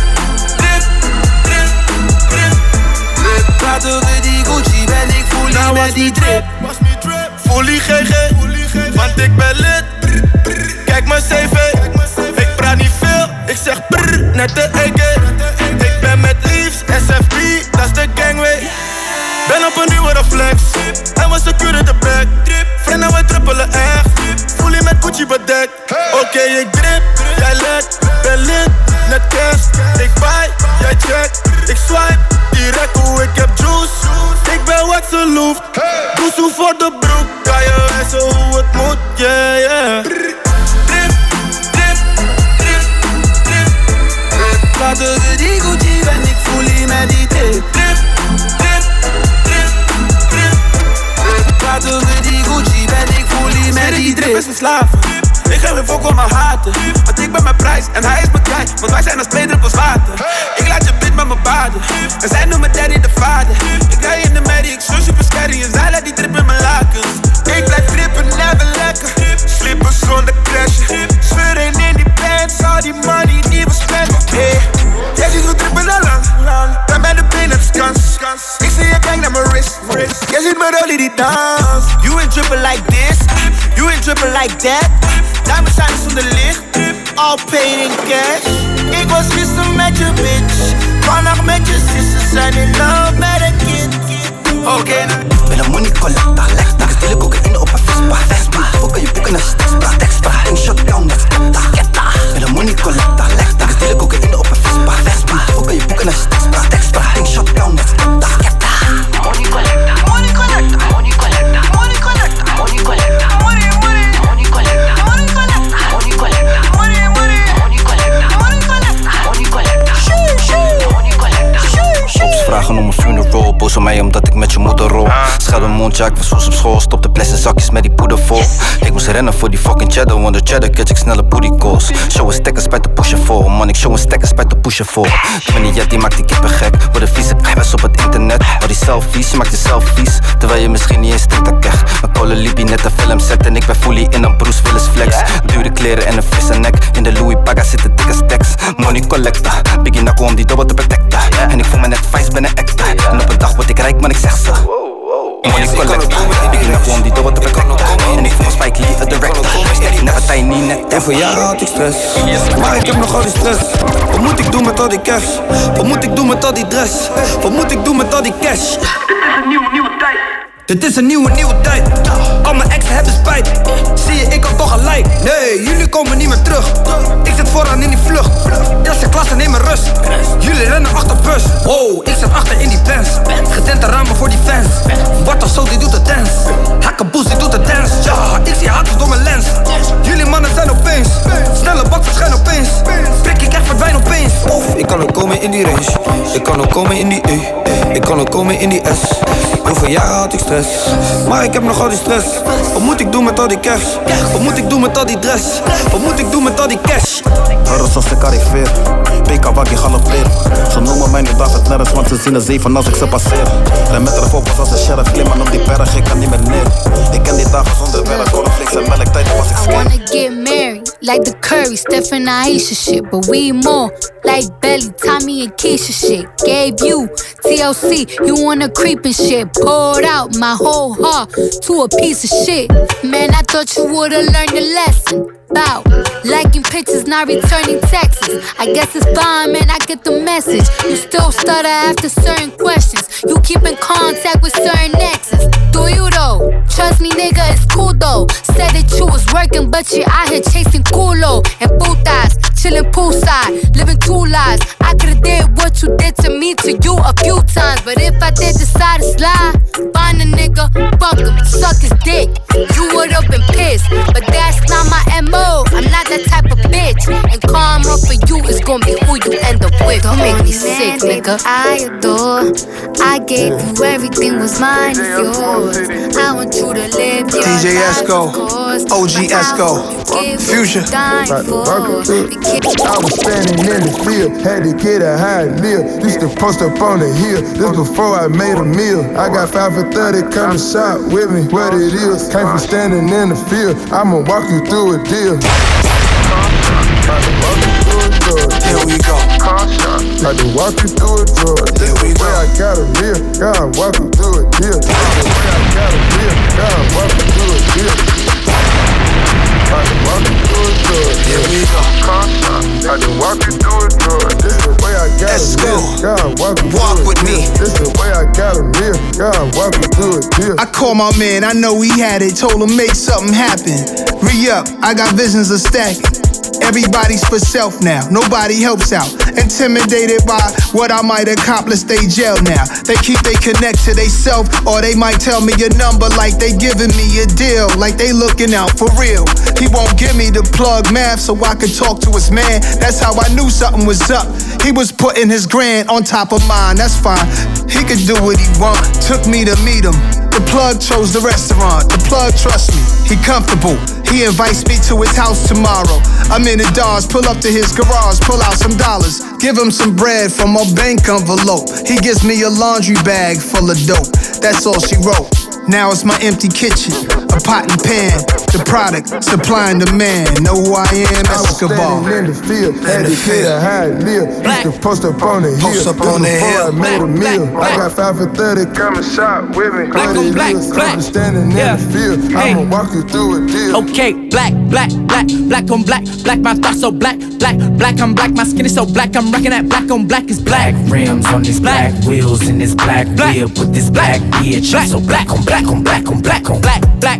drip, drip, drip. drip. Praten weer die Gucci. Ben ik fully met die drip. Fully GG, want ik ben lid. Kijk mijn cv, ik praat niet veel, ik zeg brrr, net de EK. Ik ben met Leaves, SFB, dat is de gangway. Ben op een nieuwe reflex, en we securen de back. Vrienden, we trippelen echt, fully met Gucci bedekt. Oké, ik drip, jij let, ben lid, net kerst. Ik buy, jij check, ik swipe, direct hoe ik heb juice. Wat ze loeft, doe zo voor de broek. Kan je wijzen hoe het moet, yeah, yeah. Drip, drip, drip, drip, drip. Praten we die Gucci, ben ik fully met die drip. Drip, drip, drip, drip, drip. Praten we die Gucci, ben ik fully met die drip is verslaven. Ik geef een fok om mijn haten. Want ik ben mijn prijs en hij is mijn guy. Want wij zijn als twee druppels water. Ik laat je bid met mijn baden. En zij noemt me daddy de vader. Ik rij in de merrie, ik zo super scary. En zij laat die drip in mijn lakens. Ik blijf drippen, never lekker. Slippen zonder crashen. Scheuren in die pants, al die money Jij ziet mijn rollie die dans. You ain't dripping like this, you ain't dripping like that. Diamonds zijn zonder licht, all paid in cash. Ik was gisteren met je bitch, vannacht met je zussen zijn in love met een kind. Oké, ben een money collector, lector. Rennen voor die fucking cheddar, want de cheddar catch ik snelle booty calls. Show een stekker spijt de pushen vol, man ik show een stekker spijt de pushen ben die jet, die maakt die kippen gek, worden vieze kwijbers op het internet. Al die selfies, je maakt de selfies, terwijl je misschien niet eens denkt dat echt. Mijn kolen liep net een film set en ik ben fully in een Bruce Willis flex. Dure kleren en een frisse nek, in de Louis Paga zitten dikke stacks. Money collector, Biggie Nako om die dobbel te protecten. En ik voel me net vice, ben een actor. En op een dag word ik rijk, man ik zeg ze. Money Nako om die dobbel te protecten. En ik voel me Spike Lee, a director. Never tiny net. En voor jou had ik stress, maar ik heb nog al die stress. Wat moet ik doen met al die cash? Wat moet ik doen met al die dress? Wat moet ik doen met al die cash? Dit is een nieuwe, nieuwe tijd. Dit is een nieuwe, nieuwe tijd. Al mijn exen hebben spijt. Zie je, ik kan toch gelijk. Nee, jullie komen niet meer terug. Ik zit vooraan in die vlucht. Eerste klasse, neem mijn rust. Jullie rennen achter bus. Wow, ik zit achter in die pens. Getinte ramen voor die fans. Bart of zo, die doet de dance. Hakkaboes, die doet de dance. Ja, ik zie haters door mijn lens. Jullie mannen zijn opeens. Snelle bak verschijnt opeens. Prik, ik echt verdwijn opeens. Oef, ik kan ook komen in die range. Ik kan ook komen in die E. Ik kan ook komen in die S. Hoeveel jaren had ik stress? Maar ik heb nog al die stress. Wat moet ik doen met al die cash? Wat moet ik doen met al die dress? Wat moet ik doen met al die cash? Arroz als ik arriveer, PK waggie galopeer Ze noemen mij nu David Nergens, want ze zien de zeven als ik ze passeer Rem met de focus als een sheriff, klimmen op die berg, ik kan niet meer neer Ik ken die dagen zonder werk, cornflakes en melk, tijd was ik I scared wanna get married, like the Curry, Steph and Aisha shit. But we more like Belly, Tommy and Keisha shit. Gave you TLC, you wanna creep and shit. Poured out my whole heart to a piece of shit. Man, I thought you would've learned a lesson. About liking pictures, not returning texts. I guess it's fine, man. I get the message. You still stutter after certain questions. You keep in contact with certain exes. Do you though? Trust me, nigga, it's cool though. Said that you was working, but you out here chasing culo oh. and putas, chilling poolside, living two lives. I could've did what you did to me to you a few times, but if I did decide to slide, find a nigga, fuck him, suck his dick. You would've been pissed, but that's not my mo. I'm not that type of bitch, and karma for you is gonna be who you end up with. Don't make me sick, nigga. I adore. I gave you everything was mine, is yours. I want you to live your DJ life, Esco, of. OG Esco, Fusion. I was standing in the field, had to get a high meal. Used to post up on the hill, this before I made a meal. I got 5 for 30, come and shop with me, what it is. Came from standing in the field, I'ma walk you through a deal. Here we go. I can walk you through a. Here we go. I got a gotta walk you through. The way I got a gotta walk you through a deal. I can walk you through a. Here we go. I can walk you through a. This the way I got Let's a go. meal, gotta walk you Walk through a with me. This the way I got a meal, gotta I called my man, I know he had it, told him make something happen. Re up, I got visions of stacking. Everybody's for self now, nobody helps out. Intimidated by what I might accomplish, they jail now. They keep they connect to they self, or they might tell me a number like they giving me a deal, like they looking out for real. He won't give me the plug math so I could talk to his man. That's how I knew something was up. He was putting his grand on top of mine, that's fine. He could do what he want, took me to meet him. The plug chose the restaurant. The plug trusts me. He comfortable. He invites me to his house tomorrow. I'm in the Dodge, pull up to his garage, pull out some dollars, give him some bread from a bank envelope. He gives me a laundry bag full of dope. That's all she wrote. Now it's my empty kitchen, a pot and pan, the product supplying the man. Know who I am? I was Escobar. standing in the field, had to get a high meal. Used to post up on the hill. Post up This on the before hill. I made a meal. I got five for thirty, come and shop with me. Black What on it black, is, black. I was standing Yeah. in the field. Hey. I'ma walk you through a deal. Okay, black, black, black, black on black, black, my thoughts so black, black, black on black, my skin is so black, I'm rocking that black on black is black. rims on these black, wheels in this black, Black. whip with this black bitch. I'm so black on black on black on black on Black, black,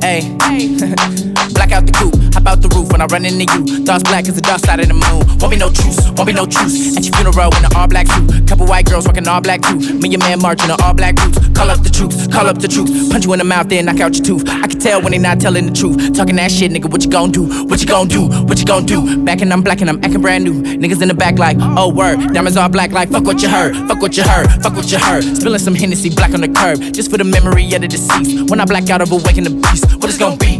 [laughs] out the coop, hop out the roof when I run into you. Thoughts black as the dark side of the moon. Won't be no truce, won't be no truce. At your funeral in an all black suit. Couple white girls rocking all black too. Me and your man marching on all black boots. Call up the troops, call up the troops. Punch you in the mouth, then knock out your tooth. I can tell when they not telling the truth. Talking that shit, nigga, what you gon' do? What you gon' do? What you gon' do? Back and I'm black and I'm acting brand new. Niggas in the back like, oh word. Diamonds all black like, fuck what you heard. Fuck what you heard. Fuck what you heard. Spilling some Hennessy black on the curb. Just for the memory of the deceased. When I black out of awaken the beast. What it's gon' be?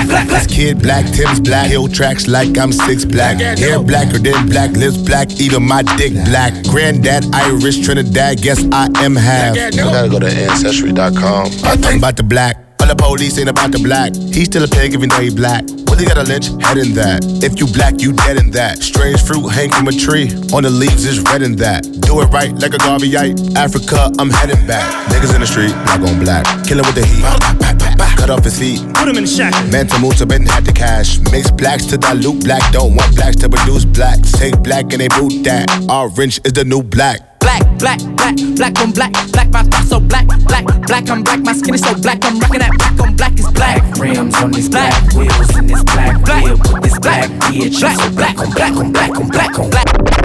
This kid black, Tim's black, hill tracks like I'm six black. Hair blacker than black, lips black, even my dick black. Granddad Irish, Trinidad, guess I am half. I gotta go to ancestry.com. I'm about the black. All the police ain't about the black. He's still a pig even though he black. Willie got a lynch, head in that. If you black, you dead in that. Strange fruit hang from a tree. On the leaves is red in that. Do it right like a Garveyite. Africa, I'm heading back. Niggas in the street, not on black. Killing with the heat. Cut off his feet. Put him in the shack. Man to move to bend had the cash. Mix blacks to dilute black. Don't want blacks to produce blacks. Take black and they boot that. Orange is the new black. Black, black, black, black on black, black, my thoughts so black, black, black, I'm black, my skin is so black, I'm rocking that black on black is black. Rims on this black, wheels in this black, whip with this black bitch. I'm so black on black on black on black on black.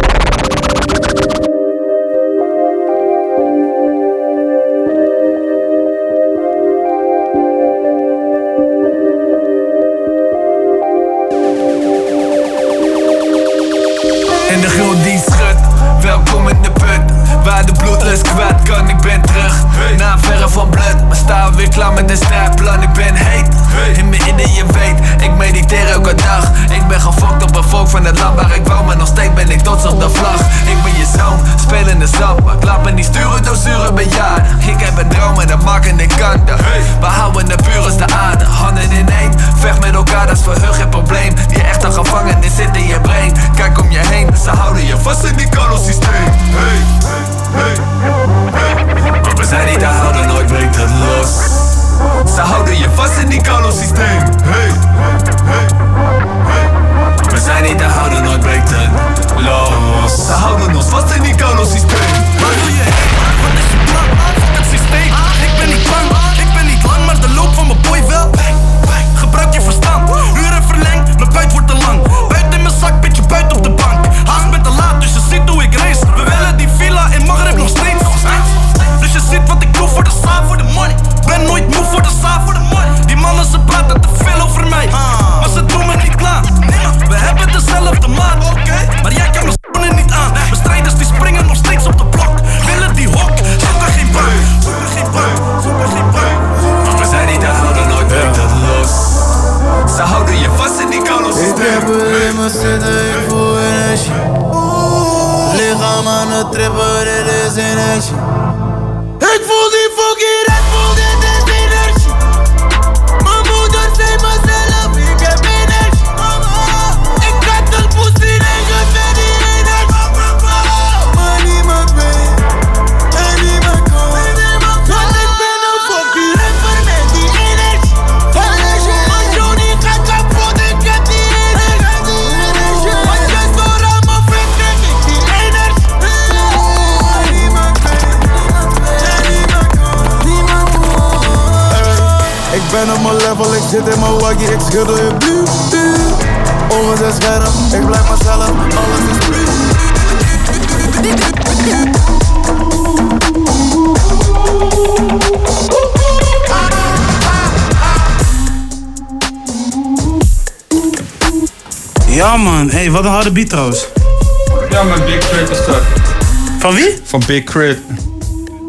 Van Big Crit.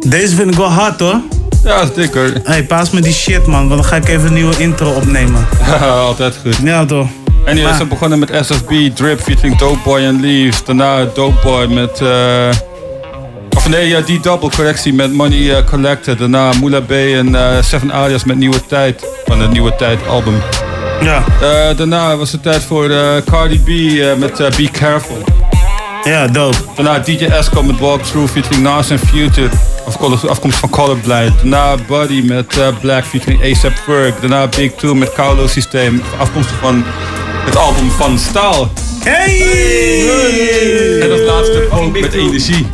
Deze vind ik wel hard hoor. Ja, is dik hoor. Hey, paas me die shit man, want dan ga ik even een nieuwe intro opnemen. [laughs] Altijd goed. Ja toch. En die is er begonnen met SFB, Drip featuring Dope Boy en Leaves. Daarna Dope Boy met... eh of nee, ja, die double correctie met Money eh, Collected. Daarna Moula B en eh, Seven Alias met Nieuwe Tijd. Van het Nieuwe Tijd album. Ja. daarna was het tijd voor Cardi B met Be Careful. Ja, dope. Daarna DJ Esco met Walkthrough featuring Nas en Future. Afkomst afkomst van Colorblind. Daarna Buddy met eh, Black featuring ASAP Ferg. Daarna Big Two met Kaulo Systeem. Afkomstig van het album van Staal. Hey! En als laatste Pope met Energie.